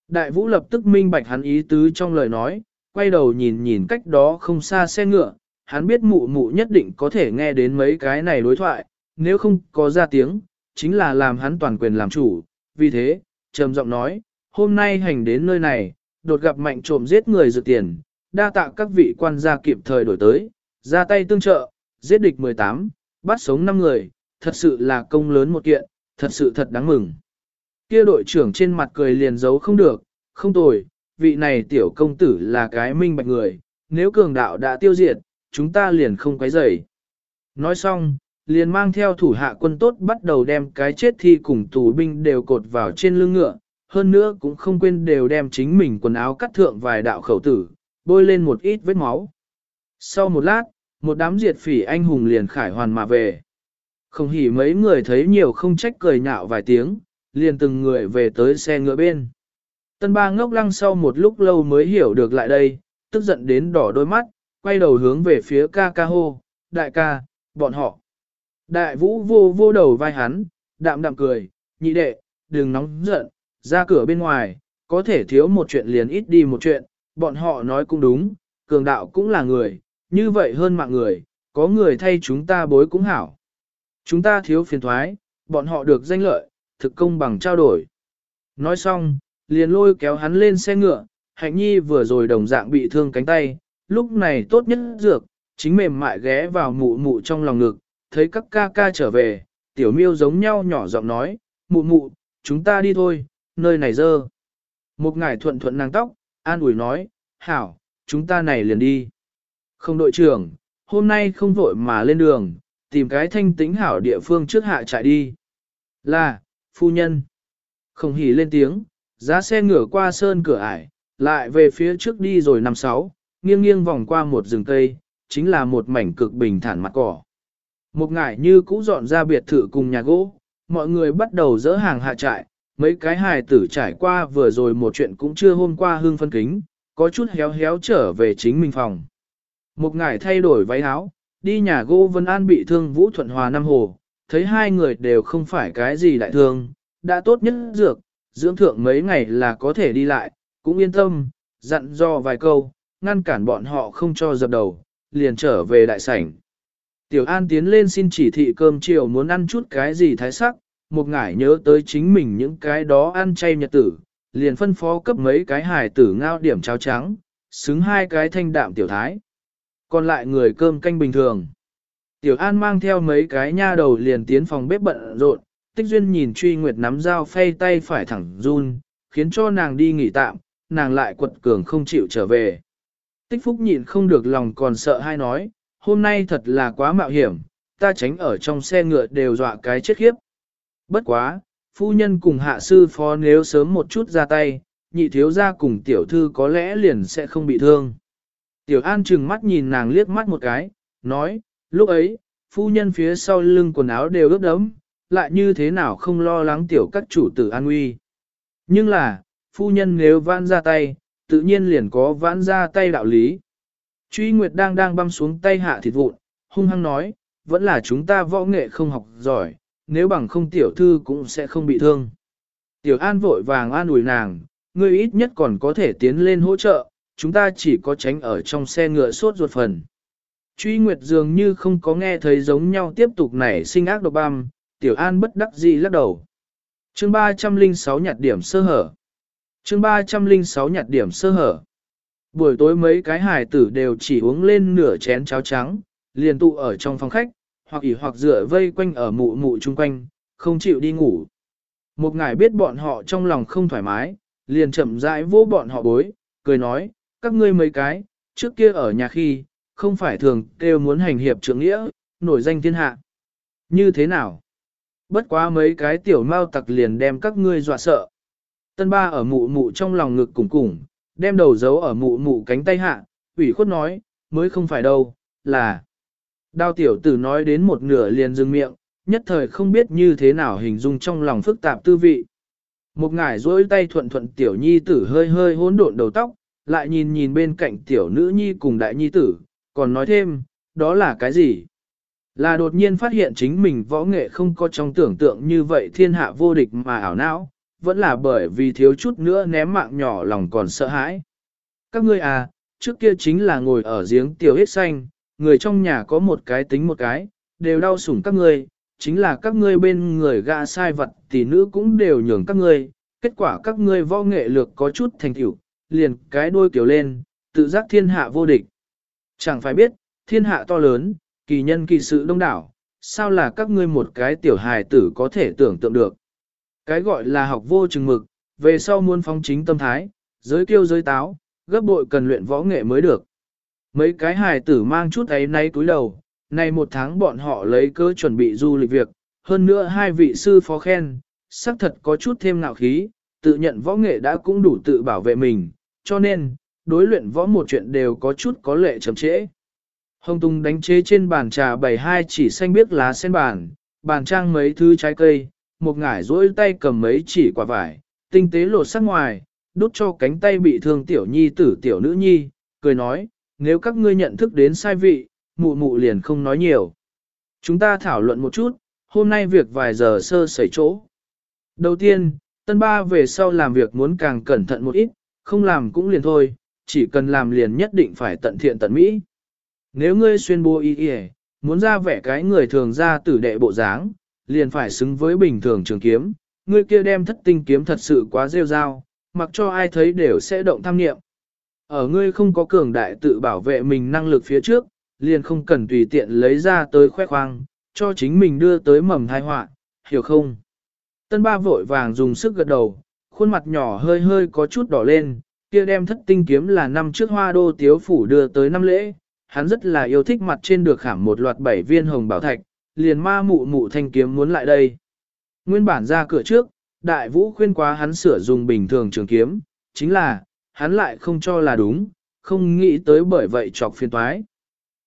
Đại vũ lập tức minh bạch hắn ý tứ trong lời nói, quay đầu nhìn nhìn cách đó không xa xe ngựa, hắn biết mụ mụ nhất định có thể nghe đến mấy cái này đối thoại, nếu không có ra tiếng, chính là làm hắn toàn quyền làm chủ, vì thế, trầm giọng nói, hôm nay hành đến nơi này, đột gặp mạnh trộm giết người dự tiền, đa tạ các vị quan gia kịp thời đổi tới, ra tay tương trợ, giết địch 18, bắt sống 5 người, thật sự là công lớn một kiện, thật sự thật đáng mừng. Kia đội trưởng trên mặt cười liền giấu không được, không tồi, vị này tiểu công tử là cái minh bạch người, nếu cường đạo đã tiêu diệt, chúng ta liền không quấy rầy. Nói xong, liền mang theo thủ hạ quân tốt bắt đầu đem cái chết thi cùng tù binh đều cột vào trên lưng ngựa, hơn nữa cũng không quên đều đem chính mình quần áo cắt thượng vài đạo khẩu tử, bôi lên một ít vết máu. Sau một lát, một đám diệt phỉ anh hùng liền khải hoàn mà về. Không hỉ mấy người thấy nhiều không trách cười nhạo vài tiếng, liền từng người về tới xe ngựa bên. Tân ba ngốc lăng sau một lúc lâu mới hiểu được lại đây, tức giận đến đỏ đôi mắt, quay đầu hướng về phía ca ca hô, đại ca, bọn họ. Đại vũ vô vô đầu vai hắn, đạm đạm cười, nhị đệ, đừng nóng giận, ra cửa bên ngoài, có thể thiếu một chuyện liền ít đi một chuyện, bọn họ nói cũng đúng, cường đạo cũng là người, như vậy hơn mạng người, có người thay chúng ta bối cũng hảo. Chúng ta thiếu phiền thoái, bọn họ được danh lợi, thực công bằng trao đổi. Nói xong, liền lôi kéo hắn lên xe ngựa, hạnh nhi vừa rồi đồng dạng bị thương cánh tay, lúc này tốt nhất dược, chính mềm mại ghé vào mụ mụ trong lòng ngực, thấy các ca ca trở về, tiểu miêu giống nhau nhỏ giọng nói, mụ mụ, chúng ta đi thôi, nơi này dơ. Một ngải thuận thuận nàng tóc, an ủi nói, hảo, chúng ta này liền đi. Không đội trưởng, hôm nay không vội mà lên đường, tìm cái thanh tĩnh hảo địa phương trước hạ chạy đi. Là, phu nhân. Không hỉ lên tiếng, giá xe ngửa qua sơn cửa ải, lại về phía trước đi rồi năm sáu, nghiêng nghiêng vòng qua một rừng cây, chính là một mảnh cực bình thản mặt cỏ. Một ngải như cũ dọn ra biệt thự cùng nhà gỗ, mọi người bắt đầu dỡ hàng hạ trại, mấy cái hài tử trải qua vừa rồi một chuyện cũng chưa hôm qua hương phân kính, có chút héo héo trở về chính mình phòng. Một ngải thay đổi váy áo, đi nhà gỗ Vân An bị thương Vũ Thuận Hòa năm hồ, thấy hai người đều không phải cái gì đại thương, đã tốt nhất dược, dưỡng thượng mấy ngày là có thể đi lại, cũng yên tâm, dặn do vài câu, ngăn cản bọn họ không cho dập đầu, liền trở về đại sảnh. Tiểu An tiến lên xin chỉ thị cơm chiều muốn ăn chút cái gì thái sắc, một ngải nhớ tới chính mình những cái đó ăn chay nhật tử, liền phân phó cấp mấy cái hài tử ngao điểm cháo trắng, xứng hai cái thanh đạm tiểu thái. Còn lại người cơm canh bình thường. Tiểu An mang theo mấy cái nha đầu liền tiến phòng bếp bận rộn, Tích Duyên nhìn truy nguyệt nắm dao phay tay phải thẳng run, khiến cho nàng đi nghỉ tạm, nàng lại quật cường không chịu trở về. Tích Phúc nhịn không được lòng còn sợ hay nói, hôm nay thật là quá mạo hiểm, ta tránh ở trong xe ngựa đều dọa cái chết khiếp. Bất quá, phu nhân cùng hạ sư phó nếu sớm một chút ra tay, nhị thiếu gia cùng tiểu thư có lẽ liền sẽ không bị thương. Tiểu An trừng mắt nhìn nàng liếc mắt một cái, nói, lúc ấy, phu nhân phía sau lưng quần áo đều ướt đẫm, lại như thế nào không lo lắng tiểu các chủ tử an nguy. Nhưng là, phu nhân nếu vãn ra tay, tự nhiên liền có vãn ra tay đạo lý. Truy Nguyệt đang đang băm xuống tay hạ thịt vụn, hung hăng nói, vẫn là chúng ta võ nghệ không học giỏi, nếu bằng không tiểu thư cũng sẽ không bị thương. Tiểu An vội vàng an ủi nàng, ngươi ít nhất còn có thể tiến lên hỗ trợ, chúng ta chỉ có tránh ở trong xe ngựa sốt ruột phần. Truy Nguyệt dường như không có nghe thấy giống nhau tiếp tục nảy sinh ác độc băm, Tiểu An bất đắc dĩ lắc đầu. Chương 306 nhặt điểm sơ hở. Chương 306 nhặt điểm sơ hở. Buổi tối mấy cái hải tử đều chỉ uống lên nửa chén cháo trắng, liền tụ ở trong phòng khách, hoặc ỉ hoặc dựa vây quanh ở mụ mụ chung quanh, không chịu đi ngủ. Một ngài biết bọn họ trong lòng không thoải mái, liền chậm rãi vô bọn họ bối, cười nói, các ngươi mấy cái, trước kia ở nhà khi, không phải thường kêu muốn hành hiệp trưởng nghĩa, nổi danh thiên hạ. Như thế nào? Bất quá mấy cái tiểu mau tặc liền đem các ngươi dọa sợ. Tân ba ở mụ mụ trong lòng ngực cùng cùng, đem đầu giấu ở mụ mụ cánh tay hạ, ủy khuất nói, mới không phải đâu, là. Đao tiểu tử nói đến một nửa liền dừng miệng, nhất thời không biết như thế nào hình dung trong lòng phức tạp tư vị. Một ngải duỗi tay thuận thuận tiểu nhi tử hơi hơi hỗn độn đầu tóc, lại nhìn nhìn bên cạnh tiểu nữ nhi cùng đại nhi tử, còn nói thêm, đó là cái gì? Là đột nhiên phát hiện chính mình võ nghệ không có trong tưởng tượng như vậy thiên hạ vô địch mà ảo não, vẫn là bởi vì thiếu chút nữa ném mạng nhỏ lòng còn sợ hãi. Các ngươi à, trước kia chính là ngồi ở giếng tiểu hết xanh, người trong nhà có một cái tính một cái, đều đau sủng các ngươi, chính là các ngươi bên người gã sai vật tỷ nữ cũng đều nhường các ngươi, kết quả các ngươi võ nghệ lược có chút thành tựu, liền cái đuôi kiểu lên, tự giác thiên hạ vô địch. Chẳng phải biết, thiên hạ to lớn, kỳ nhân kỳ sự đông đảo, sao là các ngươi một cái tiểu hài tử có thể tưởng tượng được. Cái gọi là học vô chừng mực, về sau muốn phong chính tâm thái, giới kiêu giới táo, gấp bội cần luyện võ nghệ mới được. Mấy cái hài tử mang chút ấy nay túi đầu, này một tháng bọn họ lấy cơ chuẩn bị du lịch việc, hơn nữa hai vị sư phó khen, xác thật có chút thêm ngạo khí, tự nhận võ nghệ đã cũng đủ tự bảo vệ mình, cho nên, đối luyện võ một chuyện đều có chút có lệ chậm trễ. Hồng Tùng đánh chế trên bàn trà bảy hai chỉ xanh biếc lá sen bàn, bàn trang mấy thứ trái cây, một ngải rỗi tay cầm mấy chỉ quả vải, tinh tế lột sắc ngoài, đút cho cánh tay bị thương tiểu nhi tử tiểu nữ nhi, cười nói, nếu các ngươi nhận thức đến sai vị, mụ mụ liền không nói nhiều. Chúng ta thảo luận một chút, hôm nay việc vài giờ sơ sẩy chỗ. Đầu tiên, tân ba về sau làm việc muốn càng cẩn thận một ít, không làm cũng liền thôi, chỉ cần làm liền nhất định phải tận thiện tận mỹ. Nếu ngươi xuyên bố y y, muốn ra vẻ cái người thường ra tử đệ bộ dáng, liền phải xứng với bình thường trường kiếm, ngươi kia đem thất tinh kiếm thật sự quá rêu rao, mặc cho ai thấy đều sẽ động tham nghiệm. Ở ngươi không có cường đại tự bảo vệ mình năng lực phía trước, liền không cần tùy tiện lấy ra tới khoe khoang, cho chính mình đưa tới mầm thai họa, hiểu không? Tân ba vội vàng dùng sức gật đầu, khuôn mặt nhỏ hơi hơi có chút đỏ lên, kia đem thất tinh kiếm là năm trước hoa đô tiếu phủ đưa tới năm lễ, hắn rất là yêu thích mặt trên được khảm một loạt bảy viên hồng bảo thạch, liền ma mụ mụ thanh kiếm muốn lại đây. Nguyên bản ra cửa trước, đại vũ khuyên quá hắn sửa dùng bình thường trường kiếm, chính là, hắn lại không cho là đúng, không nghĩ tới bởi vậy chọc phiền toái.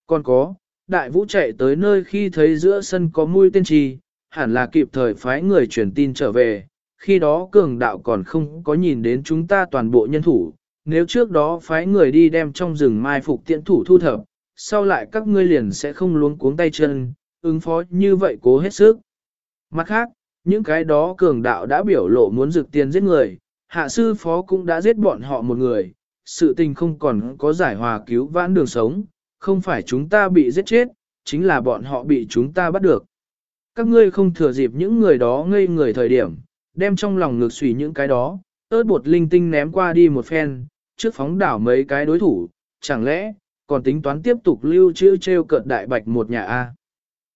Còn có, đại vũ chạy tới nơi khi thấy giữa sân có mũi tên trì, hẳn là kịp thời phái người truyền tin trở về, khi đó cường đạo còn không có nhìn đến chúng ta toàn bộ nhân thủ, nếu trước đó phái người đi đem trong rừng mai phục tiện thủ thu thập, sau lại các ngươi liền sẽ không luống cuống tay chân, ứng phó như vậy cố hết sức. Mặt khác, những cái đó cường đạo đã biểu lộ muốn rực tiền giết người, hạ sư phó cũng đã giết bọn họ một người, sự tình không còn có giải hòa cứu vãn đường sống, không phải chúng ta bị giết chết, chính là bọn họ bị chúng ta bắt được. Các ngươi không thừa dịp những người đó ngây người thời điểm, đem trong lòng ngược xùy những cái đó, ớt bột linh tinh ném qua đi một phen, trước phóng đảo mấy cái đối thủ, chẳng lẽ, còn tính toán tiếp tục lưu trữ treo cợt đại bạch một nhà A.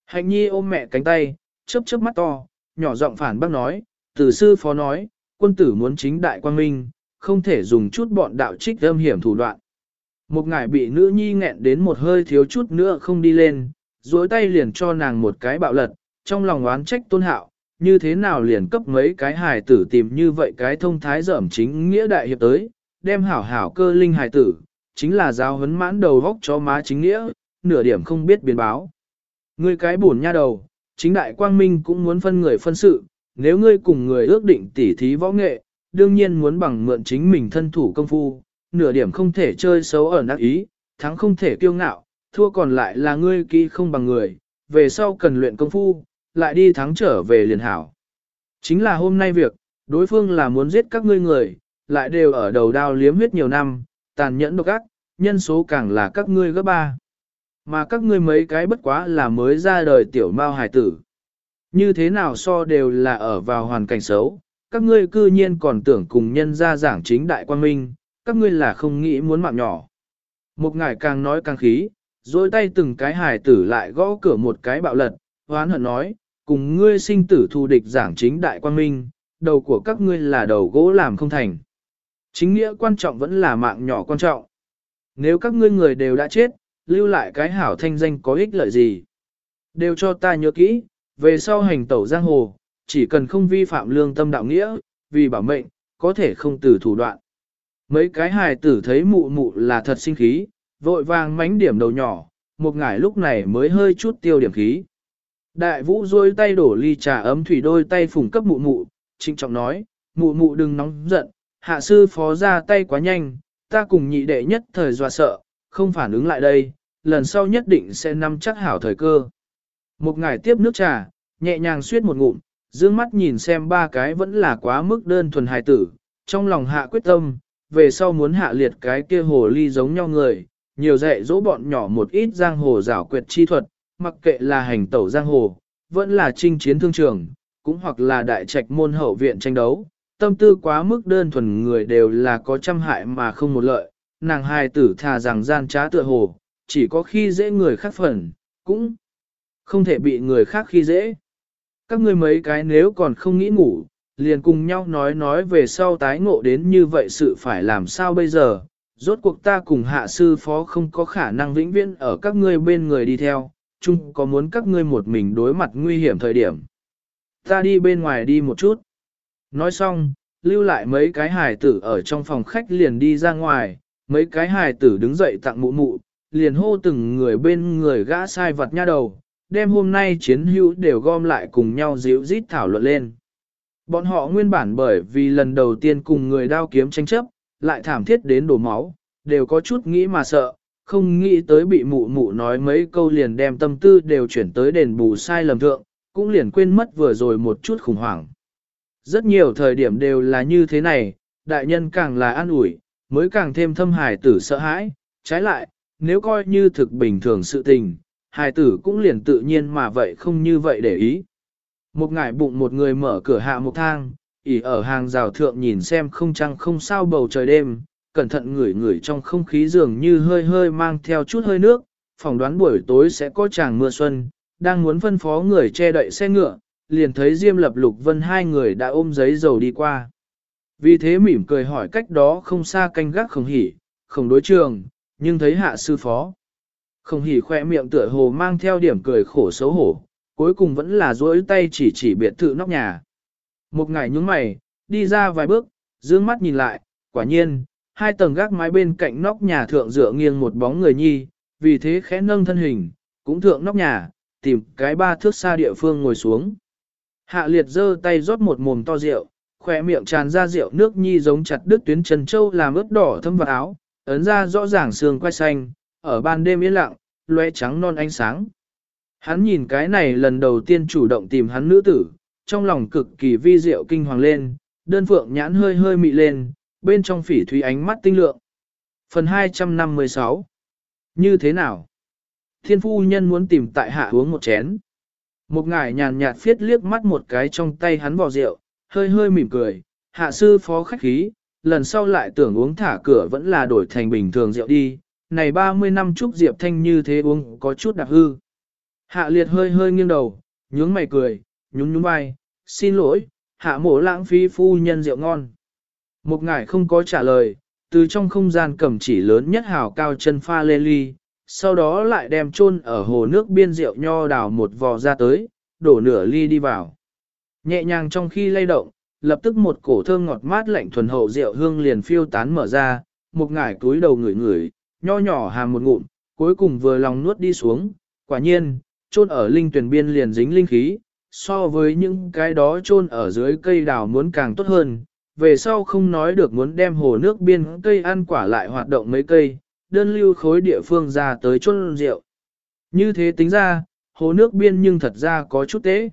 Hạnh nhi ôm mẹ cánh tay, chớp chớp mắt to, nhỏ giọng phản bác nói, tử sư phó nói, quân tử muốn chính đại quang minh, không thể dùng chút bọn đạo trích âm hiểm thủ đoạn. Một ngải bị nữ nhi nghẹn đến một hơi thiếu chút nữa không đi lên, duỗi tay liền cho nàng một cái bạo lật, trong lòng oán trách tôn hạo, như thế nào liền cấp mấy cái hài tử tìm như vậy cái thông thái dởm chính nghĩa đại hiệp tới, đem hảo hảo cơ linh hài tử, chính là giáo huấn mãn đầu góc cho má chính nghĩa, nửa điểm không biết biến báo. Ngươi cái buồn nha đầu, chính đại quang minh cũng muốn phân người phân sự, nếu ngươi cùng người ước định tỉ thí võ nghệ, đương nhiên muốn bằng mượn chính mình thân thủ công phu, nửa điểm không thể chơi xấu ở nắc ý, thắng không thể kiêu ngạo, thua còn lại là ngươi kỹ không bằng người, về sau cần luyện công phu, lại đi thắng trở về liền hảo. Chính là hôm nay việc, đối phương là muốn giết các ngươi người, lại đều ở đầu đao liếm huyết nhiều năm, tàn nhẫn độc ác, nhân số càng là các ngươi gấp ba. Mà các ngươi mấy cái bất quá là mới ra đời tiểu mao hải tử. Như thế nào so đều là ở vào hoàn cảnh xấu, các ngươi cư nhiên còn tưởng cùng nhân ra giảng chính đại quan minh, các ngươi là không nghĩ muốn mạng nhỏ. Một ngài càng nói càng khí, dối tay từng cái hải tử lại gõ cửa một cái bạo lật, hoán hận nói, cùng ngươi sinh tử thù địch giảng chính đại quan minh, đầu của các ngươi là đầu gỗ làm không thành. Chính nghĩa quan trọng vẫn là mạng nhỏ quan trọng. Nếu các ngươi người đều đã chết, lưu lại cái hảo thanh danh có ích lợi gì? Đều cho ta nhớ kỹ, về sau hành tẩu giang hồ, chỉ cần không vi phạm lương tâm đạo nghĩa, vì bảo mệnh, có thể không từ thủ đoạn. Mấy cái hài tử thấy mụ mụ là thật sinh khí, vội vàng mánh điểm đầu nhỏ, một ngải lúc này mới hơi chút tiêu điểm khí. Đại vũ rôi tay đổ ly trà ấm thủy đôi tay phủng cấp mụ mụ, trịnh trọng nói, mụ mụ đừng nóng giận, hạ sư phó ra tay quá nhanh, ta cùng nhị đệ nhất thời dọa sợ, không phản ứng lại đây, lần sau nhất định sẽ nắm chắc hảo thời cơ. Một ngải tiếp nước trà, nhẹ nhàng suyết một ngụm, dương mắt nhìn xem ba cái vẫn là quá mức đơn thuần hài tử, trong lòng hạ quyết tâm, về sau muốn hạ liệt cái kia hồ ly giống nhau người, nhiều dạy dỗ bọn nhỏ một ít giang hồ giảo quyệt chi thuật, mặc kệ là hành tẩu giang hồ, vẫn là chinh chiến thương trường, cũng hoặc là đại trạch môn hậu viện tranh đấu, tâm tư quá mức đơn thuần người đều là có trăm hại mà không một lợi, nàng hài tử thà rằng gian trá tựa hồ, chỉ có khi dễ người khác phần, cũng không thể bị người khác khi dễ. Các ngươi mấy cái nếu còn không nghĩ ngủ, liền cùng nhau nói nói về sau tái ngộ đến như vậy sự phải làm sao bây giờ. Rốt cuộc ta cùng hạ sư phó không có khả năng vĩnh viễn ở các ngươi bên người đi theo, chung có muốn các ngươi một mình đối mặt nguy hiểm thời điểm. Ta đi bên ngoài đi một chút. Nói xong, lưu lại mấy cái hài tử ở trong phòng khách liền đi ra ngoài, mấy cái hài tử đứng dậy tặng mụ mụ, liền hô từng người bên người gã sai vật nha đầu, đem hôm nay chiến hữu đều gom lại cùng nhau díu rít thảo luận lên. Bọn họ nguyên bản bởi vì lần đầu tiên cùng người đao kiếm tranh chấp, lại thảm thiết đến đổ máu, đều có chút nghĩ mà sợ, không nghĩ tới bị mụ mụ nói mấy câu liền đem tâm tư đều chuyển tới đền bù sai lầm thượng, cũng liền quên mất vừa rồi một chút khủng hoảng. Rất nhiều thời điểm đều là như thế này, đại nhân càng là an ủi, mới càng thêm thâm hài tử sợ hãi, trái lại, nếu coi như thực bình thường sự tình, hài tử cũng liền tự nhiên mà vậy không như vậy để ý. Một ngải bụng một người mở cửa hạ một thang, ỉ ở hàng rào thượng nhìn xem không trăng không sao bầu trời đêm, cẩn thận ngửi ngửi trong không khí dường như hơi hơi mang theo chút hơi nước, phỏng đoán buổi tối sẽ có chàng mưa xuân, đang muốn phân phó người che đậy xe ngựa, liền thấy Diêm Lập Lục Vân hai người đã ôm giấy dầu đi qua. Vì thế mỉm cười hỏi cách đó không xa canh gác không hỉ, không đối trường, nhưng thấy hạ sư phó. Không hỉ khoe miệng tựa hồ mang theo điểm cười khổ xấu hổ, cuối cùng vẫn là duỗi tay chỉ chỉ biệt thự nóc nhà. Một ngày nhúng mày, đi ra vài bước, dương mắt nhìn lại, quả nhiên, hai tầng gác mái bên cạnh nóc nhà thượng dựa nghiêng một bóng người nhi, vì thế khẽ nâng thân hình, cũng thượng nóc nhà, tìm cái ba thước xa địa phương ngồi xuống. Hạ liệt giơ tay rót một mồm to rượu, khỏe miệng tràn ra rượu nước nhi giống chặt đứt tuyến trần châu làm ướt đỏ thâm vào áo, ấn ra rõ ràng xương quai xanh, ở ban đêm yên lặng, loe trắng non ánh sáng. Hắn nhìn cái này lần đầu tiên chủ động tìm hắn nữ tử, trong lòng cực kỳ vi diệu kinh hoàng lên, đơn phượng nhãn hơi hơi mị lên, bên trong phỉ thúy ánh mắt tinh lượng. Phần 256 Như thế nào? Thiên phu nhân muốn tìm tại hạ uống một chén. Một ngải nhàn nhạt phiết liếc mắt một cái trong tay hắn vò rượu, hơi hơi mỉm cười, hạ sư phó khách khí, lần sau lại tưởng uống thả cửa vẫn là đổi thành bình thường rượu đi, này 30 năm Trúc Diệp Thanh như thế uống có chút đặc hư. Hạ liệt hơi hơi nghiêng đầu, nhướng mày cười, nhún nhún vai, xin lỗi, hạ mổ lãng phí phu nhân rượu ngon. Một ngải không có trả lời, từ trong không gian cầm chỉ lớn nhất hào cao chân pha lê ly, sau đó lại đem chôn ở hồ nước biên rượu nho đào một vò ra tới, đổ nửa ly đi vào. Nhẹ nhàng trong khi lay động, lập tức một cổ thơm ngọt mát lạnh thuần hậu rượu hương liền phiêu tán mở ra, một ngải túi đầu ngửi ngửi, nho nhỏ hàm một ngụm, cuối cùng vừa lòng nuốt đi xuống, quả nhiên, chôn ở linh tuyển biên liền dính linh khí, so với những cái đó chôn ở dưới cây đào muốn càng tốt hơn. Về sau không nói được muốn đem hồ nước biên cây ăn quả lại hoạt động mấy cây, đơn lưu khối địa phương ra tới chôn rượu. Như thế tính ra, hồ nước biên nhưng thật ra có chút tế.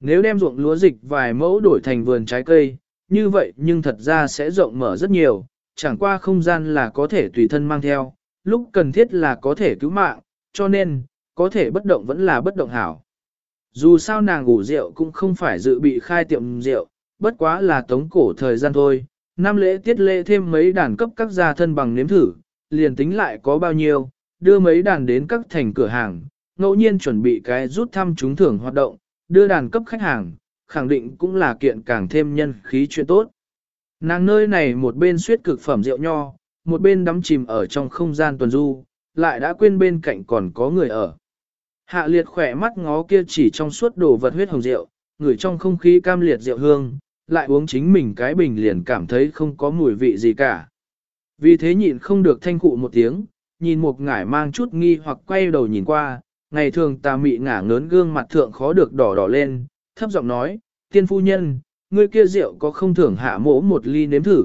Nếu đem ruộng lúa dịch vài mẫu đổi thành vườn trái cây, như vậy nhưng thật ra sẽ rộng mở rất nhiều, chẳng qua không gian là có thể tùy thân mang theo, lúc cần thiết là có thể cứu mạng, cho nên, có thể bất động vẫn là bất động hảo. Dù sao nàng ngủ rượu cũng không phải dự bị khai tiệm rượu, bất quá là tống cổ thời gian thôi. Năm lễ tiết lễ thêm mấy đàn cấp các gia thân bằng nếm thử, liền tính lại có bao nhiêu, đưa mấy đàn đến các thành cửa hàng, ngẫu nhiên chuẩn bị cái rút thăm trúng thưởng hoạt động, đưa đàn cấp khách hàng, khẳng định cũng là kiện càng thêm nhân khí chuyện tốt. Nàng nơi này một bên suyết cực phẩm rượu nho, một bên đắm chìm ở trong không gian tuần du, lại đã quên bên cạnh còn có người ở. Hạ liệt khỏe mắt ngó kia chỉ trong suốt đồ vật huyết hồng rượu, ngửi trong không khí cam liệt rượu hương, lại uống chính mình cái bình liền cảm thấy không có mùi vị gì cả. Vì thế nhịn không được thanh cụ một tiếng, nhìn một ngải mang chút nghi hoặc quay đầu nhìn qua, ngày thường ta mị ngả ngớn gương mặt thượng khó được đỏ đỏ lên, thấp giọng nói, tiên phu nhân, ngươi kia rượu có không thưởng hạ mỗ một ly nếm thử.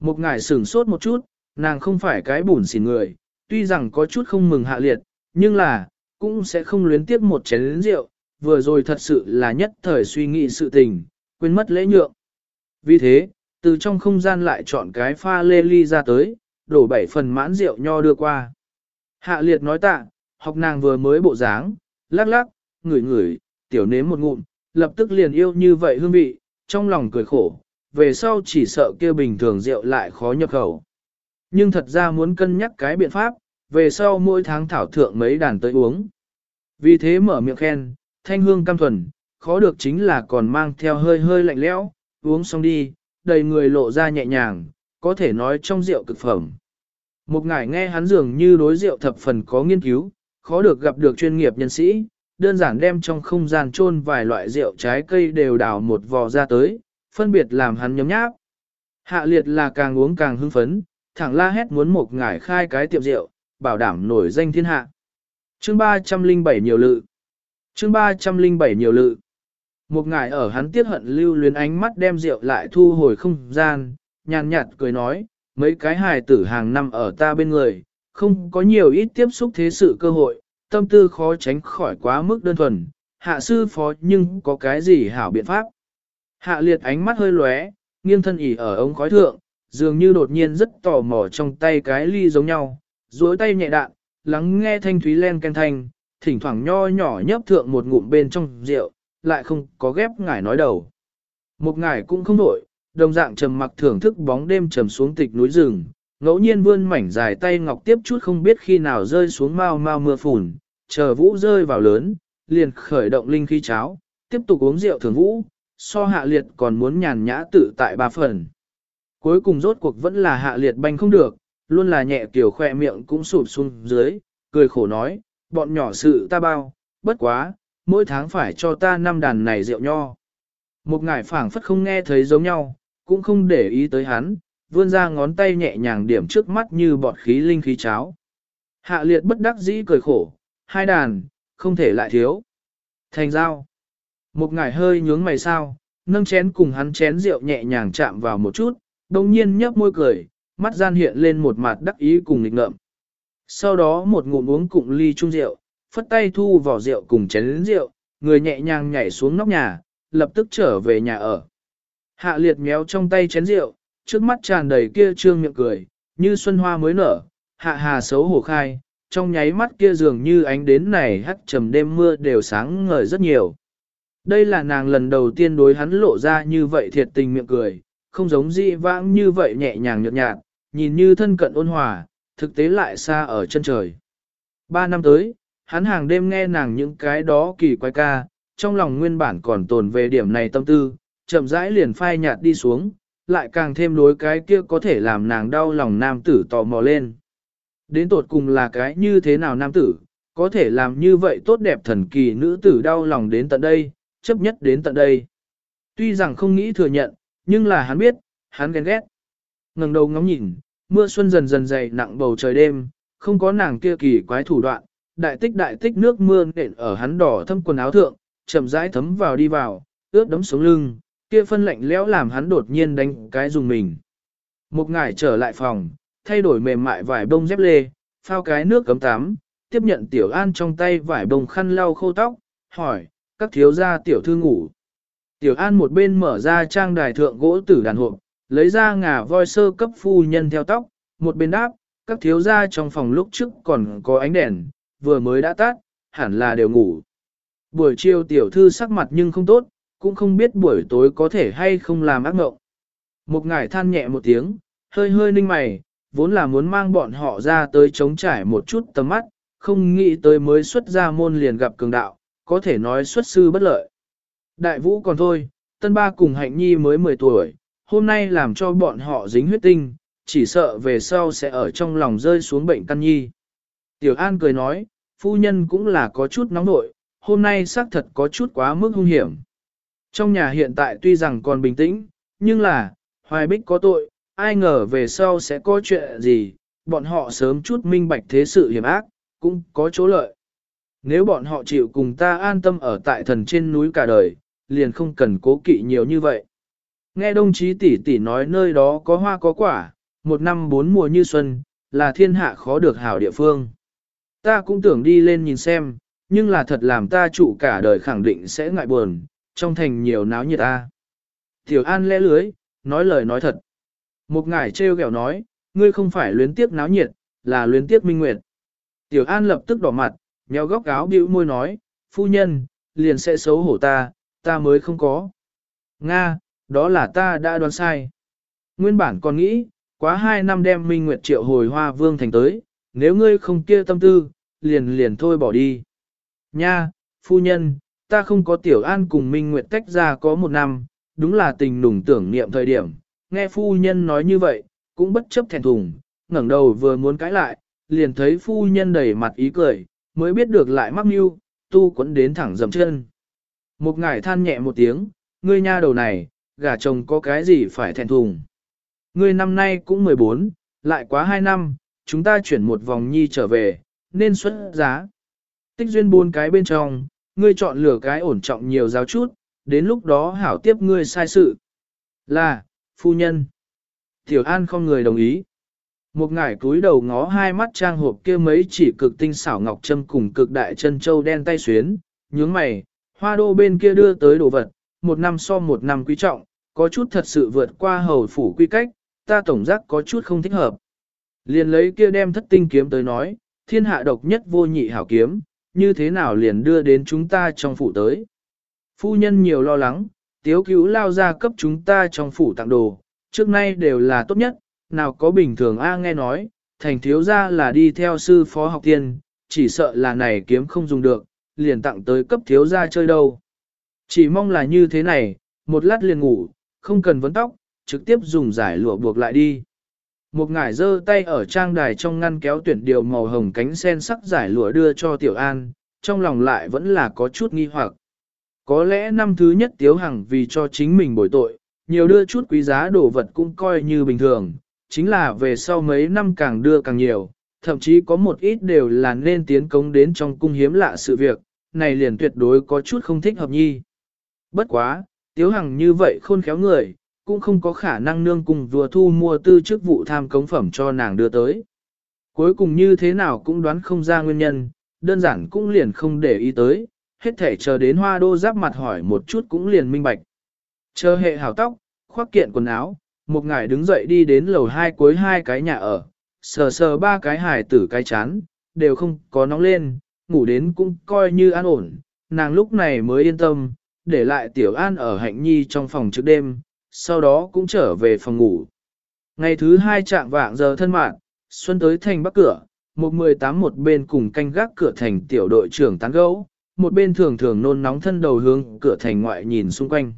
Một ngải sửng sốt một chút, nàng không phải cái bùn xỉn người, tuy rằng có chút không mừng hạ liệt, nhưng là, cũng sẽ không luyến tiếp một chén rượu, vừa rồi thật sự là nhất thời suy nghĩ sự tình, quên mất lễ nhượng. Vì thế, từ trong không gian lại chọn cái pha lê ly ra tới, đổ bảy phần mãn rượu nho đưa qua. Hạ liệt nói tạ, học nàng vừa mới bộ dáng, lắc lắc, ngửi ngửi, tiểu nếm một ngụm, lập tức liền yêu như vậy hương vị, trong lòng cười khổ, về sau chỉ sợ kia bình thường rượu lại khó nhập khẩu. Nhưng thật ra muốn cân nhắc cái biện pháp, về sau mỗi tháng thảo thượng mấy đàn tới uống. Vì thế mở miệng khen, thanh hương cam thuần, khó được chính là còn mang theo hơi hơi lạnh lẽo, uống xong đi, đầy người lộ ra nhẹ nhàng, có thể nói trong rượu cực phẩm. Một ngải nghe hắn dường như đối rượu thập phần có nghiên cứu, khó được gặp được chuyên nghiệp nhân sĩ, đơn giản đem trong không gian chôn vài loại rượu trái cây đều đào một vò ra tới, phân biệt làm hắn nhấm nháp. Hạ liệt là càng uống càng hưng phấn, thẳng la hét muốn một ngải khai cái tiệm rượu, bảo đảm nổi danh thiên hạ. Chương 307 nhiều lự. Chương 307 nhiều lự. Một ngải ở hắn tiết hận lưu luyến ánh mắt đem rượu lại thu hồi không gian, nhàn nhạt cười nói, mấy cái hài tử hàng năm ở ta bên người, không có nhiều ít tiếp xúc thế sự cơ hội, tâm tư khó tránh khỏi quá mức đơn thuần, hạ sư phó nhưng có cái gì hảo biện pháp. Hạ liệt ánh mắt hơi lóe, nghiêng thân ỉ ở ống khói thượng, dường như đột nhiên rất tò mò trong tay cái ly giống nhau, duỗi tay nhẹ đạn, lắng nghe thanh thúy len ken thanh, thỉnh thoảng nho nhỏ nhấp thượng một ngụm bên trong rượu, lại không có ghép ngải nói đầu. Một ngải cũng không nổi, đồng dạng trầm mặc thưởng thức bóng đêm trầm xuống tịch núi rừng, ngẫu nhiên vươn mảnh dài tay ngọc tiếp chút không biết khi nào rơi xuống mau mau mưa phùn, chờ vũ rơi vào lớn, liền khởi động linh khí cháo, tiếp tục uống rượu thường vũ, so hạ liệt còn muốn nhàn nhã tự tại ba phần. Cuối cùng rốt cuộc vẫn là hạ liệt banh không được, luôn là nhẹ kiểu khoe miệng cũng sụp xuống dưới, cười khổ nói, bọn nhỏ sự ta bao, bất quá, mỗi tháng phải cho ta năm đàn này rượu nho. Một ngải phảng phất không nghe thấy giống nhau, cũng không để ý tới hắn, vươn ra ngón tay nhẹ nhàng điểm trước mắt như bọt khí linh khí cháo. Hạ liệt bất đắc dĩ cười khổ, hai đàn, không thể lại thiếu. Thành giao. Một ngải hơi nhướng mày sao, nâng chén cùng hắn chén rượu nhẹ nhàng chạm vào một chút, đồng nhiên nhấp môi cười, mắt gian hiện lên một mặt đắc ý cùng nghịch ngợm. Sau đó một ngụm uống cụm ly chung rượu, phất tay thu vỏ rượu cùng chén rượu, người nhẹ nhàng nhảy xuống nóc nhà, lập tức trở về nhà ở. Hạ liệt méo trong tay chén rượu, trước mắt tràn đầy kia trương miệng cười, như xuân hoa mới nở, hạ hà xấu hổ khai, trong nháy mắt kia dường như ánh đến này hắt trầm đêm mưa đều sáng ngời rất nhiều. Đây là nàng lần đầu tiên đối hắn lộ ra như vậy thiệt tình miệng cười, không giống dị vãng như vậy nhẹ nhàng nhợt nhạt, nhìn như thân cận ôn hòa, thực tế lại xa ở chân trời. Ba năm tới, hắn hàng đêm nghe nàng những cái đó kỳ quái ca, trong lòng nguyên bản còn tồn về điểm này tâm tư, chậm rãi liền phai nhạt đi xuống, lại càng thêm đối cái kia có thể làm nàng đau lòng nam tử tò mò lên. Đến tột cùng là cái như thế nào nam tử, có thể làm như vậy tốt đẹp thần kỳ nữ tử đau lòng đến tận đây, chấp nhất đến tận đây. Tuy rằng không nghĩ thừa nhận, nhưng là hắn biết, hắn ghen ghét. ngẩng đầu ngóng nhìn, mưa xuân dần dần dày nặng bầu trời đêm, không có nàng kia kỳ quái thủ đoạn, đại tích đại tích nước mưa nện ở hắn đỏ thâm quần áo thượng, chậm rãi thấm vào đi vào, ướt đấm xuống lưng, kia phân lạnh lẽo làm hắn đột nhiên đánh cái dùng mình. Một ngải trở lại phòng, thay đổi mềm mại vải bông dép lê, phao cái nước cấm tắm, tiếp nhận tiểu an trong tay vải bông khăn lau khô tóc, hỏi, các thiếu gia tiểu thư ngủ. Tiểu an một bên mở ra trang đài thượng gỗ tử đàn hộp, lấy ra ngà voi sơ cấp phu nhân theo tóc, một bên đáp, các thiếu gia trong phòng lúc trước còn có ánh đèn, vừa mới đã tắt, hẳn là đều ngủ. Buổi chiều tiểu thư sắc mặt nhưng không tốt, cũng không biết buổi tối có thể hay không làm ác mộng. Một ngải than nhẹ một tiếng, hơi hơi ninh mày, vốn là muốn mang bọn họ ra tới chống trải một chút tầm mắt, không nghĩ tới mới xuất ra môn liền gặp cường đạo, có thể nói xuất sư bất lợi. Đại vũ còn thôi, tân ba cùng hạnh nhi mới 10 tuổi, hôm nay làm cho bọn họ dính huyết tinh, chỉ sợ về sau sẽ ở trong lòng rơi xuống bệnh căn nhi. Tiểu An cười nói, phu nhân cũng là có chút nóng nội, hôm nay xác thật có chút quá mức hung hiểm. Trong nhà hiện tại tuy rằng còn bình tĩnh, nhưng là, hoài bích có tội, ai ngờ về sau sẽ có chuyện gì, bọn họ sớm chút minh bạch thế sự hiểm ác, cũng có chỗ lợi. Nếu bọn họ chịu cùng ta an tâm ở tại thần trên núi cả đời, liền không cần cố kỵ nhiều như vậy. Nghe đồng chí tỷ tỷ nói nơi đó có hoa có quả, một năm bốn mùa như xuân, là thiên hạ khó được hảo địa phương. Ta cũng tưởng đi lên nhìn xem, nhưng là thật làm ta trụ cả đời khẳng định sẽ ngại buồn, trong thành nhiều náo nhiệt ta. Tiểu An lẽ lưới, nói lời nói thật. Một ngải trêu ghẹo nói, ngươi không phải luyến tiếc náo nhiệt, là luyến tiếc minh nguyệt. Tiểu An lập tức đỏ mặt, nhéo góc áo bĩu môi nói, phu nhân, liền sẽ xấu hổ ta, ta mới không có. Nga, đó là ta đã đoán sai. Nguyên bản còn nghĩ, quá hai năm đem Minh Nguyệt triệu hồi hoa vương thành tới, nếu ngươi không kia tâm tư, liền liền thôi bỏ đi. Nha, phu nhân, ta không có tiểu an cùng Minh Nguyệt tách ra có một năm, đúng là tình nùng tưởng niệm thời điểm. Nghe phu nhân nói như vậy, cũng bất chấp thẹn thùng, ngẩng đầu vừa muốn cãi lại, liền thấy phu nhân đầy mặt ý cười, mới biết được lại mắc mưu, tu quấn đến thẳng dầm chân. Một ngải than nhẹ một tiếng, ngươi nha đầu này, gả chồng có cái gì phải thẹn thùng. Ngươi năm nay cũng 14, lại quá 2 năm, chúng ta chuyển một vòng nhi trở về, nên xuất giá. Tích duyên buôn cái bên trong, ngươi chọn lửa cái ổn trọng nhiều giáo chút, đến lúc đó hảo tiếp ngươi sai sự. Là, phu nhân. Tiểu An không người đồng ý. Một ngải cúi đầu ngó hai mắt trang hộp kia mấy chỉ cực tinh xảo ngọc châm cùng cực đại chân châu đen tay xuyến, nhướng mày, hoa đô bên kia đưa tới đồ vật, một năm so một năm quý trọng, có chút thật sự vượt qua hầu phủ quy cách, ta tổng giác có chút không thích hợp. Liền lấy kia đem thất tinh kiếm tới nói, thiên hạ độc nhất vô nhị hảo kiếm, như thế nào liền đưa đến chúng ta trong phủ tới. Phu nhân nhiều lo lắng, tiếu cứu lao ra cấp chúng ta trong phủ tặng đồ, trước nay đều là tốt nhất, nào có bình thường A nghe nói, thành thiếu ra là đi theo sư phó học tiên, chỉ sợ là này kiếm không dùng được, liền tặng tới cấp thiếu ra chơi đâu. Chỉ mong là như thế này, một lát liền ngủ, không cần vấn tóc, trực tiếp dùng giải lụa buộc lại đi. Một ngải giơ tay ở trang đài trong ngăn kéo tuyển điều màu hồng cánh sen sắc giải lụa đưa cho Tiểu An, trong lòng lại vẫn là có chút nghi hoặc. Có lẽ năm thứ nhất Tiếu Hằng vì cho chính mình bồi tội, nhiều đưa chút quý giá đồ vật cũng coi như bình thường, chính là về sau mấy năm càng đưa càng nhiều, thậm chí có một ít đều là nên tiến công đến trong cung hiếm lạ sự việc, này liền tuyệt đối có chút không thích hợp nhi. Bất quá, Tiếu Hằng như vậy khôn khéo người, cũng không có khả năng nương cùng vừa thu mua tư chức vụ tham cống phẩm cho nàng đưa tới. Cuối cùng như thế nào cũng đoán không ra nguyên nhân, đơn giản cũng liền không để ý tới, hết thể chờ đến hoa đô giáp mặt hỏi một chút cũng liền minh bạch. Chờ hệ hào tóc, khoác kiện quần áo, một ngài đứng dậy đi đến lầu hai cuối hai cái nhà ở, sờ sờ ba cái hài tử cái chán, đều không có nóng lên, ngủ đến cũng coi như an ổn, nàng lúc này mới yên tâm, để lại tiểu an ở hạnh nhi trong phòng trước đêm, sau đó cũng trở về phòng ngủ. Ngày thứ hai trạng vạng giờ thân mạng, Xuân tới thành bắc cửa, một mười tám một bên cùng canh gác cửa thành tiểu đội trưởng tán gấu, một bên thường thường nôn nóng thân đầu hướng cửa thành ngoại nhìn xung quanh.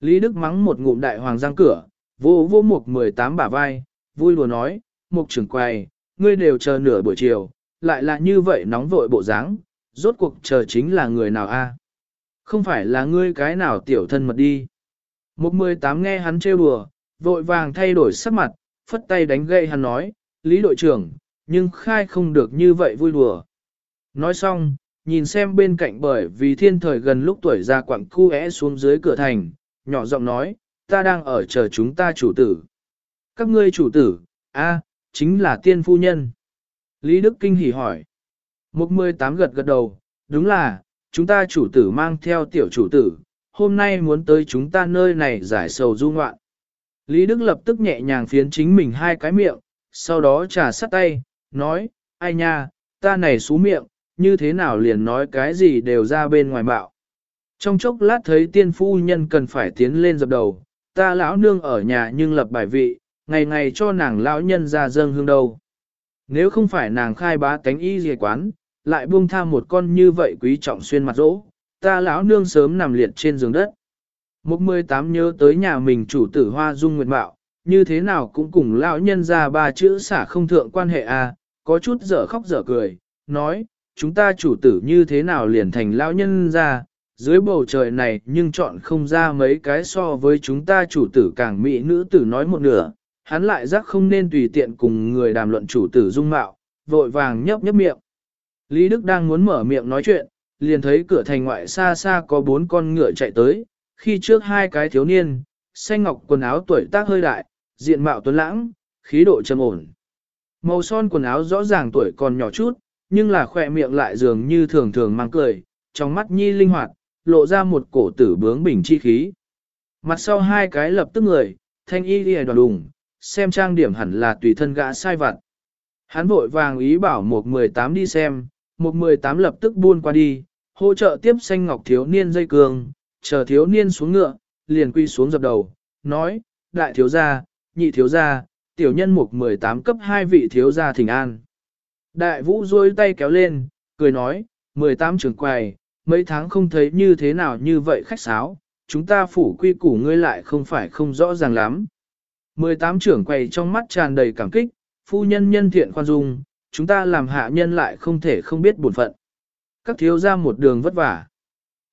Lý Đức mắng một ngụm đại hoàng giang cửa, vô vô một mười tám bả vai, vui lùa nói, một trưởng quay, ngươi đều chờ nửa buổi chiều, lại là như vậy nóng vội bộ dáng, rốt cuộc chờ chính là người nào a? Không phải là ngươi cái nào tiểu thân mật đi. Một mười tám nghe hắn trêu đùa, vội vàng thay đổi sắc mặt, phất tay đánh gậy hắn nói, Lý đội trưởng, nhưng khai không được như vậy vui đùa. Nói xong, nhìn xem bên cạnh bởi vì thiên thời gần lúc tuổi ra quặng khu é xuống dưới cửa thành, nhỏ giọng nói, ta đang ở chờ chúng ta chủ tử. Các ngươi chủ tử, a, chính là tiên phu nhân. Lý Đức Kinh hỉ hỏi. Một mười tám gật gật đầu, đúng là, chúng ta chủ tử mang theo tiểu chủ tử, hôm nay muốn tới chúng ta nơi này giải sầu du ngoạn. Lý Đức lập tức nhẹ nhàng phiến chính mình hai cái miệng, sau đó trà sắt tay, nói, ai nha, ta này xú miệng, như thế nào liền nói cái gì đều ra bên ngoài bạo. Trong chốc lát thấy tiên phu nhân cần phải tiến lên dập đầu, ta lão nương ở nhà nhưng lập bài vị, ngày ngày cho nàng lão nhân ra dâng hương đầu. Nếu không phải nàng khai bá cánh y dề quán, lại buông tha một con như vậy quý trọng xuyên mặt rỗ, ta lão nương sớm nằm liệt trên giường đất. Mục mười tám nhớ tới nhà mình chủ tử hoa dung nguyệt mạo, như thế nào cũng cùng lão nhân ra ba chữ xả không thượng quan hệ à, có chút dở khóc dở cười, nói, chúng ta chủ tử như thế nào liền thành lão nhân ra, dưới bầu trời này nhưng chọn không ra mấy cái so với chúng ta chủ tử càng mỹ nữ tử nói một nửa, hắn lại giác không nên tùy tiện cùng người đàm luận chủ tử dung mạo, vội vàng nhấp nhấp miệng. Lý Đức đang muốn mở miệng nói chuyện, liền thấy cửa thành ngoại xa xa có bốn con ngựa chạy tới, khi trước hai cái thiếu niên, xanh ngọc quần áo tuổi tác hơi đại, diện mạo tuấn lãng, khí độ trầm ổn. Màu son quần áo rõ ràng tuổi còn nhỏ chút, nhưng là khỏe miệng lại dường như thường thường mang cười, trong mắt nhi linh hoạt, lộ ra một cổ tử bướng bình chi khí. Mặt sau hai cái lập tức người, thanh y đi đoàn đùng, xem trang điểm hẳn là tùy thân gã sai vặt. Hắn vội vàng ý bảo một mười tám đi xem, một mười tám lập tức buôn qua đi, hỗ trợ tiếp xanh ngọc thiếu niên dây cường, chờ thiếu niên xuống ngựa, liền quy xuống dập đầu, nói, đại thiếu gia, nhị thiếu gia, tiểu nhân mục 18 cấp hai vị thiếu gia thỉnh an. Đại vũ rôi tay kéo lên, cười nói, 18 trưởng quầy, mấy tháng không thấy như thế nào như vậy khách sáo, chúng ta phủ quy củ ngươi lại không phải không rõ ràng lắm. 18 trưởng quầy trong mắt tràn đầy cảm kích, phu nhân nhân thiện khoan dung, chúng ta làm hạ nhân lại không thể không biết buồn phận. Các thiếu gia một đường vất vả.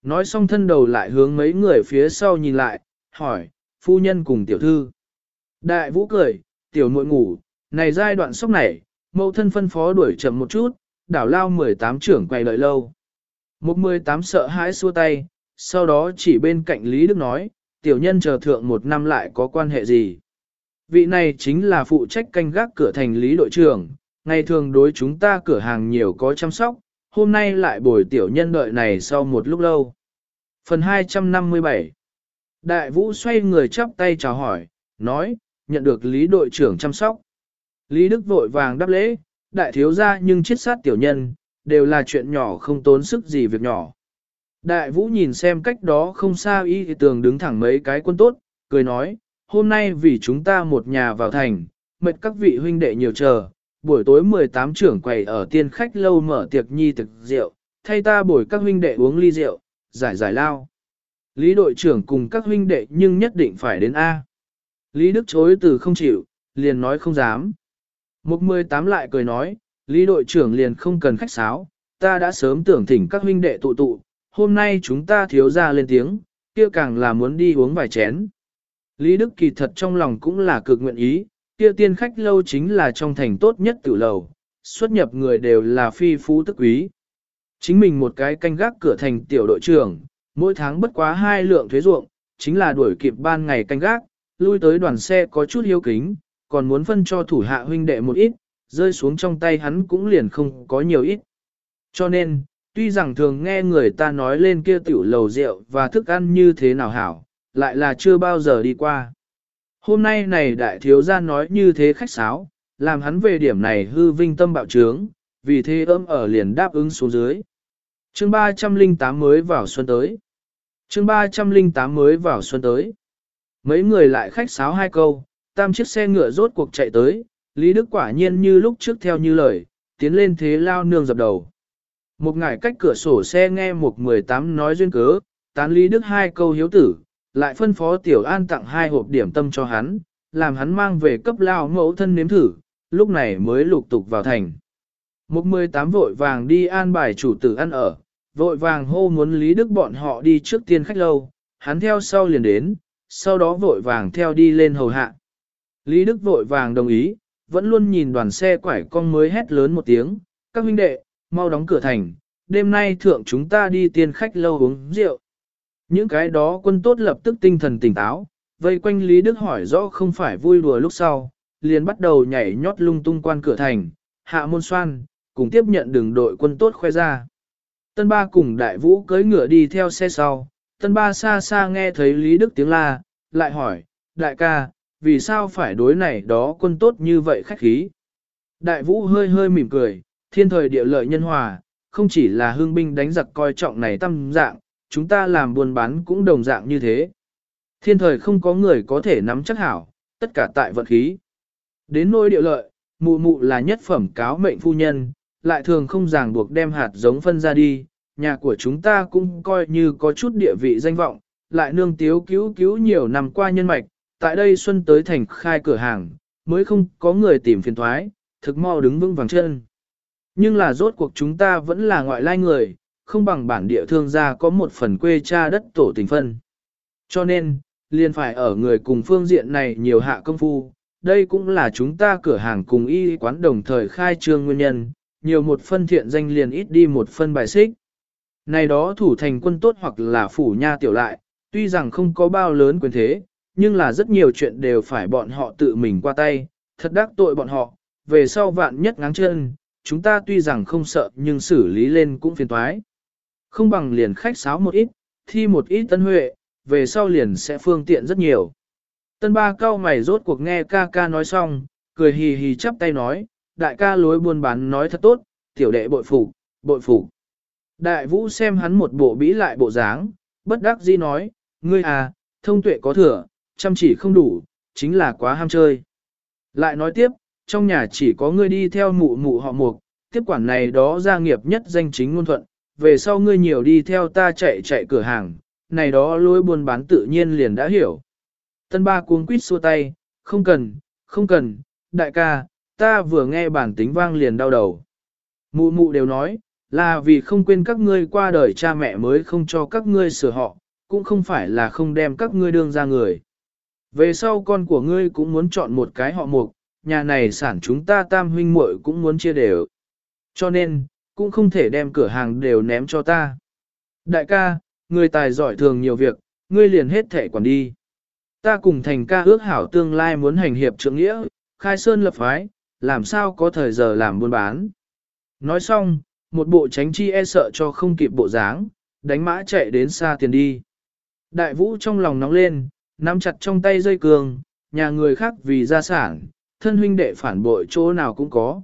Nói xong thân đầu lại hướng mấy người phía sau nhìn lại, hỏi, phu nhân cùng tiểu thư. Đại vũ cười, tiểu muội ngủ, này giai đoạn sốc này, mẫu thân phân phó đuổi chậm một chút, đảo lao 18 trưởng quay lợi lâu. Một 18 sợ hãi xua tay, sau đó chỉ bên cạnh Lý Đức nói, tiểu nhân chờ thượng một năm lại có quan hệ gì. Vị này chính là phụ trách canh gác cửa thành Lý đội trưởng, ngày thường đối chúng ta cửa hàng nhiều có chăm sóc, hôm nay lại bồi tiểu nhân đợi này sau một lúc lâu. Phần 257 Đại vũ xoay người chắp tay chào hỏi, nói, nhận được Lý đội trưởng chăm sóc. Lý Đức vội vàng đáp lễ, đại thiếu gia nhưng chết sát tiểu nhân, đều là chuyện nhỏ không tốn sức gì việc nhỏ. Đại vũ nhìn xem cách đó không xa y thì tường đứng thẳng mấy cái quân tốt, cười nói, hôm nay vì chúng ta một nhà vào thành, mệt các vị huynh đệ nhiều chờ, buổi tối 18 trưởng quầy ở tiên khách lâu mở tiệc nhi thực rượu, thay ta bồi các huynh đệ uống ly rượu, giải giải lao. Lý đội trưởng cùng các huynh đệ nhưng nhất định phải đến A. Lý Đức chối từ không chịu, liền nói không dám. Một mười tám lại cười nói, Lý đội trưởng liền không cần khách sáo, ta đã sớm tưởng thỉnh các huynh đệ tụ tụ, hôm nay chúng ta thiếu ra lên tiếng, kia càng là muốn đi uống vài chén. Lý Đức kỳ thật trong lòng cũng là cực nguyện ý, kia tiên khách lâu chính là trong thành tốt nhất tử lầu, xuất nhập người đều là phi phú tức quý. Chính mình một cái canh gác cửa thành tiểu đội trưởng, mỗi tháng bất quá hai lượng thuế ruộng, chính là đuổi kịp ban ngày canh gác, lui tới đoàn xe có chút hiếu kính, còn muốn phân cho thủ hạ huynh đệ một ít, rơi xuống trong tay hắn cũng liền không có nhiều ít. Cho nên, tuy rằng thường nghe người ta nói lên kia tiểu lầu rượu và thức ăn như thế nào hảo, lại là chưa bao giờ đi qua. Hôm nay này đại thiếu gia nói như thế khách sáo, làm hắn về điểm này hư vinh tâm bạo trướng, vì thế ấm ở liền đáp ứng xuống dưới. Chương 308 mới vào xuân tới. Chương 308 mới vào xuân tới. Mấy người lại khách sáo hai câu, tam chiếc xe ngựa rốt cuộc chạy tới, Lý Đức quả nhiên như lúc trước theo như lời, tiến lên thế lao nương dập đầu. Một ngày cách cửa sổ xe nghe một mười tám nói duyên cớ, tán Lý Đức hai câu hiếu tử, lại phân phó Tiểu An tặng hai hộp điểm tâm cho hắn, làm hắn mang về cấp lao mẫu thân nếm thử, lúc này mới lục tục vào thành. Mục mười tám vội vàng đi an bài chủ tử ăn ở, vội vàng hô muốn Lý Đức bọn họ đi trước tiên khách lâu, hắn theo sau liền đến, sau đó vội vàng theo đi lên hầu hạ. Lý Đức vội vàng đồng ý, vẫn luôn nhìn đoàn xe quải con mới hét lớn một tiếng, các huynh đệ, mau đóng cửa thành, đêm nay thượng chúng ta đi tiên khách lâu uống rượu. Những cái đó quân tốt lập tức tinh thần tỉnh táo, vây quanh Lý Đức hỏi rõ không phải vui đùa lúc sau, liền bắt đầu nhảy nhót lung tung quan cửa thành, hạ môn xoan, cùng tiếp nhận đường đội quân tốt khoe ra. Tân ba cùng đại vũ cưỡi ngựa đi theo xe sau, tân ba xa xa nghe thấy Lý Đức tiếng la, lại hỏi, đại ca, vì sao phải đối này đó quân tốt như vậy khách khí? Đại vũ hơi hơi mỉm cười, thiên thời địa lợi nhân hòa, không chỉ là hương binh đánh giặc coi trọng này tâm dạng, chúng ta làm buôn bán cũng đồng dạng như thế. Thiên thời không có người có thể nắm chắc hảo, tất cả tại vận khí. Đến nôi địa lợi, mụ mụ là nhất phẩm cáo mệnh phu nhân, lại thường không ràng buộc đem hạt giống phân ra đi, nhà của chúng ta cũng coi như có chút địa vị danh vọng, lại nương tiếu cứu cứu nhiều năm qua nhân mạch, tại đây xuân tới thành khai cửa hàng, mới không có người tìm phiền thoái, thực mau đứng vững vàng chân. Nhưng là rốt cuộc chúng ta vẫn là ngoại lai người, không bằng bản địa thương gia có một phần quê cha đất tổ tình phân. Cho nên, liền phải ở người cùng phương diện này nhiều hạ công phu, đây cũng là chúng ta cửa hàng cùng y quán đồng thời khai trương nguyên nhân, nhiều một phân thiện danh liền ít đi một phân bài xích. Này đó thủ thành quân tốt hoặc là phủ nha tiểu lại, tuy rằng không có bao lớn quyền thế, nhưng là rất nhiều chuyện đều phải bọn họ tự mình qua tay, thật đắc tội bọn họ, về sau vạn nhất ngáng chân, chúng ta tuy rằng không sợ nhưng xử lý lên cũng phiền toái. Không bằng liền khách sáo một ít, thi một ít tân huệ, về sau liền sẽ phương tiện rất nhiều. Tân ba cao mày rốt cuộc nghe ca ca nói xong, cười hì hì chắp tay nói, đại ca lối buôn bán nói thật tốt, tiểu đệ bội phục, bội phục. Đại vũ xem hắn một bộ bĩ lại bộ dáng, bất đắc dĩ nói, ngươi à, thông tuệ có thừa, chăm chỉ không đủ, chính là quá ham chơi. Lại nói tiếp, trong nhà chỉ có ngươi đi theo mụ mụ họ mục, tiếp quản này đó gia nghiệp nhất danh chính ngôn thuận, về sau ngươi nhiều đi theo ta chạy chạy cửa hàng, này đó lối buôn bán tự nhiên liền đã hiểu. Tân ba cuống quýt xua tay, không cần, không cần, đại ca, ta vừa nghe bản tính vang liền đau đầu. Mụ mụ đều nói, là vì không quên các ngươi qua đời cha mẹ mới không cho các ngươi sửa họ, cũng không phải là không đem các ngươi đương ra người. Về sau con của ngươi cũng muốn chọn một cái họ mục, nhà này sản chúng ta tam huynh muội cũng muốn chia đều. Cho nên, cũng không thể đem cửa hàng đều ném cho ta. Đại ca, người tài giỏi thường nhiều việc, ngươi liền hết thể quản đi. Ta cùng thành ca ước hảo tương lai muốn hành hiệp trượng nghĩa, khai sơn lập phái, làm sao có thời giờ làm buôn bán. Nói xong, một bộ tránh chi e sợ cho không kịp bộ dáng, đánh mã chạy đến xa tiền đi. Đại vũ trong lòng nóng lên, nắm chặt trong tay dây cường, nhà người khác vì gia sản, thân huynh đệ phản bội chỗ nào cũng có.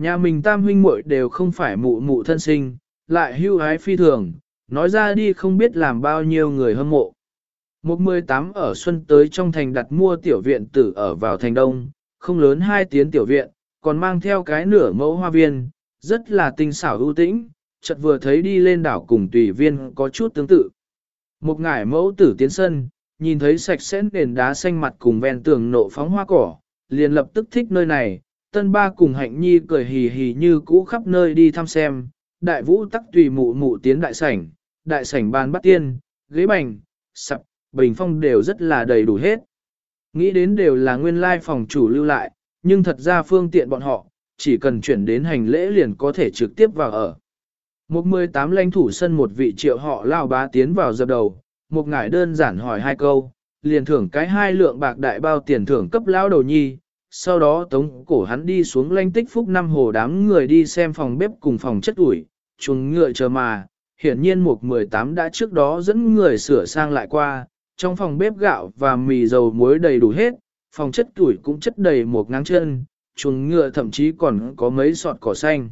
Nhà mình tam huynh muội đều không phải mụ mụ thân sinh, lại hưu ái phi thường, nói ra đi không biết làm bao nhiêu người hâm mộ. Một mười tám ở xuân tới trong thành đặt mua tiểu viện tử ở vào thành đông, không lớn hai tiếng tiểu viện, còn mang theo cái nửa mẫu hoa viên, rất là tinh xảo ưu tĩnh, chợt vừa thấy đi lên đảo cùng tùy viên có chút tương tự. Một ngải mẫu tử tiến sân, nhìn thấy sạch sẽ nền đá xanh mặt cùng ven tường nộ phóng hoa cỏ, liền lập tức thích nơi này, tân ba cùng hạnh nhi cười hì hì như cũ khắp nơi đi thăm xem, đại vũ tắc tùy mụ mụ tiến đại sảnh, đại sảnh bàn bắt tiên, ghế bành, sập, bình phong đều rất là đầy đủ hết. Nghĩ đến đều là nguyên lai phòng chủ lưu lại, nhưng thật ra phương tiện bọn họ, chỉ cần chuyển đến hành lễ liền có thể trực tiếp vào ở. Một mười tám lãnh thủ sân một vị triệu họ lao bá tiến vào dập đầu, một ngải đơn giản hỏi hai câu, liền thưởng cái hai lượng bạc đại bao tiền thưởng cấp lao đầu nhi, sau đó tống cổ hắn đi xuống lanh tích phúc năm hồ đám người đi xem phòng bếp cùng phòng chất ủi, chuồng ngựa chờ mà, hiển nhiên Mục mười tám đã trước đó dẫn người sửa sang lại qua, trong phòng bếp gạo và mì dầu muối đầy đủ hết, phòng chất ủi cũng chất đầy một ngang chân, chuồng ngựa thậm chí còn có mấy sọt cỏ xanh.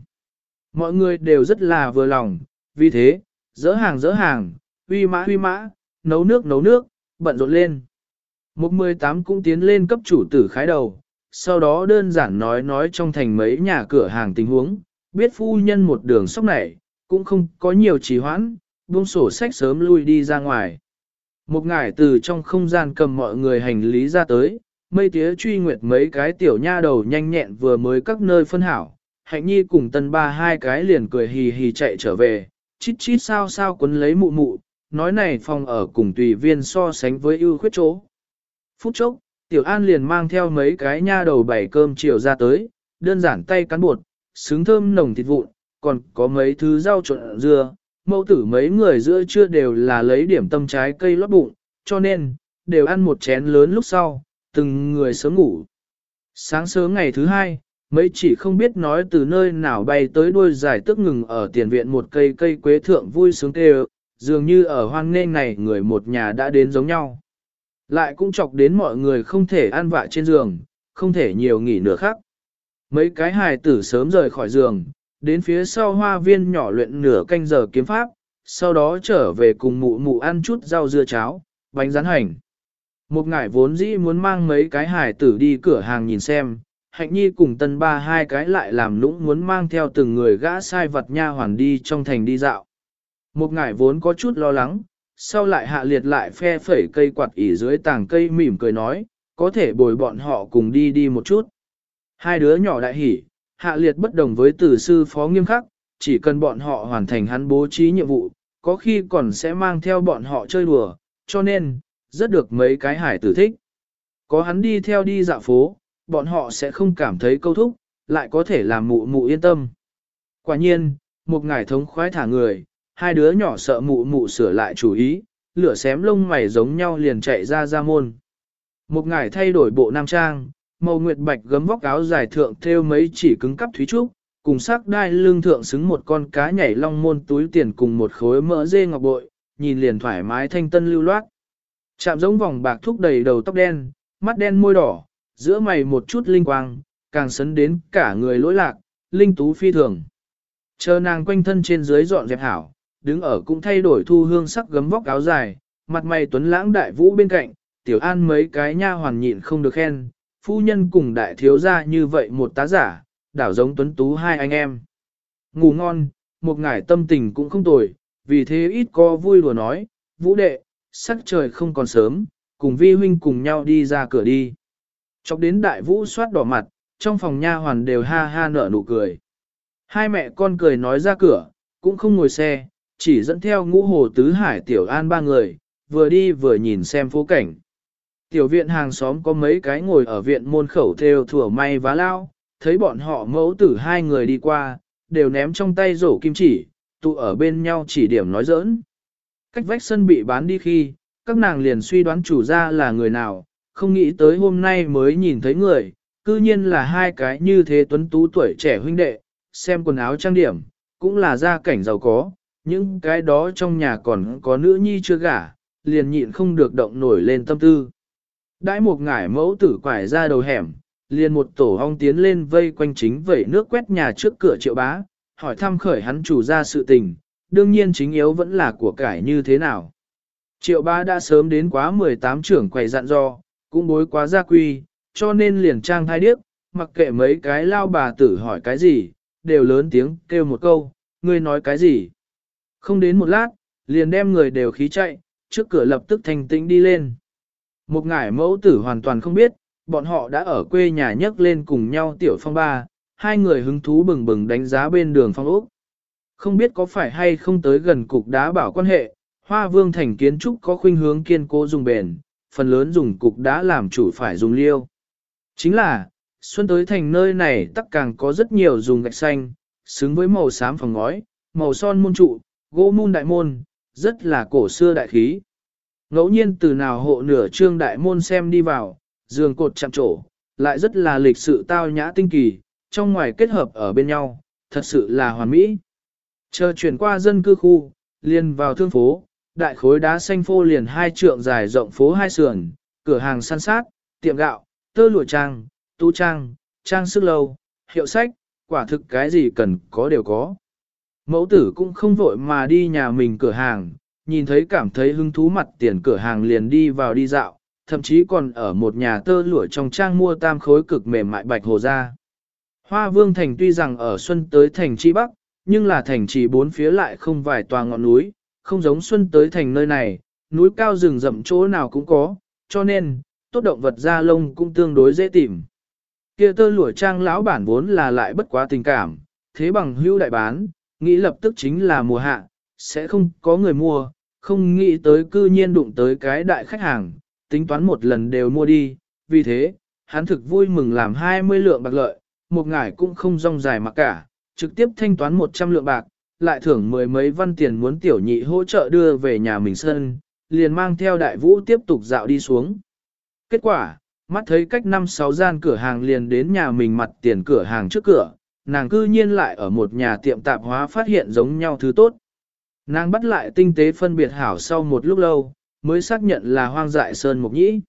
Mọi người đều rất là vừa lòng, vì thế, dỡ hàng dỡ hàng, huy mã huy mã, nấu nước nấu nước, bận rộn lên. Mục mười tám cũng tiến lên cấp chủ tử khái đầu, sau đó đơn giản nói nói trong thành mấy nhà cửa hàng tình huống, biết phu nhân một đường sóc này, cũng không có nhiều trì hoãn, buông sổ sách sớm lui đi ra ngoài. Một ngải từ trong không gian cầm mọi người hành lý ra tới, mây tía truy nguyệt mấy cái tiểu nha đầu nhanh nhẹn vừa mới các nơi phân hảo, hạnh nhi cùng tân ba hai cái liền cười hì hì chạy trở về, chít chít sao sao quấn lấy mụ mụ, nói này phòng ở cùng tùy viên so sánh với ưu khuyết chỗ. Phút chốc, tiểu an liền mang theo mấy cái nha đầu bảy cơm chiều ra tới, đơn giản tay cán bột, xứng thơm nồng thịt vụn, còn có mấy thứ rau trộn dưa, mẫu tử mấy người giữa trưa đều là lấy điểm tâm trái cây lót bụng, cho nên, đều ăn một chén lớn lúc sau, từng người sớm ngủ. Sáng sớm ngày thứ hai, mấy chỉ không biết nói từ nơi nào bay tới đuôi dài tức ngừng ở tiền viện một cây cây quế thượng vui sướng tê dường như ở hoang nên này người một nhà đã đến giống nhau. Lại cũng chọc đến mọi người không thể ăn vạ trên giường, không thể nhiều nghỉ nửa khác. Mấy cái hài tử sớm rời khỏi giường, đến phía sau hoa viên nhỏ luyện nửa canh giờ kiếm pháp, sau đó trở về cùng mụ mụ ăn chút rau dưa cháo, bánh rán hành. Một ngải vốn dĩ muốn mang mấy cái hài tử đi cửa hàng nhìn xem, hạnh nhi cùng tân ba hai cái lại làm lũng muốn mang theo từng người gã sai vật nha hoàn đi trong thành đi dạo. Một ngải vốn có chút lo lắng, sau lại hạ liệt lại phe phẩy cây quạt ỉ dưới tàng cây mỉm cười nói, có thể bồi bọn họ cùng đi đi một chút. Hai đứa nhỏ đại hỉ, hạ liệt bất đồng với tử sư phó nghiêm khắc, chỉ cần bọn họ hoàn thành hắn bố trí nhiệm vụ, có khi còn sẽ mang theo bọn họ chơi đùa, cho nên, rất được mấy cái hải tử thích. Có hắn đi theo đi dạo phố, bọn họ sẽ không cảm thấy câu thúc, lại có thể làm mụ mụ yên tâm. Quả nhiên, một ngải thống khoái thả người, hai đứa nhỏ sợ mụ mụ sửa lại chủ ý, lửa xém lông mày giống nhau liền chạy ra ra môn. Một ngải thay đổi bộ nam trang, màu nguyệt bạch gấm vóc áo dài thượng theo mấy chỉ cứng cắp thúy trúc, cùng sắc đai lưng thượng xứng một con cá nhảy long môn túi tiền cùng một khối mỡ dê ngọc bội, nhìn liền thoải mái thanh tân lưu loát. Chạm giống vòng bạc thúc đầy đầu tóc đen, mắt đen môi đỏ, giữa mày một chút linh quang, càng sấn đến cả người lỗi lạc, linh tú phi thường. Chờ nàng quanh thân trên dưới dọn dẹp hảo, đứng ở cũng thay đổi thu hương sắc gấm vóc áo dài, mặt mày tuấn lãng đại vũ bên cạnh, tiểu an mấy cái nha hoàn nhịn không được khen, phu nhân cùng đại thiếu gia như vậy một tá giả, đảo giống tuấn tú hai anh em. Ngủ ngon, một ngải tâm tình cũng không tồi, vì thế ít có vui đùa nói, vũ đệ, sắc trời không còn sớm, cùng vi huynh cùng nhau đi ra cửa đi. Chọc đến đại vũ soát đỏ mặt, trong phòng nha hoàn đều ha ha nở nụ cười. Hai mẹ con cười nói ra cửa, cũng không ngồi xe, chỉ dẫn theo ngũ hồ tứ hải tiểu an ba người, vừa đi vừa nhìn xem phố cảnh. Tiểu viện hàng xóm có mấy cái ngồi ở viện môn khẩu theo thủa may vá lao, thấy bọn họ mẫu tử hai người đi qua, đều ném trong tay rổ kim chỉ, tụ ở bên nhau chỉ điểm nói giỡn. Cách vách sân bị bán đi khi, các nàng liền suy đoán chủ gia là người nào, không nghĩ tới hôm nay mới nhìn thấy người, cư nhiên là hai cái như thế tuấn tú tuổi trẻ huynh đệ, xem quần áo trang điểm, cũng là gia cảnh giàu có, những cái đó trong nhà còn có nữ nhi chưa gả, liền nhịn không được động nổi lên tâm tư. Đãi một ngải mẫu tử quải ra đầu hẻm, liền một tổ hong tiến lên vây quanh chính vẩy nước quét nhà trước cửa triệu bá, hỏi thăm khởi hắn chủ ra sự tình, đương nhiên chính yếu vẫn là của cải như thế nào. Triệu bá đã sớm đến quá 18 trưởng quầy dặn do, cũng bối quá gia quy, cho nên liền trang thai điếc, mặc kệ mấy cái lao bà tử hỏi cái gì, đều lớn tiếng kêu một câu, ngươi nói cái gì. Không đến một lát, liền đem người đều khí chạy, trước cửa lập tức thành tĩnh đi lên. Một ngải mẫu tử hoàn toàn không biết, bọn họ đã ở quê nhà nhấc lên cùng nhau tiểu phong ba, hai người hứng thú bừng bừng đánh giá bên đường phong ốc. Không biết có phải hay không tới gần cục đá bảo quan hệ, hoa vương thành kiến trúc có khuynh hướng kiên cố dùng bền, phần lớn dùng cục đá làm chủ phải dùng liêu. Chính là, xuân tới thành nơi này tắc càng có rất nhiều dùng gạch xanh, xứng với màu xám phòng ngói, màu son môn trụ, gỗ môn đại môn, rất là cổ xưa đại khí. Ngẫu nhiên từ nào hộ nửa trương đại môn xem đi vào, giường cột chạm trổ, lại rất là lịch sự tao nhã tinh kỳ, trong ngoài kết hợp ở bên nhau, thật sự là hoàn mỹ. Chờ chuyển qua dân cư khu, liền vào thương phố, đại khối đá xanh phô liền hai trượng dài rộng phố hai sườn, cửa hàng săn sát, tiệm gạo, tơ lụa trang, tu trang, trang sức lâu, hiệu sách, quả thực cái gì cần có đều có. Mẫu tử cũng không vội mà đi nhà mình cửa hàng, nhìn thấy cảm thấy hứng thú mặt tiền cửa hàng liền đi vào đi dạo, thậm chí còn ở một nhà tơ lụa trong trang mua tam khối cực mềm mại bạch hồ ra. Hoa Vương Thành tuy rằng ở xuân tới thành Chi Bắc, nhưng là thành trì bốn phía lại không vài tòa ngọn núi, không giống xuân tới thành nơi này, núi cao rừng rậm chỗ nào cũng có, cho nên, tốt động vật da lông cũng tương đối dễ tìm. Kia tơ lụa trang lão bản vốn là lại bất quá tình cảm, thế bằng hưu đại bán, nghĩ lập tức chính là mùa hạ, sẽ không có người mua, không nghĩ tới cư nhiên đụng tới cái đại khách hàng, tính toán một lần đều mua đi, vì thế, hắn thực vui mừng làm 20 lượng bạc lợi, một ngải cũng không rong dài mà cả, trực tiếp thanh toán 100 lượng bạc, lại thưởng mười mấy văn tiền muốn tiểu nhị hỗ trợ đưa về nhà mình sân, liền mang theo đại vũ tiếp tục dạo đi xuống. Kết quả, mắt thấy cách năm sáu gian cửa hàng liền đến nhà mình mặt tiền cửa hàng trước cửa, nàng cư nhiên lại ở một nhà tiệm tạp hóa phát hiện giống nhau thứ tốt. Nàng bắt lại tinh tế phân biệt hảo sau một lúc lâu, mới xác nhận là hoang dại sơn mục nhĩ.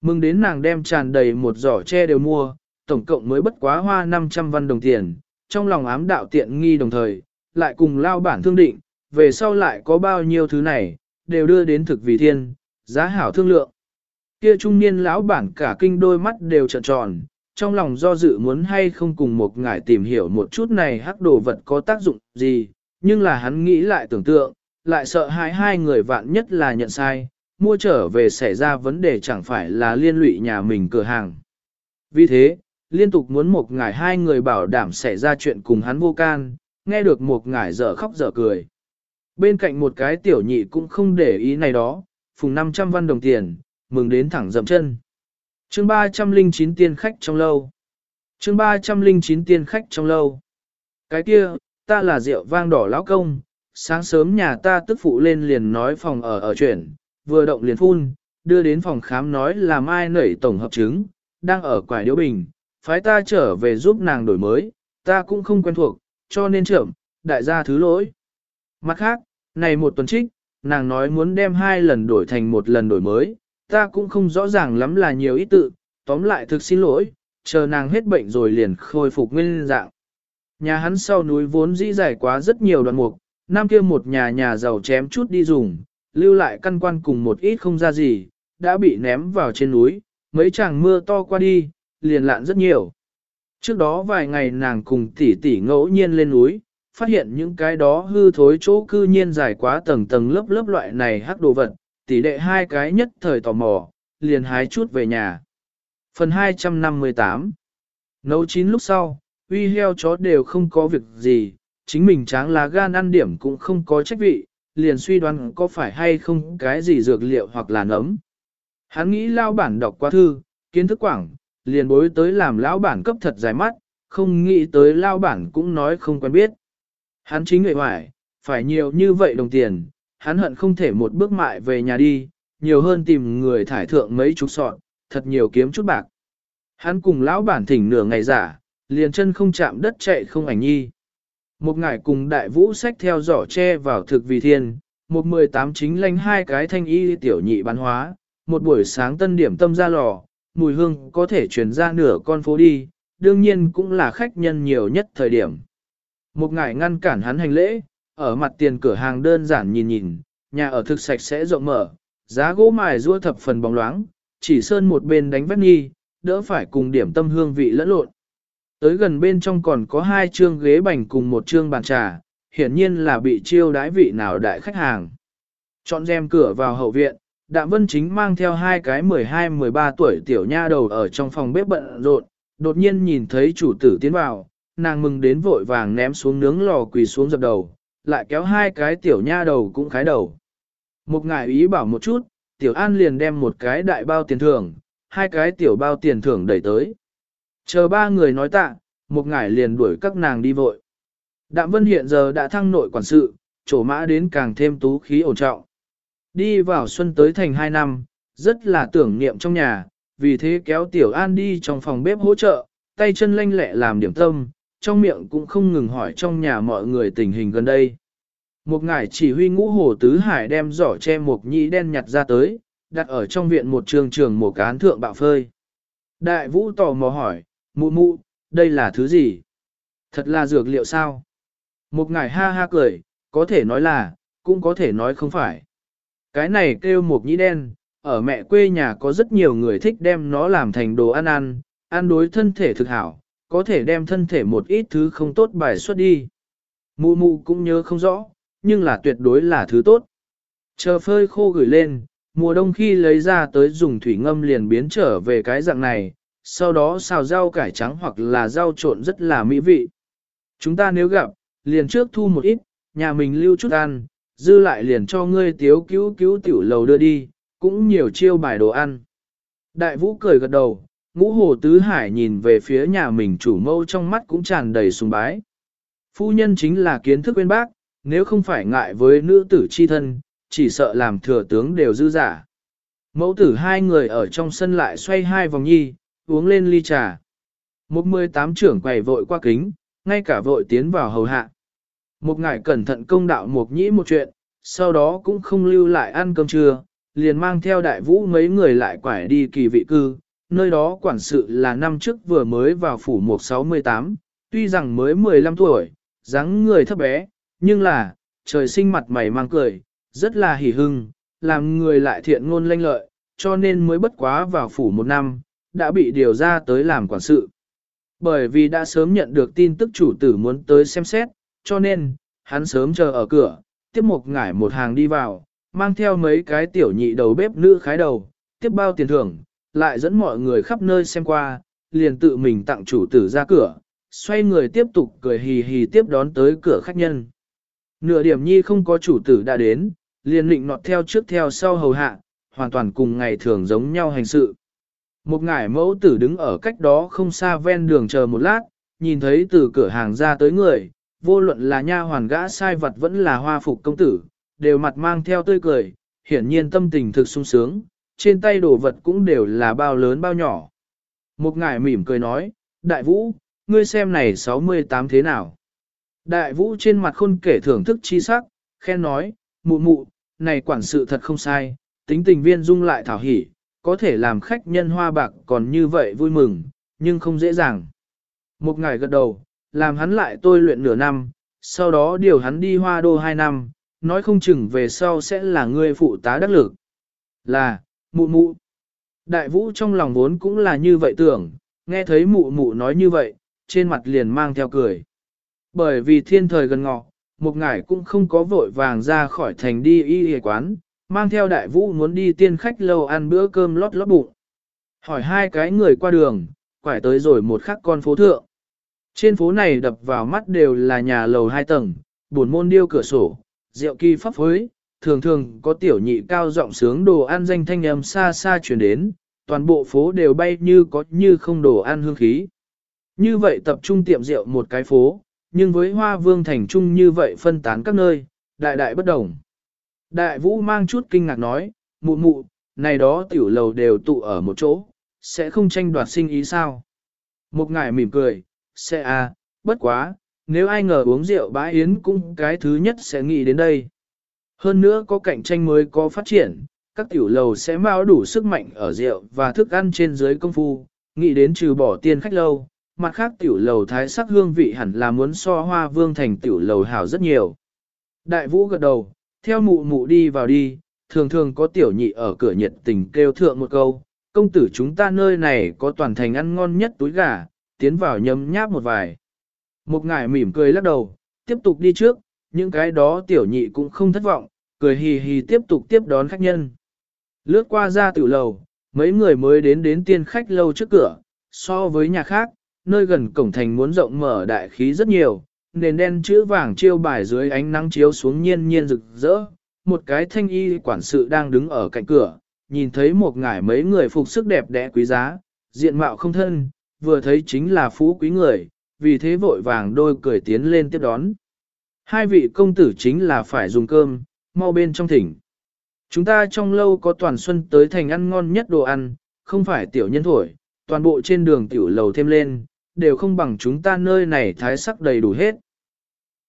Mừng đến nàng đem tràn đầy một giỏ tre đều mua, tổng cộng mới bất quá hoa 500 văn đồng tiền, trong lòng ám đạo tiện nghi đồng thời, lại cùng lao bản thương định, về sau lại có bao nhiêu thứ này, đều đưa đến thực vì thiên, giá hảo thương lượng. Kia trung niên lão bản cả kinh đôi mắt đều trợn tròn, trong lòng do dự muốn hay không cùng một ngải tìm hiểu một chút này hắc đồ vật có tác dụng gì, nhưng là hắn nghĩ lại tưởng tượng, lại sợ hai hai người vạn nhất là nhận sai, mua trở về xảy ra vấn đề chẳng phải là liên lụy nhà mình cửa hàng. Vì thế, liên tục muốn một ngải hai người bảo đảm xảy ra chuyện cùng hắn vô can, nghe được một ngải dở khóc dở cười. Bên cạnh một cái tiểu nhị cũng không để ý này đó, phùng 500 văn đồng tiền, mừng đến thẳng dậm chân chương 309 tiên khách trong lâu. chương 309 tiên khách trong lâu. Cái kia, ta là rượu vang đỏ lão công, sáng sớm nhà ta tức phụ lên liền nói phòng ở ở chuyển, vừa động liền phun, đưa đến phòng khám nói là mai nảy tổng hợp chứng, đang ở quải điếu bình, phái ta trở về giúp nàng đổi mới, ta cũng không quen thuộc, cho nên trưởng, đại gia thứ lỗi. Mặt khác, này một tuần trích, nàng nói muốn đem hai lần đổi thành một lần đổi mới, ta cũng không rõ ràng lắm là nhiều ý tự, tóm lại thực xin lỗi, chờ nàng hết bệnh rồi liền khôi phục nguyên dạng. Nhà hắn sau núi vốn dĩ dài quá rất nhiều đoạn mục, năm kia một nhà nhà giàu chém chút đi dùng, lưu lại căn quan cùng một ít không ra gì, đã bị ném vào trên núi, mấy chàng mưa to qua đi, liền lạn rất nhiều. Trước đó vài ngày nàng cùng tỷ tỷ ngẫu nhiên lên núi, phát hiện những cái đó hư thối chỗ cư nhiên dài quá tầng tầng lớp lớp loại này hắc đồ vật, tỷ đệ hai cái nhất thời tò mò, liền hái chút về nhà. Phần 258 Nấu chín lúc sau, uy heo chó đều không có việc gì, chính mình tráng lá gan ăn điểm cũng không có trách vị, liền suy đoán có phải hay không cái gì dược liệu hoặc là nấm. Hắn nghĩ lao bản đọc qua thư, kiến thức quảng, liền bối tới làm lão bản cấp thật dài mắt, không nghĩ tới lao bản cũng nói không quen biết. Hắn chính người hoài, phải nhiều như vậy đồng tiền, hắn hận không thể một bước mại về nhà đi, nhiều hơn tìm người thải thượng mấy chục sọt thật nhiều kiếm chút bạc. Hắn cùng lão bản thỉnh nửa ngày giả, liền chân không chạm đất chạy không ảnh nhi. Một ngải cùng đại vũ sách theo giỏ tre vào thực vì thiên, một mười tám chính lanh hai cái thanh y tiểu nhị bán hóa, một buổi sáng tân điểm tâm ra lò, mùi hương có thể truyền ra nửa con phố đi, đương nhiên cũng là khách nhân nhiều nhất thời điểm. Một ngải ngăn cản hắn hành lễ, ở mặt tiền cửa hàng đơn giản nhìn nhìn, nhà ở thực sạch sẽ rộng mở, giá gỗ mài rua thập phần bóng loáng, chỉ sơn một bên đánh vét nghi, đỡ phải cùng điểm tâm hương vị lẫn lộn. Tới gần bên trong còn có hai chương ghế bành cùng một chương bàn trà, hiển nhiên là bị chiêu đái vị nào đại khách hàng. Chọn rèm cửa vào hậu viện, Đạm Vân Chính mang theo hai cái 12-13 tuổi tiểu nha đầu ở trong phòng bếp bận rộn, đột nhiên nhìn thấy chủ tử tiến vào, nàng mừng đến vội vàng ném xuống nướng lò quỳ xuống dập đầu, lại kéo hai cái tiểu nha đầu cũng khái đầu. Một ngài ý bảo một chút, tiểu an liền đem một cái đại bao tiền thưởng, hai cái tiểu bao tiền thưởng đẩy tới. Chờ ba người nói tạ, một ngải liền đuổi các nàng đi vội. Đạm Vân hiện giờ đã thăng nội quản sự, trổ mã đến càng thêm tú khí ổn trọng. Đi vào xuân tới thành hai năm, rất là tưởng niệm trong nhà, vì thế kéo Tiểu An đi trong phòng bếp hỗ trợ, tay chân lanh lẹ làm điểm tâm, trong miệng cũng không ngừng hỏi trong nhà mọi người tình hình gần đây. Một ngải chỉ huy ngũ hồ tứ hải đem giỏ che một nhĩ đen nhặt ra tới, đặt ở trong viện một trường trường một cán thượng bạo phơi. Đại vũ tò mò hỏi, mụ mụ, đây là thứ gì? Thật là dược liệu sao? Một ngải ha ha cười, có thể nói là, cũng có thể nói không phải. Cái này kêu một nhĩ đen, ở mẹ quê nhà có rất nhiều người thích đem nó làm thành đồ ăn ăn, ăn đối thân thể thực hảo, có thể đem thân thể một ít thứ không tốt bài xuất đi. Mụ mụ cũng nhớ không rõ, nhưng là tuyệt đối là thứ tốt. Chờ phơi khô gửi lên, mùa đông khi lấy ra tới dùng thủy ngâm liền biến trở về cái dạng này, sau đó xào rau cải trắng hoặc là rau trộn rất là mỹ vị. Chúng ta nếu gặp, liền trước thu một ít, nhà mình lưu chút ăn, dư lại liền cho ngươi tiếu cứu cứu tiểu lầu đưa đi, cũng nhiều chiêu bài đồ ăn. Đại vũ cười gật đầu, ngũ hồ tứ hải nhìn về phía nhà mình chủ mâu trong mắt cũng tràn đầy sùng bái. Phu nhân chính là kiến thức bên bác, nếu không phải ngại với nữ tử chi thân, chỉ sợ làm thừa tướng đều dư giả. Mẫu tử hai người ở trong sân lại xoay hai vòng nhi, uống lên ly trà. Một mười tám trưởng quầy vội qua kính, ngay cả vội tiến vào hầu hạ. Một ngải cẩn thận công đạo một nhĩ một chuyện, sau đó cũng không lưu lại ăn cơm trưa, liền mang theo đại vũ mấy người lại quải đi kỳ vị cư, nơi đó quản sự là năm trước vừa mới vào phủ mục 68, tuy rằng mới 15 tuổi, dáng người thấp bé, nhưng là, trời sinh mặt mày mang cười, rất là hỉ hưng, làm người lại thiện ngôn lanh lợi, cho nên mới bất quá vào phủ một năm, đã bị điều ra tới làm quản sự. Bởi vì đã sớm nhận được tin tức chủ tử muốn tới xem xét, cho nên, hắn sớm chờ ở cửa, tiếp một ngải một hàng đi vào, mang theo mấy cái tiểu nhị đầu bếp nữ khái đầu, tiếp bao tiền thưởng, lại dẫn mọi người khắp nơi xem qua, liền tự mình tặng chủ tử ra cửa, xoay người tiếp tục cười hì hì tiếp đón tới cửa khách nhân. Nửa điểm nhi không có chủ tử đã đến, liền định nọt theo trước theo sau hầu hạ, hoàn toàn cùng ngày thường giống nhau hành sự. Một ngải mẫu tử đứng ở cách đó không xa ven đường chờ một lát, nhìn thấy từ cửa hàng ra tới người, vô luận là nha hoàn gã sai vật vẫn là hoa phục công tử, đều mặt mang theo tươi cười, hiển nhiên tâm tình thực sung sướng, trên tay đồ vật cũng đều là bao lớn bao nhỏ. Một ngải mỉm cười nói, đại vũ, ngươi xem này 68 thế nào? Đại vũ trên mặt khôn kể thưởng thức chi sắc, khen nói, mụ mụ, này quản sự thật không sai, tính tình viên dung lại thảo hỉ, có thể làm khách nhân hoa bạc còn như vậy vui mừng, nhưng không dễ dàng. Một ngày gật đầu, làm hắn lại tôi luyện nửa năm, sau đó điều hắn đi hoa đô hai năm, nói không chừng về sau sẽ là ngươi phụ tá đắc lực. Là, mụ mụ. Đại vũ trong lòng vốn cũng là như vậy tưởng, nghe thấy mụ mụ nói như vậy, trên mặt liền mang theo cười. Bởi vì thiên thời gần ngọ, một ngải cũng không có vội vàng ra khỏi thành đi y y quán, mang theo đại vũ muốn đi tiên khách lâu ăn bữa cơm lót lót bụng. Hỏi hai cái người qua đường, quải tới rồi một khắc con phố thượng. Trên phố này đập vào mắt đều là nhà lầu hai tầng, buồn môn điêu cửa sổ, rượu kỳ pháp phối, thường thường có tiểu nhị cao giọng sướng đồ ăn danh thanh âm xa xa truyền đến, toàn bộ phố đều bay như có như không đồ ăn hương khí. Như vậy tập trung tiệm rượu một cái phố, nhưng với hoa vương thành trung như vậy phân tán các nơi, đại đại bất đồng. Đại vũ mang chút kinh ngạc nói, mụ mụ, này đó tiểu lầu đều tụ ở một chỗ, sẽ không tranh đoạt sinh ý sao. Một ngải mỉm cười, sẽ à, bất quá, nếu ai ngờ uống rượu bá yến cũng cái thứ nhất sẽ nghĩ đến đây. Hơn nữa có cạnh tranh mới có phát triển, các tiểu lầu sẽ mau đủ sức mạnh ở rượu và thức ăn trên dưới công phu, nghĩ đến trừ bỏ tiền khách lâu, mặt khác tiểu lầu thái sắc hương vị hẳn là muốn so hoa vương thành tiểu lầu hảo rất nhiều. Đại vũ gật đầu, theo mụ mụ đi vào đi, thường thường có tiểu nhị ở cửa nhiệt tình kêu thượng một câu, công tử chúng ta nơi này có toàn thành ăn ngon nhất túi gà, tiến vào nhấm nháp một vài. Một ngải mỉm cười lắc đầu, tiếp tục đi trước, những cái đó tiểu nhị cũng không thất vọng, cười hì hì tiếp tục tiếp đón khách nhân. Lướt qua ra tiểu lầu, mấy người mới đến đến tiên khách lâu trước cửa, so với nhà khác, nơi gần cổng thành muốn rộng mở đại khí rất nhiều, nền đen chữ vàng chiêu bài dưới ánh nắng chiếu xuống nhiên nhiên rực rỡ. Một cái thanh y quản sự đang đứng ở cạnh cửa, nhìn thấy một ngải mấy người phục sức đẹp đẽ quý giá, diện mạo không thân, vừa thấy chính là phú quý người, vì thế vội vàng đôi cười tiến lên tiếp đón. Hai vị công tử chính là phải dùng cơm, mau bên trong thỉnh. Chúng ta trong lâu có toàn xuân tới thành ăn ngon nhất đồ ăn, không phải tiểu nhân thổi, toàn bộ trên đường tiểu lầu thêm lên, đều không bằng chúng ta nơi này thái sắc đầy đủ hết.